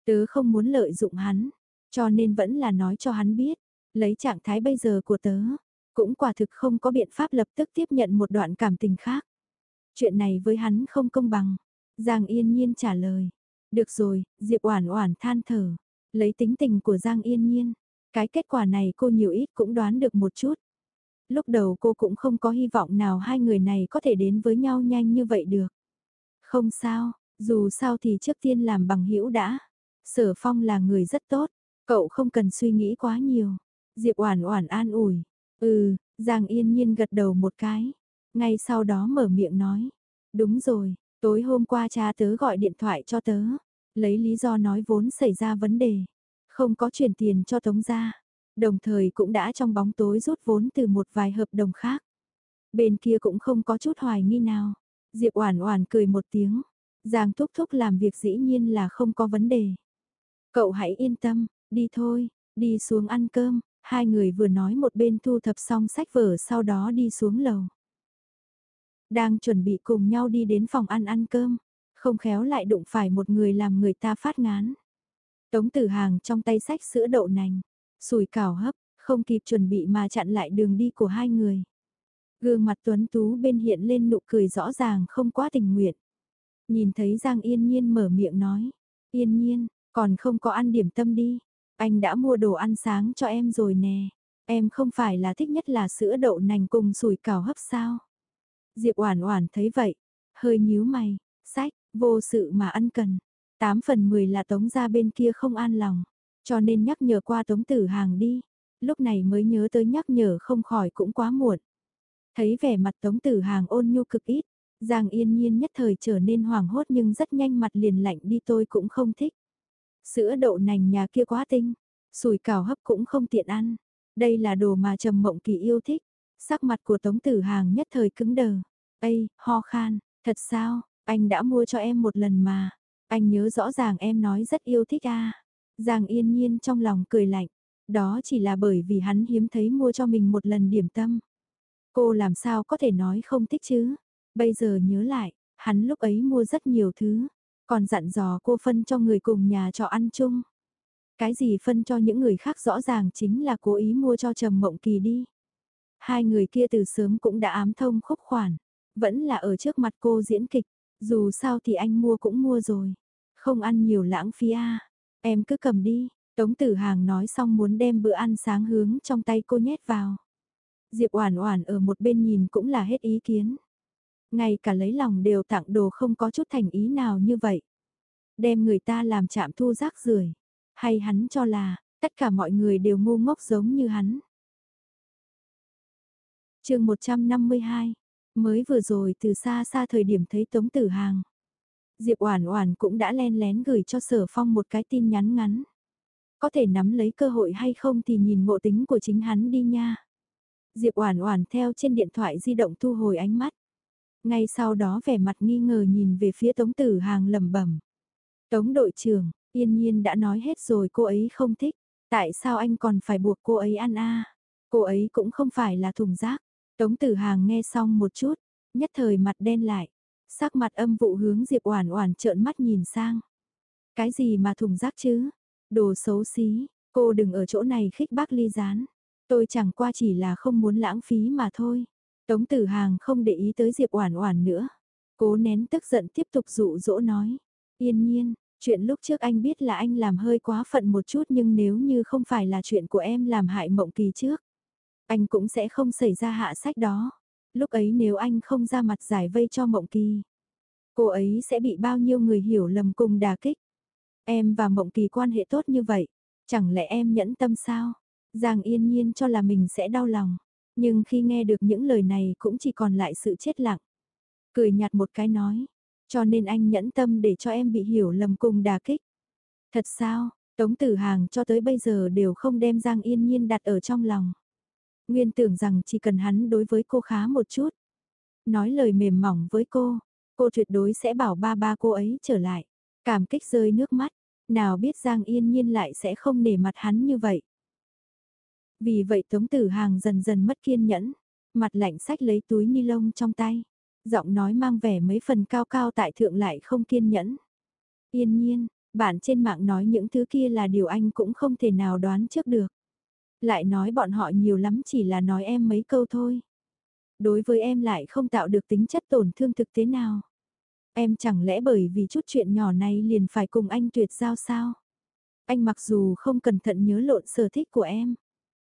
Tớ không muốn lợi dụng hắn, cho nên vẫn là nói cho hắn biết, lấy trạng thái bây giờ của tớ, cũng quả thực không có biện pháp lập tức tiếp nhận một đoạn cảm tình khác. Chuyện này với hắn không công bằng. Giang yên nhiên trả lời. Được rồi, Diệp Oản Oản than thở. Lấy tính tình của Giang Yên Nhiên, cái kết quả này cô nhiều ít cũng đoán được một chút. Lúc đầu cô cũng không có hy vọng nào hai người này có thể đến với nhau nhanh như vậy được. Không sao, dù sao thì trước tiên làm bằng hữu đã. Sở Phong là người rất tốt, cậu không cần suy nghĩ quá nhiều. Diệp Oản Oản an ủi. Ừ, Giang Yên Nhiên gật đầu một cái. Ngay sau đó mở miệng nói. Đúng rồi, tối hôm qua cha tớ gọi điện thoại cho tớ lấy lý do nói vốn xảy ra vấn đề, không có chuyển tiền cho Tống gia, đồng thời cũng đã trong bóng tối rút vốn từ một vài hợp đồng khác. Bên kia cũng không có chút hoài nghi nào. Diệp Oản Oản cười một tiếng, Giang Thúc Thúc làm việc dĩ nhiên là không có vấn đề. Cậu hãy yên tâm, đi thôi, đi xuống ăn cơm, hai người vừa nói một bên thu thập xong sách vở sau đó đi xuống lầu. Đang chuẩn bị cùng nhau đi đến phòng ăn ăn cơm, không khéo lại đụng phải một người làm người ta phát ngán. Tống tử hàng trong tay sách sữa đậu nành, sùi cảo hấp, không kịp chuẩn bị mà chặn lại đường đi của hai người. Gương mặt tuấn tú bên hiện lên nụ cười rõ ràng không quá tình nguyện. Nhìn thấy Giang Yên Nhiên mở miệng nói, Yên Nhiên, còn không có ăn điểm tâm đi, anh đã mua đồ ăn sáng cho em rồi nè, em không phải là thích nhất là sữa đậu nành cùng sủi cảo hấp sao? Diệp Oản Oản thấy vậy, hơi nhíu mày, sách, vô sự mà ân cần. 8 phần 10 là Tống gia bên kia không an lòng, cho nên nhắc nhở qua Tống Tử Hàng đi. Lúc này mới nhớ tới nhắc nhở không khỏi cũng quá muộn. Thấy vẻ mặt Tống Tử Hàng ôn nhu cực ít, Giang Yên Nhiên nhất thời trở nên hoảng hốt nhưng rất nhanh mặt liền lạnh đi tôi cũng không thích. Sữa đậu nành nhà kia quá tinh, sùi cảo hấp cũng không tiện ăn. Đây là đồ mà Trầm Mộng Kỳ yêu thích. Sắc mặt của Tống Tử Hàng nhất thời cứng đờ. Ây, ho khan, thật sao, anh đã mua cho em một lần mà. Anh nhớ rõ ràng em nói rất yêu thích à. Giang yên nhiên trong lòng cười lạnh. Đó chỉ là bởi vì hắn hiếm thấy mua cho mình một lần điểm tâm. Cô làm sao có thể nói không thích chứ? Bây giờ nhớ lại, hắn lúc ấy mua rất nhiều thứ. Còn dặn dò cô phân cho người cùng nhà trọ ăn chung. Cái gì phân cho những người khác rõ ràng chính là cố ý mua cho Trầm Mộng Kỳ đi. Hai người kia từ sớm cũng đã ám thông khúc khoản, vẫn là ở trước mặt cô diễn kịch, dù sao thì anh mua cũng mua rồi, không ăn nhiều lãng phí a. Em cứ cầm đi, Tống Tử Hàng nói xong muốn đem bữa ăn sáng hướng trong tay cô nhét vào. Diệp Oản Oản ở một bên nhìn cũng là hết ý kiến. Ngay cả lấy lòng đều tặng đồ không có chút thành ý nào như vậy. Đem người ta làm chạm thu rác rưởi, hay hắn cho là tất cả mọi người đều ngu ngốc giống như hắn. Chương 152 Mới vừa rồi từ xa xa thời điểm thấy Tống Tử Hàng. Diệp Oản Oản cũng đã len lén gửi cho Sở Phong một cái tin nhắn ngắn. Có thể nắm lấy cơ hội hay không thì nhìn ngộ tính của chính hắn đi nha. Diệp Oản Oản theo trên điện thoại di động thu hồi ánh mắt. Ngay sau đó vẻ mặt nghi ngờ nhìn về phía Tống Tử Hàng lẩm bẩm. Tống đội trưởng, yên nhiên đã nói hết rồi cô ấy không thích, tại sao anh còn phải buộc cô ấy ăn a? Cô ấy cũng không phải là thùng rác. Tống Tử Hàng nghe xong một chút, nhất thời mặt đen lại, sắc mặt âm vụ hướng Diệp Oản Oản trợn mắt nhìn sang. Cái gì mà thùng rác chứ? Đồ xấu xí, cô đừng ở chỗ này khích bác ly gián. Tôi chẳng qua chỉ là không muốn lãng phí mà thôi. Tống Tử Hàng không để ý tới Diệp Oản Oản nữa. Cố nén tức giận tiếp tục dụ dỗ nói. Yên nhiên, chuyện lúc trước anh biết là anh làm hơi quá phận một chút nhưng nếu như không phải là chuyện của em làm hại mộng kỳ trước. Anh cũng sẽ không xảy ra hạ sách đó. Lúc ấy nếu anh không ra mặt giải vây cho Mộng Kỳ, cô ấy sẽ bị bao nhiêu người hiểu lầm cùng đà kích. Em và Mộng Kỳ quan hệ tốt như vậy, chẳng lẽ em nhẫn tâm sao? Giang yên nhiên cho là mình sẽ đau lòng, nhưng khi nghe được những lời này cũng chỉ còn lại sự chết lặng. Cười nhạt một cái nói, cho nên anh nhẫn tâm để cho em bị hiểu lầm cùng đà kích. Thật sao, Tống Tử Hàng cho tới bây giờ đều không đem Giang Yên Nhiên đặt ở trong lòng. Nguyên tưởng rằng chỉ cần hắn đối với cô khá một chút. Nói lời mềm mỏng với cô, cô tuyệt đối sẽ bảo ba ba cô ấy trở lại. Cảm kích rơi nước mắt, nào biết Giang Yên Nhiên lại sẽ không nể mặt hắn như vậy. Vì vậy Tống Tử Hàng dần dần mất kiên nhẫn, mặt lạnh sách lấy túi ni lông trong tay, giọng nói mang vẻ mấy phần cao cao tại thượng lại không kiên nhẫn. Yên nhiên, bạn trên mạng nói những thứ kia là điều anh cũng không thể nào đoán trước được. Lại nói bọn họ nhiều lắm chỉ là nói em mấy câu thôi. Đối với em lại không tạo được tính chất tổn thương thực tế nào. Em chẳng lẽ bởi vì chút chuyện nhỏ này liền phải cùng anh tuyệt giao sao? Anh mặc dù không cẩn thận nhớ lộn sở thích của em.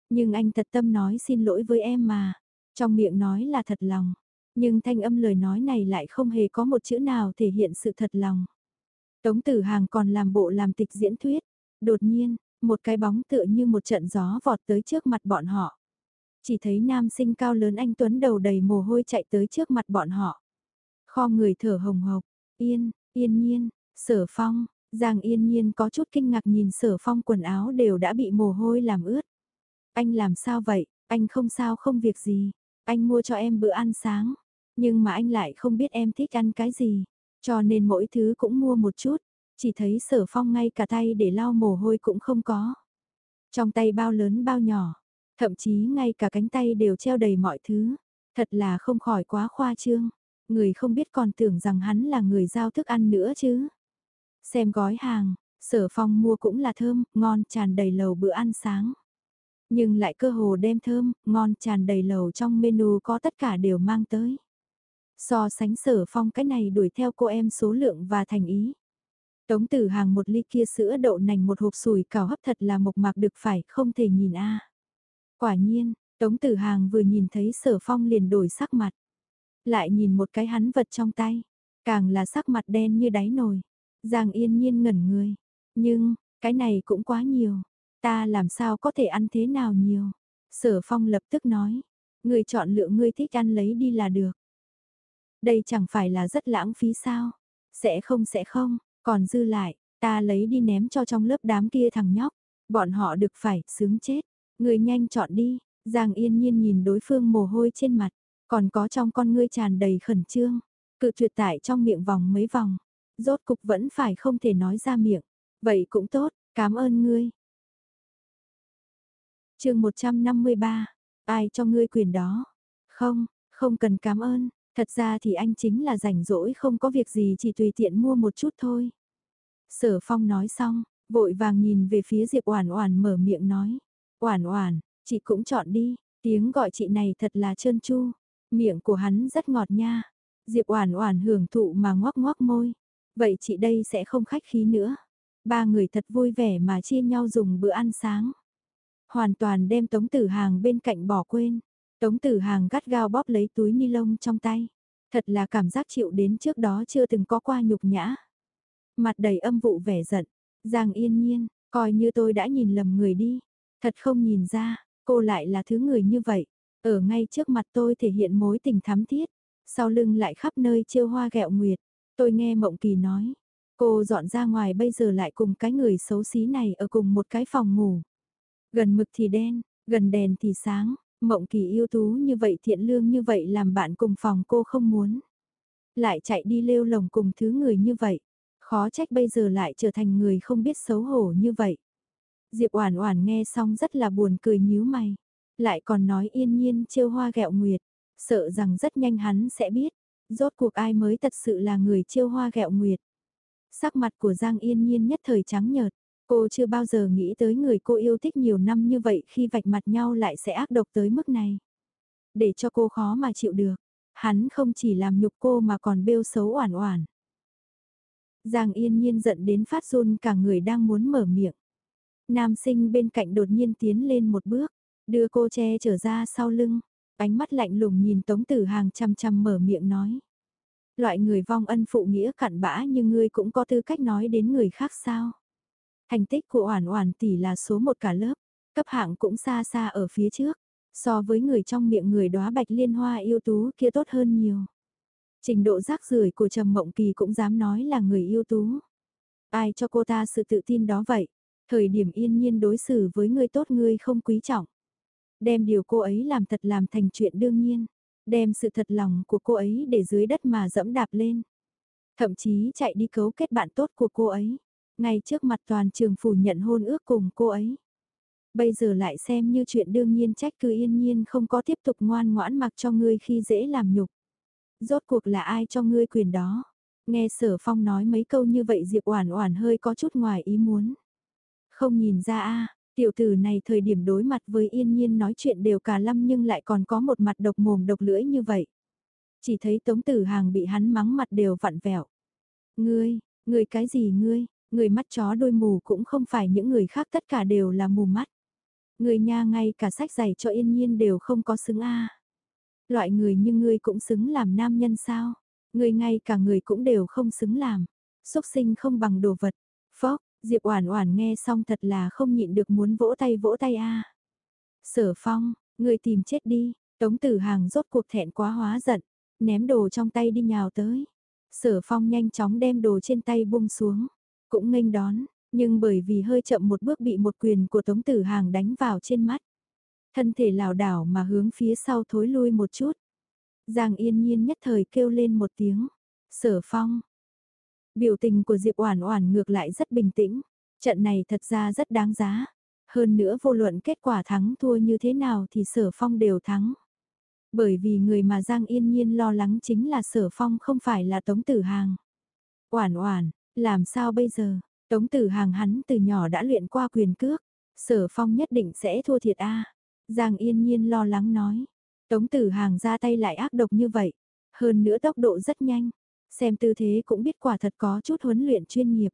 Nhưng anh thật tâm nói xin lỗi với em mà. Trong miệng nói là thật lòng. Nhưng thanh âm lời nói này lại không hề có một chữ nào thể hiện sự thật lòng. Tống tử hàng còn làm bộ làm tịch diễn thuyết. Đột nhiên, một cái bóng tựa như một trận gió vọt tới trước mặt bọn họ. Chỉ thấy nam sinh cao lớn anh Tuấn đầu đầy mồ hôi chạy tới trước mặt bọn họ. Kho người thở hồng hộc, yên, yên nhiên, sở phong, Giang yên nhiên có chút kinh ngạc nhìn sở phong quần áo đều đã bị mồ hôi làm ướt. Anh làm sao vậy, anh không sao không việc gì, anh mua cho em bữa ăn sáng. Nhưng mà anh lại không biết em thích ăn cái gì, cho nên mỗi thứ cũng mua một chút, chỉ thấy sở phong ngay cả tay để lau mồ hôi cũng không có. Trong tay bao lớn bao nhỏ, thậm chí ngay cả cánh tay đều treo đầy mọi thứ, thật là không khỏi quá khoa trương. Người không biết còn tưởng rằng hắn là người giao thức ăn nữa chứ. Xem gói hàng, sở phong mua cũng là thơm, ngon tràn đầy lầu bữa ăn sáng. Nhưng lại cơ hồ đem thơm, ngon tràn đầy lầu trong menu có tất cả đều mang tới. So sánh sở phong cái này đuổi theo cô em số lượng và thành ý. Tống tử hàng một ly kia sữa đậu nành một hộp sủi cảo hấp thật là mộc mạc được phải không thể nhìn a Quả nhiên, Tống tử hàng vừa nhìn thấy sở phong liền đổi sắc mặt. Lại nhìn một cái hắn vật trong tay, càng là sắc mặt đen như đáy nồi. Giang yên nhiên ngẩn người, nhưng, cái này cũng quá nhiều, ta làm sao có thể ăn thế nào nhiều. Sở phong lập tức nói, người chọn lựa ngươi thích ăn lấy đi là được. Đây chẳng phải là rất lãng phí sao? Sẽ không sẽ không, còn dư lại, ta lấy đi ném cho trong lớp đám kia thằng nhóc. Bọn họ được phải, sướng chết. Người nhanh chọn đi, Giang yên nhiên nhìn đối phương mồ hôi trên mặt, còn có trong con ngươi tràn đầy khẩn trương. Cự tuyệt tại trong miệng vòng mấy vòng, rốt cục vẫn phải không thể nói ra miệng. Vậy cũng tốt, cảm ơn ngươi. chương 153, ai cho ngươi quyền đó? Không, không cần cảm ơn, Thật ra thì anh chính là rảnh rỗi không có việc gì chỉ tùy tiện mua một chút thôi. Sở Phong nói xong, vội vàng nhìn về phía Diệp Oản Oản mở miệng nói, "Oản Oản, chị cũng chọn đi." Tiếng gọi chị này thật là trơn tru, miệng của hắn rất ngọt nha. Diệp Oản Oản hưởng thụ mà ngoác ngoác môi, "Vậy chị đây sẽ không khách khí nữa." Ba người thật vui vẻ mà chia nhau dùng bữa ăn sáng. Hoàn toàn đem Tống Tử Hàng bên cạnh bỏ quên. Tống tử hàng gắt gao bóp lấy túi ni lông trong tay. Thật là cảm giác chịu đến trước đó chưa từng có qua nhục nhã. Mặt đầy âm vụ vẻ giận. Giang yên nhiên, coi như tôi đã nhìn lầm người đi. Thật không nhìn ra, cô lại là thứ người như vậy. Ở ngay trước mặt tôi thể hiện mối tình thắm thiết. Sau lưng lại khắp nơi trêu hoa gẹo nguyệt. Tôi nghe Mộng Kỳ nói. Cô dọn ra ngoài bây giờ lại cùng cái người xấu xí này ở cùng một cái phòng ngủ. Gần mực thì đen, gần đèn thì sáng, Mộng kỳ yêu tú như vậy thiện lương như vậy làm bạn cùng phòng cô không muốn. Lại chạy đi lêu lồng cùng thứ người như vậy. Khó trách bây giờ lại trở thành người không biết xấu hổ như vậy. Diệp Oản Oản nghe xong rất là buồn cười nhíu mày, lại còn nói yên nhiên trêu hoa gẹo nguyệt, sợ rằng rất nhanh hắn sẽ biết, rốt cuộc ai mới thật sự là người trêu hoa gẹo nguyệt. Sắc mặt của Giang Yên Nhiên nhất thời trắng nhợt, Cô chưa bao giờ nghĩ tới người cô yêu thích nhiều năm như vậy khi vạch mặt nhau lại sẽ ác độc tới mức này. Để cho cô khó mà chịu được, hắn không chỉ làm nhục cô mà còn bêu xấu oản oản. Giang yên nhiên giận đến phát run cả người đang muốn mở miệng. Nam sinh bên cạnh đột nhiên tiến lên một bước, đưa cô che trở ra sau lưng, ánh mắt lạnh lùng nhìn Tống Tử Hàng chăm chăm mở miệng nói. Loại người vong ân phụ nghĩa cặn bã như ngươi cũng có tư cách nói đến người khác sao? Thành tích của Oản Oản tỷ là số một cả lớp, cấp hạng cũng xa xa ở phía trước, so với người trong miệng người đóa bạch liên hoa yêu tú kia tốt hơn nhiều. Trình độ rác rưởi của Trầm Mộng Kỳ cũng dám nói là người yêu tú. Ai cho cô ta sự tự tin đó vậy? Thời điểm yên nhiên đối xử với người tốt người không quý trọng. Đem điều cô ấy làm thật làm thành chuyện đương nhiên. Đem sự thật lòng của cô ấy để dưới đất mà dẫm đạp lên. Thậm chí chạy đi cấu kết bạn tốt của cô ấy ngay trước mặt toàn trường phủ nhận hôn ước cùng cô ấy. Bây giờ lại xem như chuyện đương nhiên trách cứ yên nhiên không có tiếp tục ngoan ngoãn mặc cho ngươi khi dễ làm nhục. Rốt cuộc là ai cho ngươi quyền đó? Nghe sở phong nói mấy câu như vậy Diệp Oản Oản hơi có chút ngoài ý muốn. Không nhìn ra a tiểu tử này thời điểm đối mặt với yên nhiên nói chuyện đều cả lâm nhưng lại còn có một mặt độc mồm độc lưỡi như vậy. Chỉ thấy tống tử hàng bị hắn mắng mặt đều vặn vẹo. Ngươi, ngươi cái gì ngươi, người mắt chó đôi mù cũng không phải những người khác tất cả đều là mù mắt. Người nha ngay cả sách giày cho yên nhiên đều không có xứng a. Loại người như ngươi cũng xứng làm nam nhân sao? Người ngay cả người cũng đều không xứng làm. Xúc sinh không bằng đồ vật. Phóc, Diệp Oản Oản nghe xong thật là không nhịn được muốn vỗ tay vỗ tay a. Sở Phong, ngươi tìm chết đi. Tống Tử Hàng rốt cuộc thẹn quá hóa giận, ném đồ trong tay đi nhào tới. Sở Phong nhanh chóng đem đồ trên tay buông xuống cũng nghênh đón, nhưng bởi vì hơi chậm một bước bị một quyền của Tống Tử Hàng đánh vào trên mắt. Thân thể lảo đảo mà hướng phía sau thối lui một chút. Giang yên nhiên nhất thời kêu lên một tiếng. Sở phong. Biểu tình của Diệp Oản Oản ngược lại rất bình tĩnh. Trận này thật ra rất đáng giá. Hơn nữa vô luận kết quả thắng thua như thế nào thì sở phong đều thắng. Bởi vì người mà Giang Yên Nhiên lo lắng chính là sở phong không phải là Tống Tử Hàng. Oản oản, làm sao bây giờ? Tống Tử Hàng hắn từ nhỏ đã luyện qua quyền cước. Sở phong nhất định sẽ thua thiệt a Giang Yên Nhiên lo lắng nói. Tống Tử Hàng ra tay lại ác độc như vậy. Hơn nữa tốc độ rất nhanh. Xem tư thế cũng biết quả thật có chút huấn luyện chuyên nghiệp.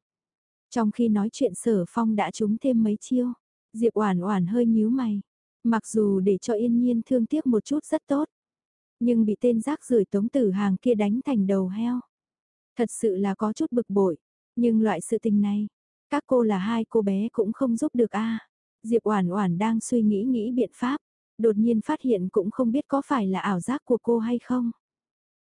Trong khi nói chuyện sở phong đã trúng thêm mấy chiêu. Diệp Oản Oản hơi nhíu mày. Mặc dù để cho yên nhiên thương tiếc một chút rất tốt. Nhưng bị tên rác rưởi tống tử hàng kia đánh thành đầu heo. Thật sự là có chút bực bội. Nhưng loại sự tình này, các cô là hai cô bé cũng không giúp được a. Diệp Oản Oản đang suy nghĩ nghĩ biện pháp, đột nhiên phát hiện cũng không biết có phải là ảo giác của cô hay không.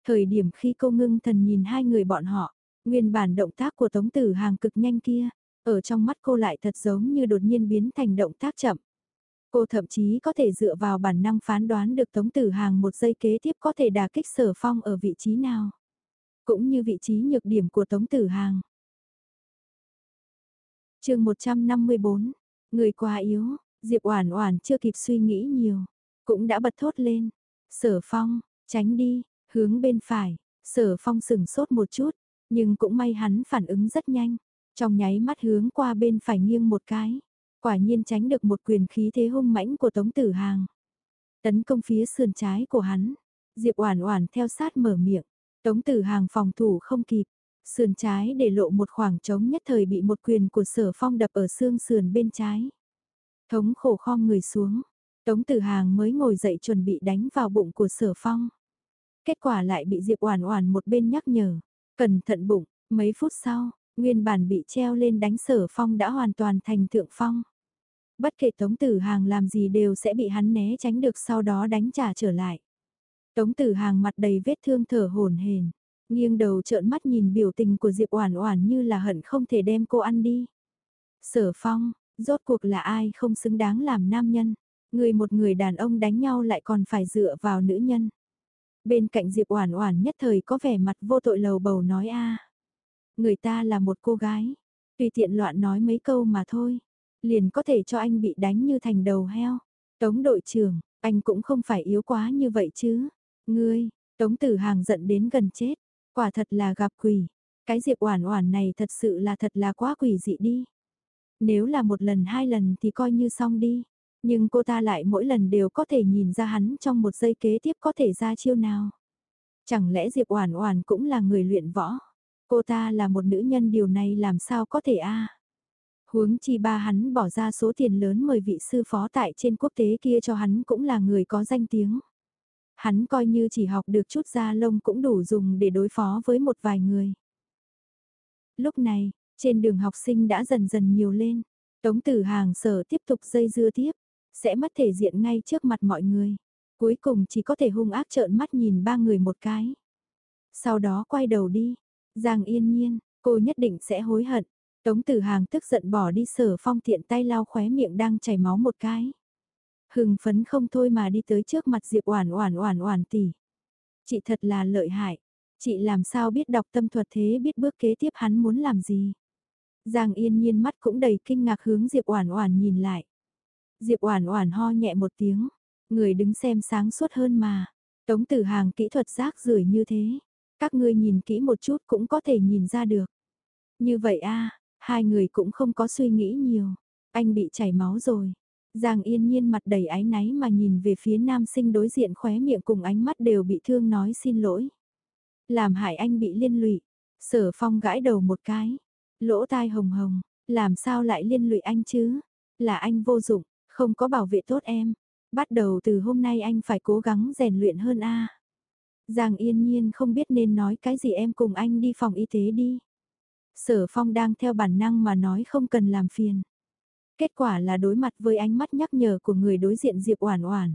Thời điểm khi cô ngưng thần nhìn hai người bọn họ, nguyên bản động tác của Tống Tử Hàng cực nhanh kia, ở trong mắt cô lại thật giống như đột nhiên biến thành động tác chậm. Cô thậm chí có thể dựa vào bản năng phán đoán được Tống Tử Hàng một giây kế tiếp có thể đả kích sở phong ở vị trí nào. Cũng như vị trí nhược điểm của Tống Tử Hàng chương 154, người quá yếu, Diệp Oản Oản chưa kịp suy nghĩ nhiều, cũng đã bật thốt lên. Sở phong, tránh đi, hướng bên phải, sở phong sừng sốt một chút, nhưng cũng may hắn phản ứng rất nhanh, trong nháy mắt hướng qua bên phải nghiêng một cái, quả nhiên tránh được một quyền khí thế hung mãnh của Tống Tử Hàng. Tấn công phía sườn trái của hắn, Diệp Oản Oản theo sát mở miệng, Tống Tử Hàng phòng thủ không kịp, sườn trái để lộ một khoảng trống nhất thời bị một quyền của Sở Phong đập ở xương sườn bên trái. Thống khổ khom người xuống, Tống Tử Hàng mới ngồi dậy chuẩn bị đánh vào bụng của Sở Phong. Kết quả lại bị Diệp Oản Oản một bên nhắc nhở, cẩn thận bụng, mấy phút sau, nguyên bản bị treo lên đánh Sở Phong đã hoàn toàn thành thượng phong. Bất kể Tống Tử Hàng làm gì đều sẽ bị hắn né tránh được sau đó đánh trả trở lại. Tống Tử Hàng mặt đầy vết thương thở hổn hển, nghiêng đầu trợn mắt nhìn biểu tình của Diệp Oản Oản như là hận không thể đem cô ăn đi. Sở Phong, rốt cuộc là ai không xứng đáng làm nam nhân, người một người đàn ông đánh nhau lại còn phải dựa vào nữ nhân. Bên cạnh Diệp Oản Oản nhất thời có vẻ mặt vô tội lầu bầu nói a, người ta là một cô gái, tùy tiện loạn nói mấy câu mà thôi liền có thể cho anh bị đánh như thành đầu heo. Tống đội trưởng, anh cũng không phải yếu quá như vậy chứ. Ngươi, Tống Tử Hàng giận đến gần chết, quả thật là gặp quỷ. Cái Diệp Oản Oản này thật sự là thật là quá quỷ dị đi. Nếu là một lần hai lần thì coi như xong đi, nhưng cô ta lại mỗi lần đều có thể nhìn ra hắn trong một giây kế tiếp có thể ra chiêu nào. Chẳng lẽ Diệp Oản Oản cũng là người luyện võ? Cô ta là một nữ nhân điều này làm sao có thể a? Huống chi ba hắn bỏ ra số tiền lớn mời vị sư phó tại trên quốc tế kia cho hắn cũng là người có danh tiếng. Hắn coi như chỉ học được chút da lông cũng đủ dùng để đối phó với một vài người. Lúc này, trên đường học sinh đã dần dần nhiều lên. Tống tử hàng sở tiếp tục dây dưa tiếp, sẽ mất thể diện ngay trước mặt mọi người. Cuối cùng chỉ có thể hung ác trợn mắt nhìn ba người một cái. Sau đó quay đầu đi. Giang yên nhiên, cô nhất định sẽ hối hận. Tống Tử Hàng tức giận bỏ đi sở phong tiện tay lau khóe miệng đang chảy máu một cái hưng phấn không thôi mà đi tới trước mặt Diệp Oản Oản Oản Oản tỷ. Chị thật là lợi hại, chị làm sao biết đọc tâm thuật thế biết bước kế tiếp hắn muốn làm gì. Giang Yên Nhiên mắt cũng đầy kinh ngạc hướng Diệp Oản Oản nhìn lại. Diệp Oản Oản ho nhẹ một tiếng, người đứng xem sáng suốt hơn mà. Tống Tử Hàng kỹ thuật rác rưởi như thế, các ngươi nhìn kỹ một chút cũng có thể nhìn ra được. Như vậy a, Hai người cũng không có suy nghĩ nhiều. Anh bị chảy máu rồi. Giang yên nhiên mặt đầy áy náy mà nhìn về phía nam sinh đối diện khóe miệng cùng ánh mắt đều bị thương nói xin lỗi. Làm hại anh bị liên lụy. Sở phong gãi đầu một cái. Lỗ tai hồng hồng. Làm sao lại liên lụy anh chứ? Là anh vô dụng, không có bảo vệ tốt em. Bắt đầu từ hôm nay anh phải cố gắng rèn luyện hơn a. Giang yên nhiên không biết nên nói cái gì em cùng anh đi phòng y tế đi. Sở phong đang theo bản năng mà nói không cần làm phiền. Kết quả là đối mặt với ánh mắt nhắc nhở của người đối diện Diệp Oản Oản.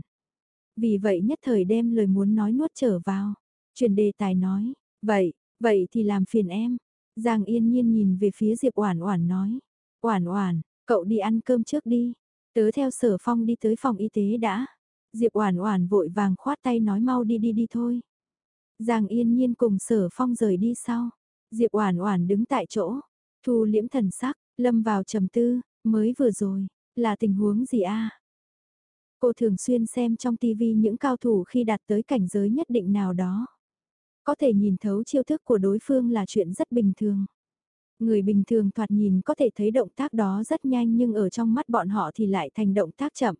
Vì vậy nhất thời đem lời muốn nói nuốt trở vào. Chuyển đề tài nói, vậy, vậy thì làm phiền em. Giang yên nhiên nhìn về phía Diệp Oản Oản nói, Oản Oản, cậu đi ăn cơm trước đi. Tớ theo sở phong đi tới phòng y tế đã. Diệp Oản Oản vội vàng khoát tay nói mau đi đi đi thôi. Giang Yên Nhiên cùng Sở Phong rời đi sau. Diệp Oản Oản đứng tại chỗ, thu liễm thần sắc, lâm vào trầm tư, mới vừa rồi, là tình huống gì a? Cô thường xuyên xem trong tivi những cao thủ khi đạt tới cảnh giới nhất định nào đó. Có thể nhìn thấu chiêu thức của đối phương là chuyện rất bình thường. Người bình thường thoạt nhìn có thể thấy động tác đó rất nhanh nhưng ở trong mắt bọn họ thì lại thành động tác chậm.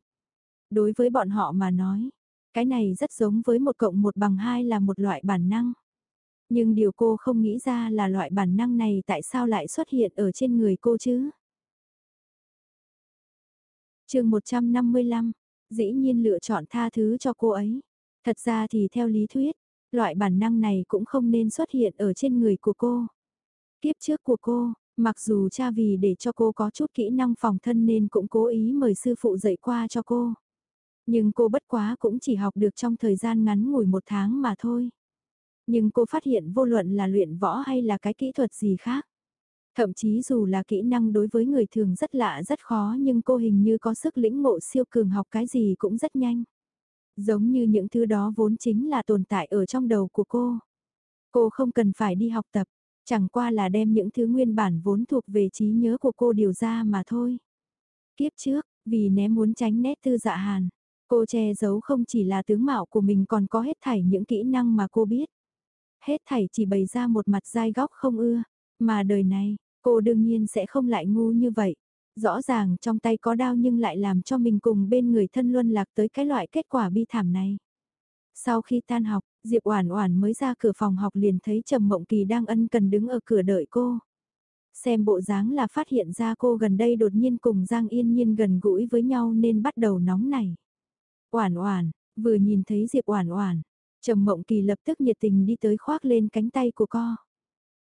Đối với bọn họ mà nói, cái này rất giống với một cộng một bằng hai là một loại bản năng. Nhưng điều cô không nghĩ ra là loại bản năng này tại sao lại xuất hiện ở trên người cô chứ? Chương 155, dĩ nhiên lựa chọn tha thứ cho cô ấy. Thật ra thì theo lý thuyết, loại bản năng này cũng không nên xuất hiện ở trên người của cô. Kiếp trước của cô, mặc dù cha vì để cho cô có chút kỹ năng phòng thân nên cũng cố ý mời sư phụ dạy qua cho cô. Nhưng cô bất quá cũng chỉ học được trong thời gian ngắn ngủi một tháng mà thôi. Nhưng cô phát hiện vô luận là luyện võ hay là cái kỹ thuật gì khác. Thậm chí dù là kỹ năng đối với người thường rất lạ rất khó nhưng cô hình như có sức lĩnh ngộ siêu cường học cái gì cũng rất nhanh. Giống như những thứ đó vốn chính là tồn tại ở trong đầu của cô. Cô không cần phải đi học tập, chẳng qua là đem những thứ nguyên bản vốn thuộc về trí nhớ của cô điều ra mà thôi. Kiếp trước, vì né muốn tránh nét tư dạ hàn, cô che giấu không chỉ là tướng mạo của mình còn có hết thảy những kỹ năng mà cô biết. Hết thảy chỉ bày ra một mặt dai góc không ưa, mà đời này, cô đương nhiên sẽ không lại ngu như vậy. Rõ ràng trong tay có đau nhưng lại làm cho mình cùng bên người thân luân lạc tới cái loại kết quả bi thảm này. Sau khi tan học, Diệp Oản Oản mới ra cửa phòng học liền thấy Trầm Mộng Kỳ đang ân cần đứng ở cửa đợi cô. Xem bộ dáng là phát hiện ra cô gần đây đột nhiên cùng Giang Yên Nhiên gần gũi với nhau nên bắt đầu nóng nảy. Oản Oản, vừa nhìn thấy Diệp Oản Oản, Trầm Mộng Kỳ lập tức nhiệt tình đi tới khoác lên cánh tay của cô.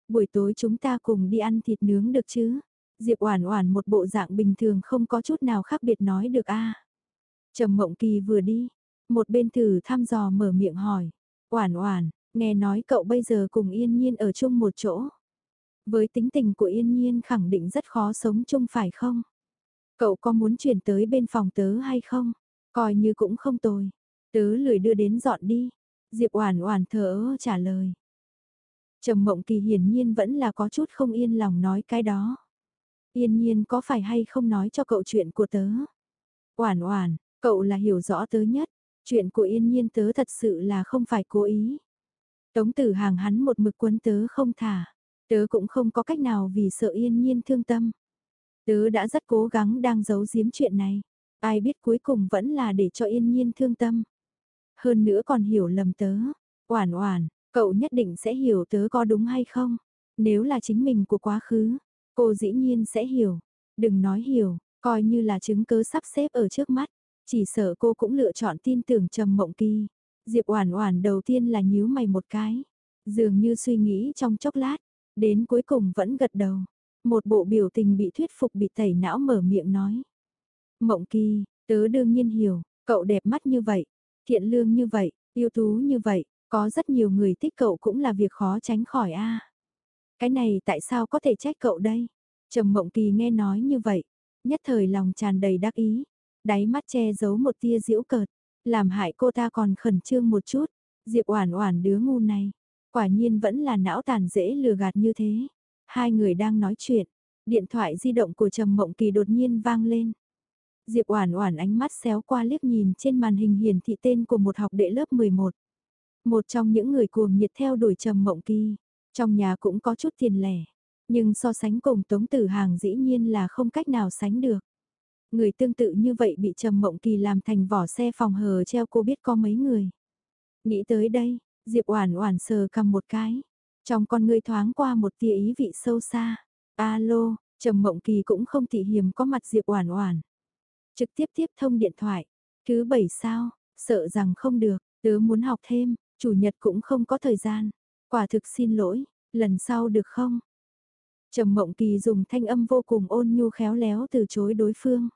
Buổi tối chúng ta cùng đi ăn thịt nướng được chứ? Diệp Oản Oản một bộ dạng bình thường không có chút nào khác biệt nói được a. Trầm Mộng Kỳ vừa đi, một bên thử thăm dò mở miệng hỏi, "Oản Oản, nghe nói cậu bây giờ cùng Yên Nhiên ở chung một chỗ. Với tính tình của Yên Nhiên khẳng định rất khó sống chung phải không? Cậu có muốn chuyển tới bên phòng tớ hay không? Coi như cũng không tồi. Tớ lười đưa đến dọn đi." Diệp Oản Oản thở trả lời. Trầm Mộng Kỳ hiển nhiên vẫn là có chút không yên lòng nói cái đó. Yên nhiên có phải hay không nói cho cậu chuyện của tớ? Oản oản, cậu là hiểu rõ tớ nhất, chuyện của yên nhiên tớ thật sự là không phải cố ý. Tống tử hàng hắn một mực quấn tớ không thả, tớ cũng không có cách nào vì sợ yên nhiên thương tâm. Tớ đã rất cố gắng đang giấu giếm chuyện này, ai biết cuối cùng vẫn là để cho yên nhiên thương tâm. Hơn nữa còn hiểu lầm tớ, oản oản, cậu nhất định sẽ hiểu tớ có đúng hay không, nếu là chính mình của quá khứ, Cô dĩ nhiên sẽ hiểu, đừng nói hiểu, coi như là chứng cứ sắp xếp ở trước mắt, chỉ sợ cô cũng lựa chọn tin tưởng Trầm Mộng Kỳ. Diệp Oản Oản đầu tiên là nhíu mày một cái, dường như suy nghĩ trong chốc lát, đến cuối cùng vẫn gật đầu. Một bộ biểu tình bị thuyết phục bị tẩy não mở miệng nói. Mộng Kỳ, tớ đương nhiên hiểu, cậu đẹp mắt như vậy, thiện lương như vậy, yêu tú như vậy, có rất nhiều người thích cậu cũng là việc khó tránh khỏi a. Cái này tại sao có thể trách cậu đây? Trầm Mộng Kỳ nghe nói như vậy, nhất thời lòng tràn đầy đắc ý, đáy mắt che giấu một tia giễu cợt, làm hại cô ta còn khẩn trương một chút. Diệp Oản Oản đứa ngu này, quả nhiên vẫn là não tàn dễ lừa gạt như thế. Hai người đang nói chuyện, điện thoại di động của Trầm Mộng Kỳ đột nhiên vang lên. Diệp Oản Oản ánh mắt xéo qua liếc nhìn trên màn hình hiển thị tên của một học đệ lớp 11. Một trong những người cuồng nhiệt theo đuổi Trầm Mộng Kỳ. Trong nhà cũng có chút tiền lẻ, nhưng so sánh cùng Tống Tử Hàng dĩ nhiên là không cách nào sánh được. Người tương tự như vậy bị Trầm Mộng Kỳ làm thành vỏ xe phòng hờ treo cô biết có mấy người. Nghĩ tới đây, Diệp Oản Oản sờ cầm một cái, trong con ngươi thoáng qua một tia ý vị sâu xa. Alo, Trầm Mộng Kỳ cũng không thị hiềm có mặt Diệp Oản Oản. Trực tiếp tiếp thông điện thoại. Thứ bảy sao, sợ rằng không được, tớ muốn học thêm, chủ nhật cũng không có thời gian. Quả thực xin lỗi, lần sau được không? Trầm Mộng Kỳ dùng thanh âm vô cùng ôn nhu khéo léo từ chối đối phương.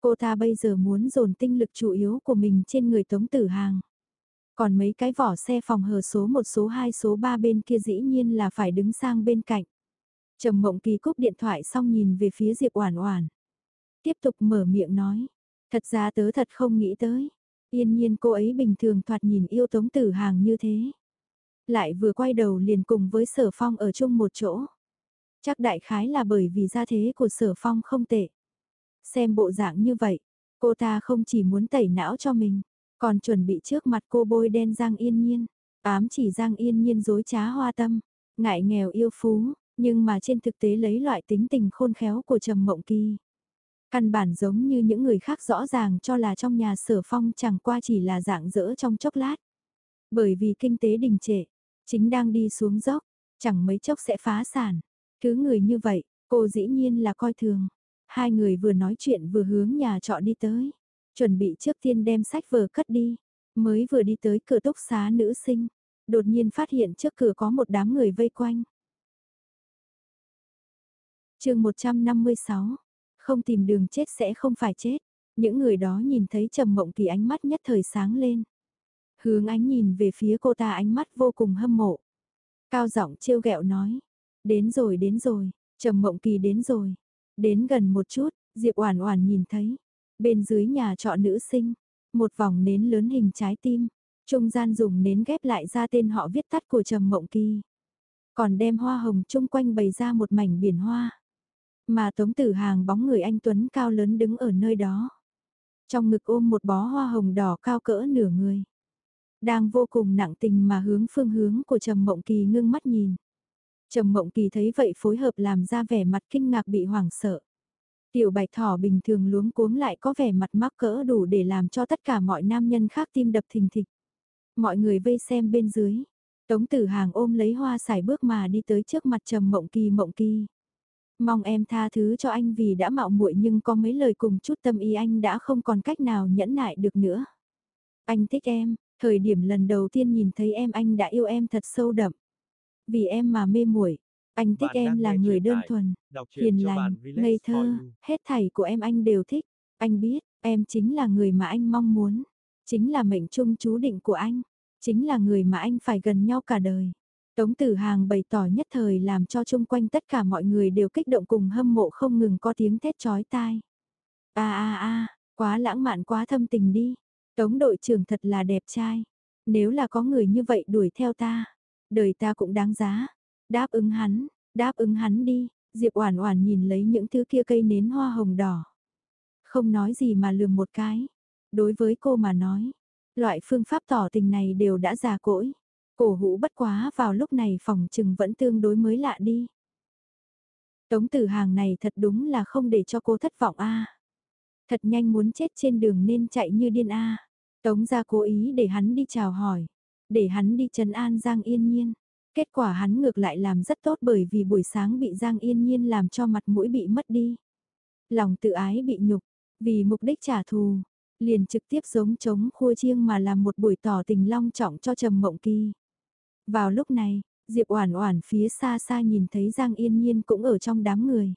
Cô ta bây giờ muốn dồn tinh lực chủ yếu của mình trên người Tống Tử Hàng. Còn mấy cái vỏ xe phòng hờ số 1 số 2 số 3 bên kia dĩ nhiên là phải đứng sang bên cạnh. Trầm Mộng Kỳ cúp điện thoại xong nhìn về phía Diệp Oản Oản. Tiếp tục mở miệng nói, thật ra tớ thật không nghĩ tới, yên nhiên cô ấy bình thường thoạt nhìn yêu Tống Tử Hàng như thế. lại vừa quay đầu liền cùng với sở phong ở chung một chỗ. Chắc đại khái là bởi vì gia thế của sở phong không tệ. Xem bộ dạng như vậy, cô ta không chỉ muốn tẩy não cho mình, còn chuẩn bị trước mặt cô bôi đen Giang Yên Nhiên, ám chỉ Giang Yên Nhiên dối trá hoa tâm, ngại nghèo yêu phú, nhưng mà trên thực tế lấy loại tính tình khôn khéo của Trầm Mộng Kỳ. Căn bản giống như những người khác rõ ràng cho là trong nhà sở phong chẳng qua chỉ là dạng dỡ trong chốc lát. Bởi vì kinh tế đình trệ, chính đang đi xuống dốc, chẳng mấy chốc sẽ phá sản. Cứ người như vậy, cô dĩ nhiên là coi thường. Hai người vừa nói chuyện vừa hướng nhà trọ đi tới. Chuẩn bị trước tiên đem sách vở cất đi. Mới vừa đi tới cửa túc xá nữ sinh. Đột nhiên phát hiện trước cửa có một đám người vây quanh. chương 156. Không tìm đường chết sẽ không phải chết. Những người đó nhìn thấy Trầm Mộng Kỳ ánh mắt nhất thời sáng lên. Hướng ánh nhìn về phía cô ta ánh mắt vô cùng hâm mộ. Cao giọng trêu ghẹo nói. Đến rồi đến rồi, Trầm Mộng Kỳ đến rồi. Đến gần một chút, Diệp Oản Oản nhìn thấy, bên dưới nhà trọ nữ sinh, một vòng nến lớn hình trái tim, trung gian dùng nến ghép lại ra tên họ viết tắt của Trầm Mộng Kỳ. Còn đem hoa hồng chung quanh bày ra một mảnh biển hoa. Mà Tống Tử Hàng bóng người anh tuấn cao lớn đứng ở nơi đó. Trong ngực ôm một bó hoa hồng đỏ cao cỡ nửa người. Đang vô cùng nặng tình mà hướng phương hướng của Trầm Mộng Kỳ ngưng mắt nhìn. Trầm Mộng Kỳ thấy vậy phối hợp làm ra vẻ mặt kinh ngạc bị hoảng sợ. Tiểu bạch thỏ bình thường luống cuống lại có vẻ mặt mắc cỡ đủ để làm cho tất cả mọi nam nhân khác tim đập thình thịch. Mọi người vây xem bên dưới. Tống tử hàng ôm lấy hoa xài bước mà đi tới trước mặt trầm mộng kỳ mộng kỳ. Mong em tha thứ cho anh vì đã mạo muội nhưng có mấy lời cùng chút tâm ý anh đã không còn cách nào nhẫn nại được nữa. Anh thích em, thời điểm lần đầu tiên nhìn thấy em anh đã yêu em thật sâu đậm. Vì em mà mê muội, anh thích em là người đơn thuần, hiền lành, ngây thơ, hết thảy của em anh đều thích. Anh biết, em chính là người mà anh mong muốn, chính là mệnh trung chú định của anh, chính là người mà anh phải gần nhau cả đời. Tống Tử Hàng bày tỏ nhất thời làm cho chung quanh tất cả mọi người đều kích động cùng hâm mộ không ngừng có tiếng thét chói tai. A a a, quá lãng mạn quá thâm tình đi. Tống đội trưởng thật là đẹp trai. Nếu là có người như vậy đuổi theo ta, đời ta cũng đáng giá. Đáp ứng hắn, đáp ứng hắn đi, Diệp Oản Oản nhìn lấy những thứ kia cây nến hoa hồng đỏ. Không nói gì mà lườm một cái. Đối với cô mà nói, loại phương pháp tỏ tình này đều đã già cỗi. Cổ hũ bất quá vào lúc này phòng trừng vẫn tương đối mới lạ đi. Tống tử hàng này thật đúng là không để cho cô thất vọng a. Thật nhanh muốn chết trên đường nên chạy như điên a. Tống ra cố ý để hắn đi chào hỏi để hắn đi trấn an Giang Yên Nhiên. Kết quả hắn ngược lại làm rất tốt bởi vì buổi sáng bị Giang Yên Nhiên làm cho mặt mũi bị mất đi. Lòng tự ái bị nhục, vì mục đích trả thù, liền trực tiếp giống chống khua chiêng mà làm một buổi tỏ tình long trọng cho Trầm Mộng Kỳ. Vào lúc này, Diệp Oản Oản phía xa xa nhìn thấy Giang Yên Nhiên cũng ở trong đám người.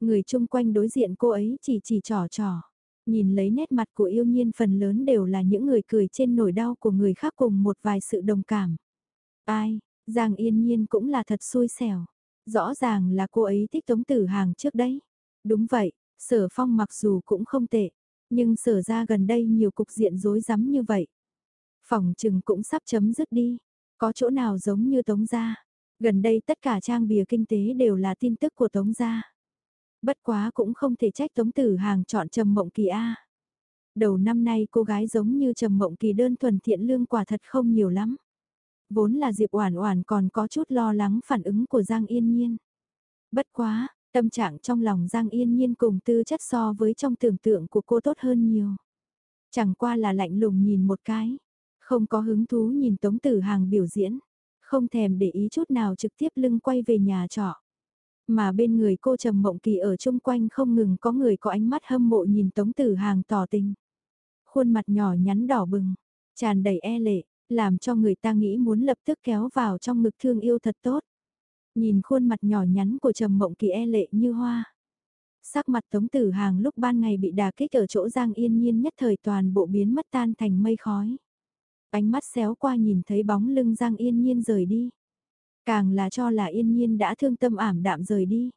Người chung quanh đối diện cô ấy chỉ chỉ trò trò. Nhìn lấy nét mặt của yêu nhiên phần lớn đều là những người cười trên nỗi đau của người khác cùng một vài sự đồng cảm. Ai, Giang yên nhiên cũng là thật xui xẻo. Rõ ràng là cô ấy thích tống tử hàng trước đấy. Đúng vậy, sở phong mặc dù cũng không tệ, nhưng sở ra gần đây nhiều cục diện rối rắm như vậy. Phòng trừng cũng sắp chấm dứt đi, có chỗ nào giống như tống gia. Gần đây tất cả trang bìa kinh tế đều là tin tức của tống gia. Bất quá cũng không thể trách Tống Tử Hàng chọn Trầm Mộng Kỳ A. Đầu năm nay cô gái giống như Trầm Mộng Kỳ đơn thuần thiện lương quả thật không nhiều lắm. Vốn là Diệp Oản Oản còn có chút lo lắng phản ứng của Giang Yên Nhiên. Bất quá, tâm trạng trong lòng Giang Yên Nhiên cùng tư chất so với trong tưởng tượng của cô tốt hơn nhiều. Chẳng qua là lạnh lùng nhìn một cái, không có hứng thú nhìn Tống Tử Hàng biểu diễn, không thèm để ý chút nào trực tiếp lưng quay về nhà trọ. Mà bên người cô Trầm Mộng Kỳ ở chung quanh không ngừng có người có ánh mắt hâm mộ nhìn Tống Tử Hàng tỏ tình. Khuôn mặt nhỏ nhắn đỏ bừng, tràn đầy e lệ, làm cho người ta nghĩ muốn lập tức kéo vào trong ngực thương yêu thật tốt. Nhìn khuôn mặt nhỏ nhắn của Trầm Mộng Kỳ e lệ như hoa. Sắc mặt Tống Tử Hàng lúc ban ngày bị đà kích ở chỗ Giang Yên Nhiên nhất thời toàn bộ biến mất tan thành mây khói. Ánh mắt xéo qua nhìn thấy bóng lưng Giang Yên Nhiên rời đi. Càng là cho là yên nhiên đã thương tâm ảm đạm rời đi.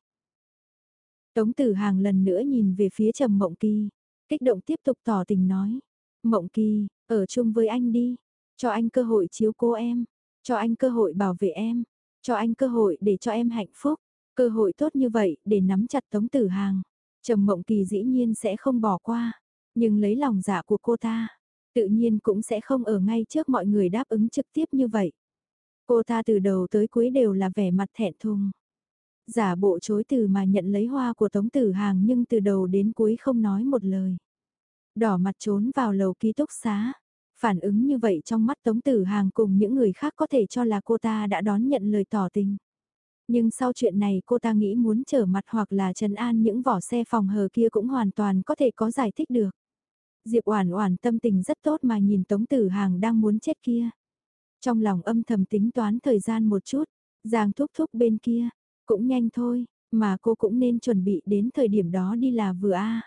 Tống tử hàng lần nữa nhìn về phía trầm mộng kỳ, kích động tiếp tục tỏ tình nói. Mộng kỳ, ở chung với anh đi, cho anh cơ hội chiếu cố em. Cho anh cơ hội bảo vệ em, cho anh cơ hội để cho em hạnh phúc, cơ hội tốt như vậy để nắm chặt Tống Tử Hàng. Trầm Mộng Kỳ dĩ nhiên sẽ không bỏ qua, nhưng lấy lòng dạ của cô ta, tự nhiên cũng sẽ không ở ngay trước mọi người đáp ứng trực tiếp như vậy. Cô ta từ đầu tới cuối đều là vẻ mặt thẹn thùng. Giả bộ chối từ mà nhận lấy hoa của Tống Tử Hàng nhưng từ đầu đến cuối không nói một lời. Đỏ mặt trốn vào lầu ký túc xá. Phản ứng như vậy trong mắt Tống Tử Hàng cùng những người khác có thể cho là cô ta đã đón nhận lời tỏ tình. Nhưng sau chuyện này cô ta nghĩ muốn trở mặt hoặc là trần an những vỏ xe phòng hờ kia cũng hoàn toàn có thể có giải thích được. Diệp Oản Oản tâm tình rất tốt mà nhìn Tống Tử Hàng đang muốn chết kia. Trong lòng âm thầm tính toán thời gian một chút, Giang thúc thúc bên kia, cũng nhanh thôi, mà cô cũng nên chuẩn bị đến thời điểm đó đi là vừa a.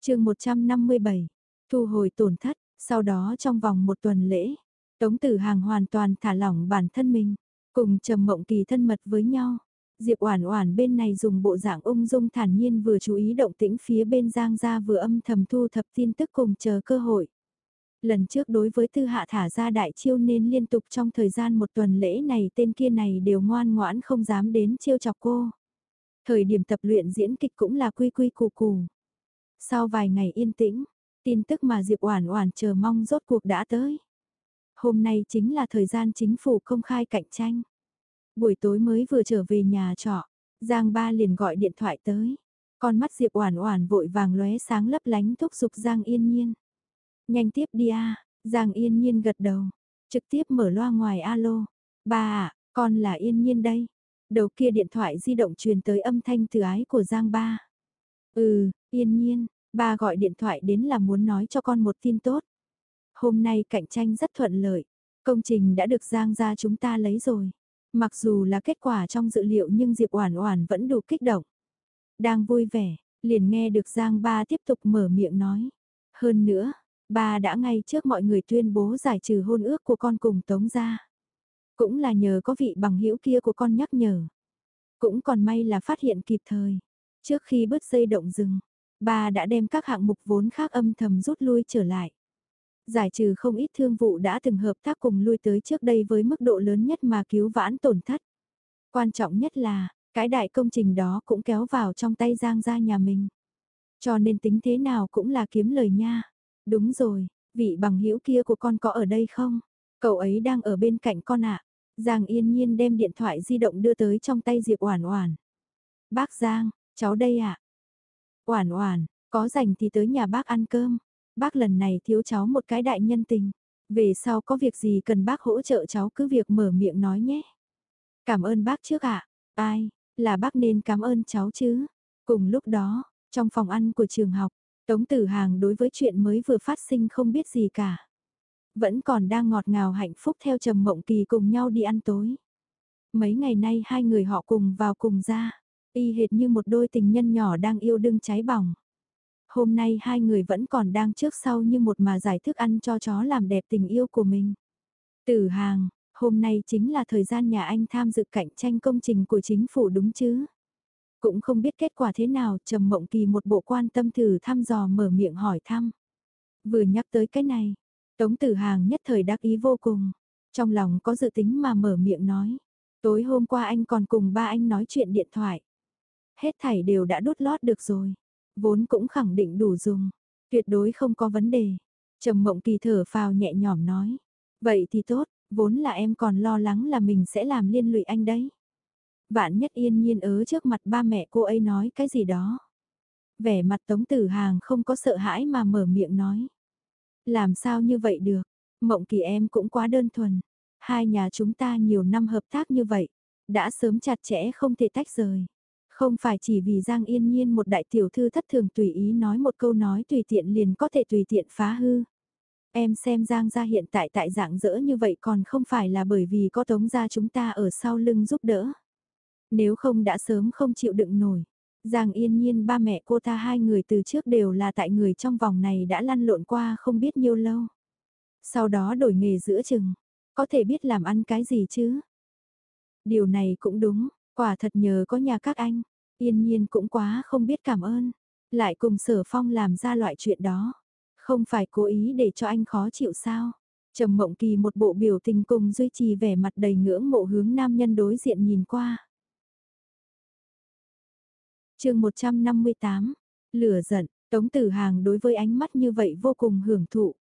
Chương 157. Thu hồi tổn thất, sau đó trong vòng một tuần lễ, Tống Tử Hàng hoàn toàn thả lỏng bản thân mình, cùng Trầm Mộng Kỳ thân mật với nhau. Diệp Oản Oản bên này dùng bộ dạng ung dung thản nhiên vừa chú ý động tĩnh phía bên Giang gia vừa âm thầm thu thập tin tức cùng chờ cơ hội. Lần trước đối với Tư Hạ thả ra đại chiêu nên liên tục trong thời gian một tuần lễ này tên kia này đều ngoan ngoãn không dám đến chiêu chọc cô. Thời điểm tập luyện diễn kịch cũng là quy quy củ củ. Sau vài ngày yên tĩnh, tin tức mà Diệp Oản Oản chờ mong rốt cuộc đã tới. Hôm nay chính là thời gian chính phủ công khai cạnh tranh. Buổi tối mới vừa trở về nhà trọ, Giang Ba liền gọi điện thoại tới. Con mắt Diệp Oản Oản vội vàng lóe sáng lấp lánh thúc giục Giang Yên Nhiên. Nhanh tiếp đi a, Giang Yên Nhiên gật đầu, trực tiếp mở loa ngoài alo. Ba à, con là Yên Nhiên đây. Đầu kia điện thoại di động truyền tới âm thanh từ ái của Giang Ba. Ừ, Yên Nhiên, ba gọi điện thoại đến là muốn nói cho con một tin tốt. Hôm nay cạnh tranh rất thuận lợi, công trình đã được Giang gia chúng ta lấy rồi. Mặc dù là kết quả trong dự liệu nhưng Diệp Oản Oản vẫn đủ kích động. Đang vui vẻ, liền nghe được Giang Ba tiếp tục mở miệng nói. Hơn nữa, ba đã ngay trước mọi người tuyên bố giải trừ hôn ước của con cùng Tống gia. Cũng là nhờ có vị bằng hữu kia của con nhắc nhở. Cũng còn may là phát hiện kịp thời. Trước khi bứt dây động rừng, ba đã đem các hạng mục vốn khác âm thầm rút lui trở lại. Giải trừ không ít thương vụ đã từng hợp tác cùng lui tới trước đây với mức độ lớn nhất mà cứu vãn tổn thất. Quan trọng nhất là, cái đại công trình đó cũng kéo vào trong tay Giang gia nhà mình. Cho nên tính thế nào cũng là kiếm lời nha. Đúng rồi, vị bằng hữu kia của con có ở đây không? Cậu ấy đang ở bên cạnh con ạ. Giang yên nhiên đem điện thoại di động đưa tới trong tay Diệp Oản Oản. Bác Giang, cháu đây ạ. À? Oản Oản, có rảnh thì tới nhà bác ăn cơm. Bác lần này thiếu cháu một cái đại nhân tình. Về sau có việc gì cần bác hỗ trợ cháu cứ việc mở miệng nói nhé. Cảm ơn bác trước ạ. Ai, là bác nên cảm ơn cháu chứ. Cùng lúc đó, trong phòng ăn của trường học, Tống Tử Hàng đối với chuyện mới vừa phát sinh không biết gì cả. Vẫn còn đang ngọt ngào hạnh phúc theo Trầm Mộng Kỳ cùng nhau đi ăn tối. Mấy ngày nay hai người họ cùng vào cùng ra, y hệt như một đôi tình nhân nhỏ đang yêu đương cháy bỏng. Hôm nay hai người vẫn còn đang trước sau như một mà giải thức ăn cho chó làm đẹp tình yêu của mình. Tử Hàng, hôm nay chính là thời gian nhà anh tham dự cạnh tranh công trình của chính phủ đúng chứ? Cũng không biết kết quả thế nào, Trầm Mộng Kỳ một bộ quan tâm thử thăm dò mở miệng hỏi thăm. Vừa nhắc tới cái này, Tống Tử Hàng nhất thời đắc ý vô cùng, trong lòng có dự tính mà mở miệng nói. Tối hôm qua anh còn cùng ba anh nói chuyện điện thoại. Hết thảy đều đã đút lót được rồi, vốn cũng khẳng định đủ dùng, tuyệt đối không có vấn đề. Trầm Mộng Kỳ thở phào nhẹ nhõm nói, vậy thì tốt, vốn là em còn lo lắng là mình sẽ làm liên lụy anh đấy. Vạn nhất yên nhiên ớ trước mặt ba mẹ cô ấy nói cái gì đó. Vẻ mặt Tống Tử Hàng không có sợ hãi mà mở miệng nói. Làm sao như vậy được, mộng kỳ em cũng quá đơn thuần. Hai nhà chúng ta nhiều năm hợp tác như vậy, đã sớm chặt chẽ không thể tách rời. Không phải chỉ vì Giang Yên Nhiên một đại tiểu thư thất thường tùy ý nói một câu nói tùy tiện liền có thể tùy tiện phá hư. Em xem Giang gia hiện tại tại dạng dỡ như vậy còn không phải là bởi vì có tống gia chúng ta ở sau lưng giúp đỡ. Nếu không đã sớm không chịu đựng nổi. Giang yên nhiên ba mẹ cô ta hai người từ trước đều là tại người trong vòng này đã lăn lộn qua không biết nhiêu lâu. Sau đó đổi nghề giữa chừng, có thể biết làm ăn cái gì chứ? Điều này cũng đúng, quả thật nhờ có nhà các anh, yên nhiên cũng quá không biết cảm ơn, lại cùng sở phong làm ra loại chuyện đó. Không phải cố ý để cho anh khó chịu sao? Trầm Mộng Kỳ một bộ biểu tình cùng duy trì vẻ mặt đầy ngưỡng mộ hướng nam nhân đối diện nhìn qua. chương 158, lửa giận, Tống Tử Hàng đối với ánh mắt như vậy vô cùng hưởng thụ.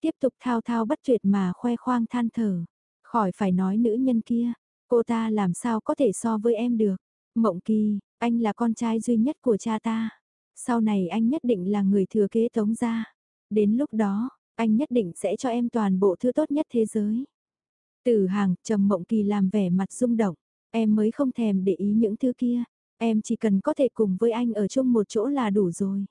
Tiếp tục thao thao bất tuyệt mà khoe khoang than thở. Khỏi phải nói nữ nhân kia, cô ta làm sao có thể so với em được. Mộng Kỳ, anh là con trai duy nhất của cha ta. Sau này anh nhất định là người thừa kế Tống gia. Đến lúc đó, anh nhất định sẽ cho em toàn bộ thứ tốt nhất thế giới. Tử hàng, trầm mộng kỳ làm vẻ mặt rung động, em mới không thèm để ý những thứ kia, em chỉ cần có thể cùng với anh ở chung một chỗ là đủ rồi.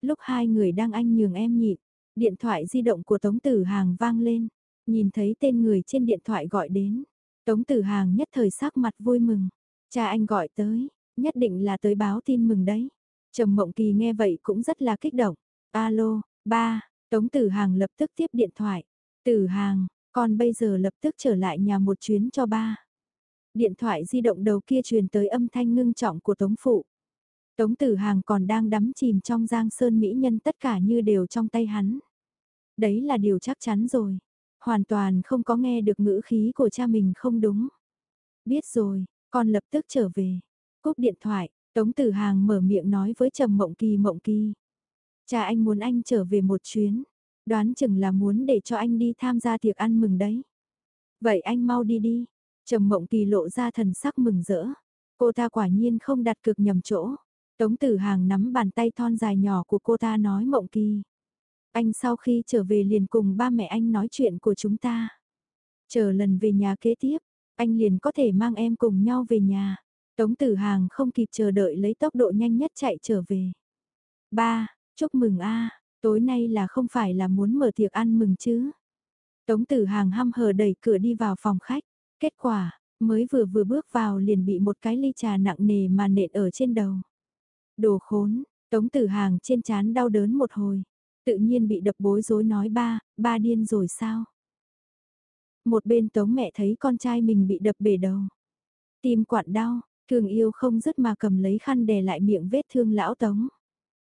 Lúc hai người đang anh nhường em nhịn, điện thoại di động của Tống Tử Hàng vang lên, nhìn thấy tên người trên điện thoại gọi đến. Tống Tử Hàng nhất thời sắc mặt vui mừng, cha anh gọi tới, nhất định là tới báo tin mừng đấy. Trầm Mộng Kỳ nghe vậy cũng rất là kích động. Alo, ba, Tống Tử Hàng lập tức tiếp điện thoại. Tử Hàng, con bây giờ lập tức trở lại nhà một chuyến cho ba. Điện thoại di động đầu kia truyền tới âm thanh ngưng trọng của Tống Phụ. Tống Tử Hàng còn đang đắm chìm trong giang sơn mỹ nhân tất cả như đều trong tay hắn. Đấy là điều chắc chắn rồi. Hoàn toàn không có nghe được ngữ khí của cha mình không đúng. Biết rồi, con lập tức trở về. Cúp điện thoại, Tống Tử Hàng mở miệng nói với Trầm Mộng Kỳ Mộng Kỳ. Cha anh muốn anh trở về một chuyến, đoán chừng là muốn để cho anh đi tham gia tiệc ăn mừng đấy. Vậy anh mau đi đi, Trầm Mộng Kỳ lộ ra thần sắc mừng rỡ. Cô ta quả nhiên không đặt cực nhầm chỗ. Tống Tử Hàng nắm bàn tay thon dài nhỏ của cô ta nói Mộng Kỳ. Anh sau khi trở về liền cùng ba mẹ anh nói chuyện của chúng ta. Chờ lần về nhà kế tiếp, anh liền có thể mang em cùng nhau về nhà. Tống Tử Hàng không kịp chờ đợi lấy tốc độ nhanh nhất chạy trở về. Ba, chúc mừng a, tối nay là không phải là muốn mở tiệc ăn mừng chứ. Tống Tử Hàng hăm hờ đẩy cửa đi vào phòng khách. Kết quả, mới vừa vừa bước vào liền bị một cái ly trà nặng nề mà nện ở trên đầu. Đồ khốn, Tống Tử Hàng trên chán đau đớn một hồi. Tự nhiên bị đập bối rối nói ba, ba điên rồi sao? Một bên Tống mẹ thấy con trai mình bị đập bể đầu. Tim quặn đau, Thường yêu không dứt mà cầm lấy khăn đè lại miệng vết thương lão tống.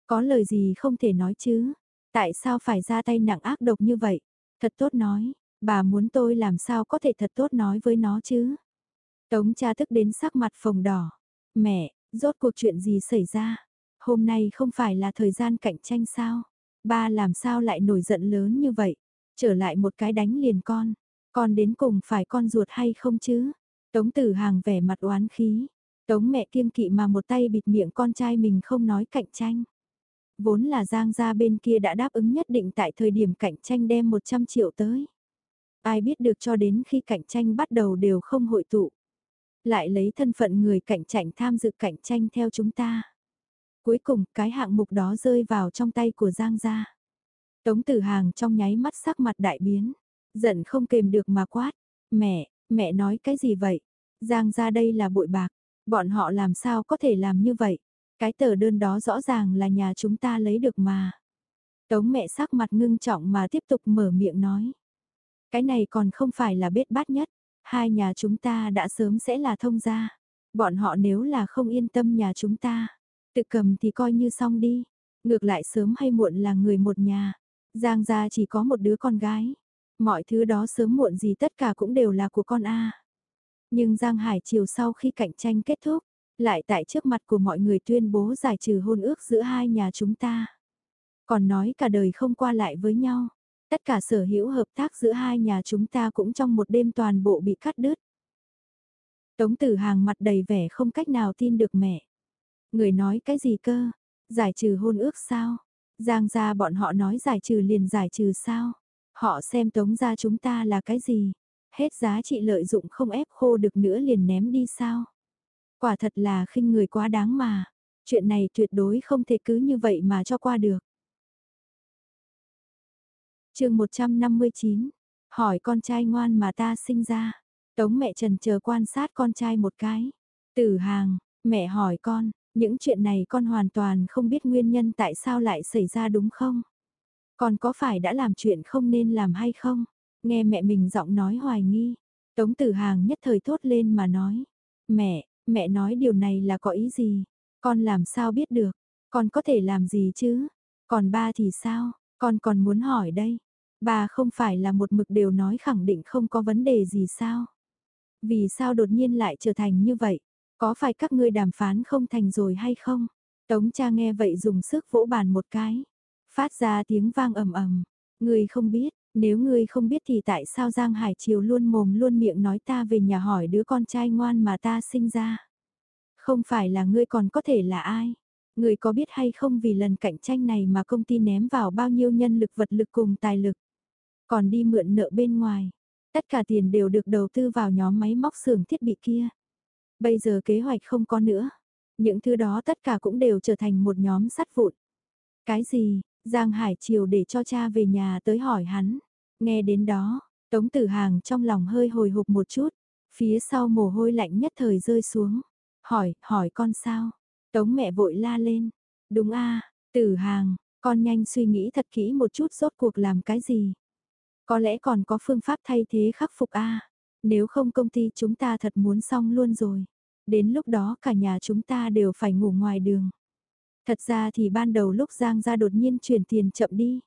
Có lời gì không thể nói chứ? Tại sao phải ra tay nặng ác độc như vậy? Thật tốt nói, bà muốn tôi làm sao có thể thật tốt nói với nó chứ? Tống cha thức đến sắc mặt phồng đỏ. Mẹ, rốt cuộc chuyện gì xảy ra? Hôm nay không phải là thời gian cạnh tranh sao? Ba làm sao lại nổi giận lớn như vậy? Trở lại một cái đánh liền con. Con đến cùng phải con ruột hay không chứ? Tống tử hàng vẻ mặt oán khí. Tống mẹ kiêng kỵ mà một tay bịt miệng con trai mình không nói cạnh tranh. Vốn là Giang gia bên kia đã đáp ứng nhất định tại thời điểm cạnh tranh đem 100 triệu tới. Ai biết được cho đến khi cạnh tranh bắt đầu đều không hội tụ. Lại lấy thân phận người cạnh tranh tham dự cạnh tranh theo chúng ta. Cuối cùng, cái hạng mục đó rơi vào trong tay của Giang gia. Tống tử hàng trong nháy mắt sắc mặt đại biến. Giận không kềm được mà quát. Mẹ, mẹ nói cái gì vậy? Giang gia đây là bội bạc. Bọn họ làm sao có thể làm như vậy? Cái tờ đơn đó rõ ràng là nhà chúng ta lấy được mà. Tống mẹ sắc mặt ngưng trọng mà tiếp tục mở miệng nói. Cái này còn không phải là bết bát nhất. Hai nhà chúng ta đã sớm sẽ là thông gia. Bọn họ nếu là không yên tâm nhà chúng ta. Tự cầm thì coi như xong đi. Ngược lại sớm hay muộn là người một nhà. Giang gia chỉ có một đứa con gái. Mọi thứ đó sớm muộn gì tất cả cũng đều là của con A. Nhưng Giang Hải Triều sau khi cạnh tranh kết thúc, lại tại trước mặt của mọi người tuyên bố giải trừ hôn ước giữa hai nhà chúng ta. Còn nói cả đời không qua lại với nhau. Tất cả sở hữu hợp tác giữa hai nhà chúng ta cũng trong một đêm toàn bộ bị cắt đứt. Tống tử hàng mặt đầy vẻ không cách nào tin được mẹ. Người nói cái gì cơ? Giải trừ hôn ước sao? Giang gia bọn họ nói giải trừ liền giải trừ sao? Họ xem tống gia chúng ta là cái gì? Hết giá trị lợi dụng không ép khô được nữa liền ném đi sao? Quả thật là khinh người quá đáng mà. Chuyện này tuyệt đối không thể cứ như vậy mà cho qua được. chương 159, hỏi con trai ngoan mà ta sinh ra. Tống mẹ trần chờ quan sát con trai một cái. Tử hàng, mẹ hỏi con, những chuyện này con hoàn toàn không biết nguyên nhân tại sao lại xảy ra đúng không? Con có phải đã làm chuyện không nên làm hay không? Nghe mẹ mình giọng nói hoài nghi, Tống Tử Hàng nhất thời thốt lên mà nói, mẹ, mẹ nói điều này là có ý gì? Con làm sao biết được? Con có thể làm gì chứ? Còn ba thì sao? Con còn muốn hỏi đây. Bà không phải là một mực đều nói khẳng định không có vấn đề gì sao? Vì sao đột nhiên lại trở thành như vậy? Có phải các ngươi đàm phán không thành rồi hay không? Tống cha nghe vậy dùng sức vỗ bàn một cái. Phát ra tiếng vang ầm ầm. Ngươi không biết, nếu ngươi không biết thì tại sao Giang Hải Triều luôn mồm luôn miệng nói ta về nhà hỏi đứa con trai ngoan mà ta sinh ra. Không phải là ngươi còn có thể là ai? Ngươi có biết hay không vì lần cạnh tranh này mà công ty ném vào bao nhiêu nhân lực vật lực cùng tài lực? Còn đi mượn nợ bên ngoài. Tất cả tiền đều được đầu tư vào nhóm máy móc xưởng thiết bị kia. Bây giờ kế hoạch không có nữa. Những thứ đó tất cả cũng đều trở thành một nhóm sắt vụn. Cái gì, Giang Hải Triều để cho cha về nhà tới hỏi hắn. Nghe đến đó, Tống Tử Hàng trong lòng hơi hồi hộp một chút. Phía sau mồ hôi lạnh nhất thời rơi xuống. Hỏi, hỏi con sao? Tống mẹ vội la lên. Đúng a Tử Hàng, con nhanh suy nghĩ thật kỹ một chút rốt cuộc làm cái gì. Có lẽ còn có phương pháp thay thế khắc phục a Nếu không công ty chúng ta thật muốn xong luôn rồi. Đến lúc đó cả nhà chúng ta đều phải ngủ ngoài đường. Thật ra thì ban đầu lúc Giang ra đột nhiên chuyển tiền chậm đi.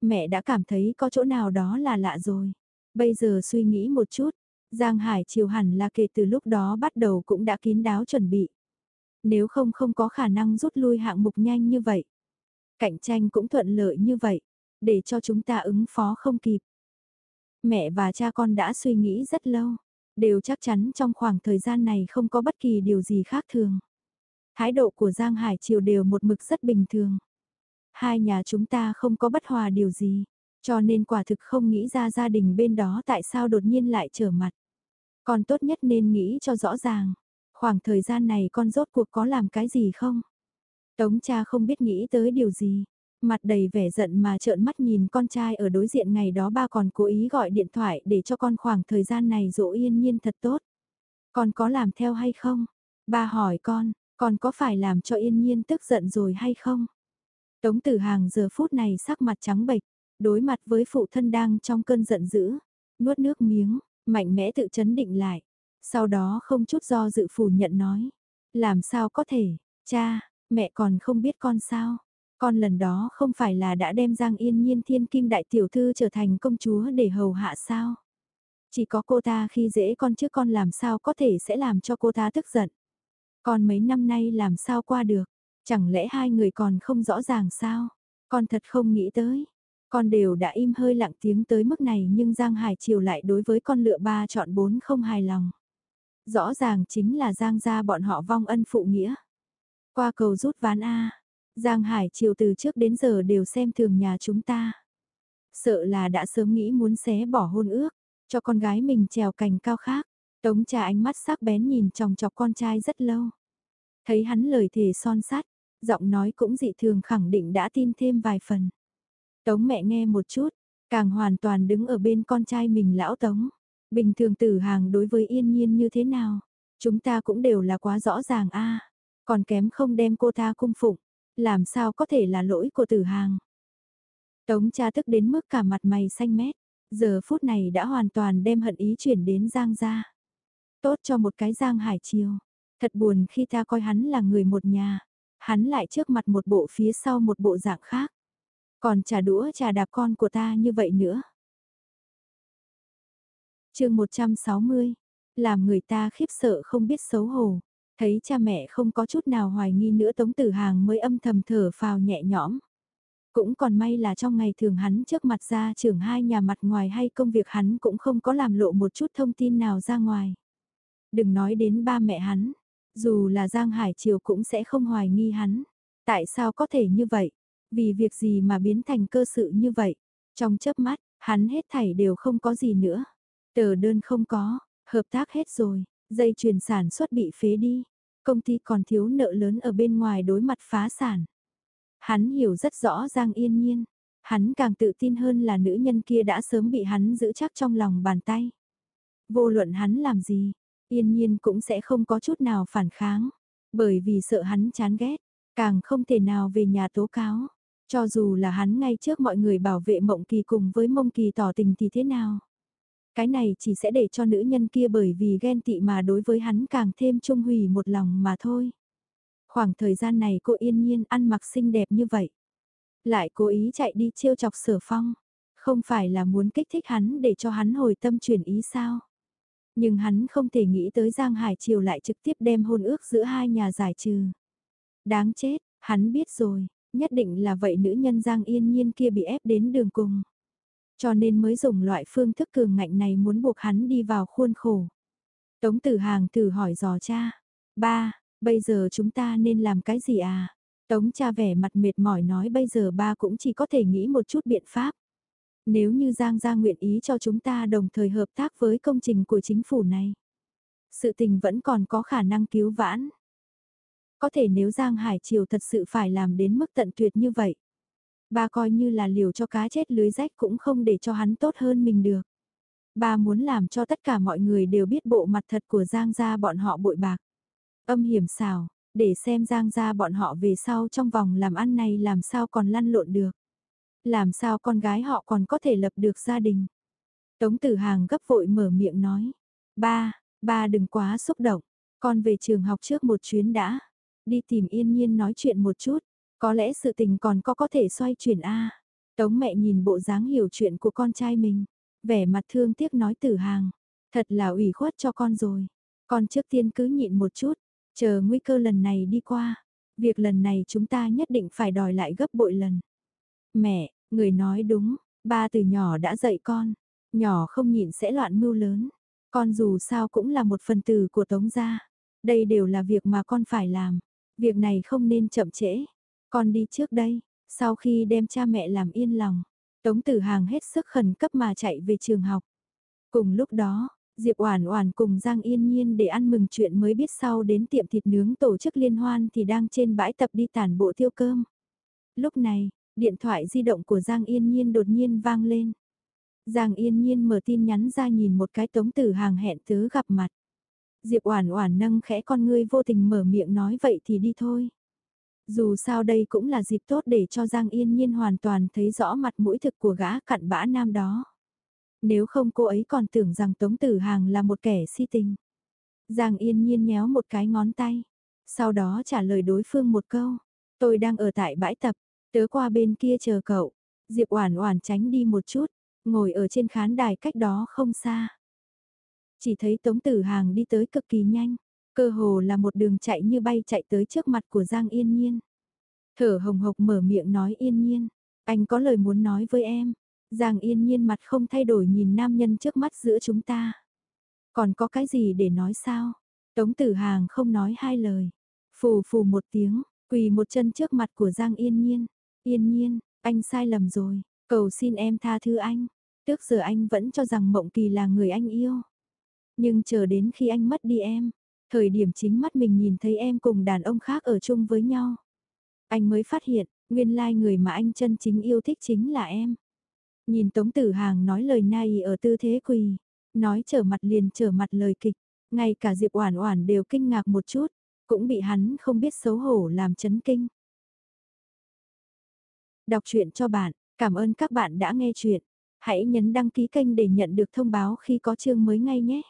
Mẹ đã cảm thấy có chỗ nào đó là lạ rồi. Bây giờ suy nghĩ một chút, Giang Hải chiều hẳn là kể từ lúc đó bắt đầu cũng đã kín đáo chuẩn bị. Nếu không không có khả năng rút lui hạng mục nhanh như vậy. Cạnh tranh cũng thuận lợi như vậy, để cho chúng ta ứng phó không kịp. Mẹ và cha con đã suy nghĩ rất lâu, đều chắc chắn trong khoảng thời gian này không có bất kỳ điều gì khác thường. Thái độ của Giang Hải Triều đều một mực rất bình thường. Hai nhà chúng ta không có bất hòa điều gì, cho nên quả thực không nghĩ ra gia đình bên đó tại sao đột nhiên lại trở mặt. Còn tốt nhất nên nghĩ cho rõ ràng, khoảng thời gian này con rốt cuộc có làm cái gì không? Tống cha không biết nghĩ tới điều gì, mặt đầy vẻ giận mà trợn mắt nhìn con trai ở đối diện ngày đó ba còn cố ý gọi điện thoại để cho con khoảng thời gian này dỗ yên nhiên thật tốt. Con có làm theo hay không? Ba hỏi con, con có phải làm cho yên nhiên tức giận rồi hay không? Tống tử hàng giờ phút này sắc mặt trắng bệch, đối mặt với phụ thân đang trong cơn giận dữ, nuốt nước miếng, mạnh mẽ tự chấn định lại. Sau đó không chút do dự phủ nhận nói, làm sao có thể, cha, mẹ còn không biết con sao. Con lần đó không phải là đã đem Giang Yên Nhiên thiên kim đại tiểu thư trở thành công chúa để hầu hạ sao. Chỉ có cô ta khi dễ con chứ con làm sao có thể sẽ làm cho cô ta tức giận. Con mấy năm nay làm sao qua được, chẳng lẽ hai người còn không rõ ràng sao? Con thật không nghĩ tới. Con đều đã im hơi lặng tiếng tới mức này nhưng Giang Hải Triều lại đối với con lựa ba chọn bốn không hài lòng. Rõ ràng chính là Giang gia bọn họ vong ân phụ nghĩa. Qua cầu rút ván A, Giang Hải Triều từ trước đến giờ đều xem thường nhà chúng ta. Sợ là đã sớm nghĩ muốn xé bỏ hôn ước, cho con gái mình trèo cành cao khác. Tống trà ánh mắt sắc bén nhìn chòng chọc con trai rất lâu. Thấy hắn lời thề son sát, giọng nói cũng dị thường khẳng định đã tin thêm vài phần. Tống mẹ nghe một chút, càng hoàn toàn đứng ở bên con trai mình lão Tống. Bình thường tử hàng đối với yên nhiên như thế nào? Chúng ta cũng đều là quá rõ ràng a còn kém không đem cô ta cung phụng, làm sao có thể là lỗi của tử hàng. Tống cha tức đến mức cả mặt mày xanh mét, giờ phút này đã hoàn toàn đem hận ý chuyển đến Giang gia. Tốt cho một cái Giang Hải Chiều. Thật buồn khi ta coi hắn là người một nhà. Hắn lại trước mặt một bộ phía sau một bộ dạng khác. Còn trà đũa trà đạp con của ta như vậy nữa. chương 160. Làm người ta khiếp sợ không biết xấu hổ. Thấy cha mẹ không có chút nào hoài nghi nữa Tống Tử Hàng mới âm thầm thở phào nhẹ nhõm. Cũng còn may là trong ngày thường hắn trước mặt ra trưởng hai nhà mặt ngoài hay công việc hắn cũng không có làm lộ một chút thông tin nào ra ngoài. Đừng nói đến ba mẹ hắn, dù là Giang Hải Triều cũng sẽ không hoài nghi hắn. Tại sao có thể như vậy? Vì việc gì mà biến thành cơ sự như vậy? Trong chớp mắt, hắn hết thảy đều không có gì nữa. Tờ đơn không có, hợp tác hết rồi, dây chuyền sản xuất bị phế đi. Công ty còn thiếu nợ lớn ở bên ngoài đối mặt phá sản. Hắn hiểu rất rõ Giang Yên Nhiên. Hắn càng tự tin hơn là nữ nhân kia đã sớm bị hắn giữ chắc trong lòng bàn tay. Vô luận hắn làm gì, Yên nhiên cũng sẽ không có chút nào phản kháng, bởi vì sợ hắn chán ghét, càng không thể nào về nhà tố cáo. Cho dù là hắn ngay trước mọi người bảo vệ mộng kỳ cùng với mông kỳ tỏ tình thì thế nào? Cái này chỉ sẽ để cho nữ nhân kia bởi vì ghen tị mà đối với hắn càng thêm trung hủy một lòng mà thôi. Khoảng thời gian này cô yên nhiên ăn mặc xinh đẹp như vậy. Lại cố ý chạy đi trêu chọc sở phong. Không phải là muốn kích thích hắn để cho hắn hồi tâm chuyển ý sao? Nhưng hắn không thể nghĩ tới Giang Hải Triều lại trực tiếp đem hôn ước giữa hai nhà giải trừ. Đáng chết, hắn biết rồi, nhất định là vậy nữ nhân Giang Yên Nhiên kia bị ép đến đường cùng. Cho nên mới dùng loại phương thức cường ngạnh này muốn buộc hắn đi vào khuôn khổ. Tống tử hàng thử hỏi dò cha. Ba, bây giờ chúng ta nên làm cái gì à? Tống cha vẻ mặt mệt mỏi nói bây giờ ba cũng chỉ có thể nghĩ một chút biện pháp. Nếu như Giang gia nguyện ý cho chúng ta đồng thời hợp tác với công trình của chính phủ này. Sự tình vẫn còn có khả năng cứu vãn. Có thể nếu Giang Hải Triều thật sự phải làm đến mức tận tuyệt như vậy. Ba coi như là liều cho cá chết lưới rách cũng không để cho hắn tốt hơn mình được. Ba muốn làm cho tất cả mọi người đều biết bộ mặt thật của Giang gia bọn họ bội bạc. Âm hiểm xào, để xem Giang gia bọn họ về sau trong vòng làm ăn này làm sao còn lăn lộn được. Làm sao con gái họ còn có thể lập được gia đình. Tống tử hàng gấp vội mở miệng nói. Ba, ba đừng quá xúc động, con về trường học trước một chuyến đã. Đi tìm yên nhiên nói chuyện một chút, có lẽ sự tình còn có có thể xoay chuyển a Tống mẹ nhìn bộ dáng hiểu chuyện của con trai mình, vẻ mặt thương tiếc nói tử hàng, thật là ủy khuất cho con rồi. Con trước tiên cứ nhịn một chút, chờ nguy cơ lần này đi qua. Việc lần này chúng ta nhất định phải đòi lại gấp bội lần. Mẹ, người nói đúng, ba từ nhỏ đã dạy con, nhỏ không nhịn sẽ loạn mưu lớn. Con dù sao cũng là một phần tử của Tống gia. Đây đều là việc mà con phải làm. Việc này không nên chậm trễ. Con đi trước đây, sau khi đem cha mẹ làm yên lòng, Tống Tử Hàng hết sức khẩn cấp mà chạy về trường học. Cùng lúc đó, Diệp Oản Oản cùng Giang Yên Nhiên để ăn mừng chuyện mới biết sau đến tiệm thịt nướng tổ chức liên hoan thì đang trên bãi tập đi tản bộ tiêu cơm. Lúc này, điện thoại di động của Giang Yên Nhiên đột nhiên vang lên. Giang Yên Nhiên mở tin nhắn ra nhìn một cái Tống Tử Hàng hẹn tứ gặp mặt. Diệp Oản Oản nâng khẽ con ngươi vô tình mở miệng nói vậy thì đi thôi. Dù sao đây cũng là dịp tốt để cho Giang Yên Nhiên hoàn toàn thấy rõ mặt mũi thực của gã cặn bã nam đó. Nếu không cô ấy còn tưởng rằng Tống Tử Hàng là một kẻ si tình. Giang Yên Nhiên nhéo một cái ngón tay. Sau đó trả lời đối phương một câu. Tôi đang ở tại bãi tập, tớ qua bên kia chờ cậu. Diệp Oản Oản tránh đi một chút, ngồi ở trên khán đài cách đó không xa. Chỉ thấy Tống Tử Hàng đi tới cực kỳ nhanh. Cơ hồ là một đường chạy như bay chạy tới trước mặt của Giang Yên Nhiên. Thở hồng hộc mở miệng nói Yên Nhiên, anh có lời muốn nói với em. Giang Yên Nhiên mặt không thay đổi nhìn nam nhân trước mắt giữa chúng ta. Còn có cái gì để nói sao? Tống Tử Hàng không nói hai lời. Phù phù một tiếng, quỳ một chân trước mặt của Giang Yên Nhiên. Yên Nhiên, anh sai lầm rồi, cầu xin em tha thứ anh. Trước giờ anh vẫn cho rằng Mộng Kỳ là người anh yêu. Nhưng chờ đến khi anh mất đi em, Thời điểm chính mắt mình nhìn thấy em cùng đàn ông khác ở chung với nhau. Anh mới phát hiện, nguyên lai like người mà anh chân chính yêu thích chính là em. Nhìn Tống Tử Hàng nói lời này ở tư thế quỳ, nói trở mặt liền trở mặt lời kịch, ngay cả Diệp Oản Oản đều kinh ngạc một chút, cũng bị hắn không biết xấu hổ làm chấn kinh. Đọc truyện cho bạn, cảm ơn các bạn đã nghe truyện. Hãy nhấn đăng ký kênh để nhận được thông báo khi có chương mới ngay nhé.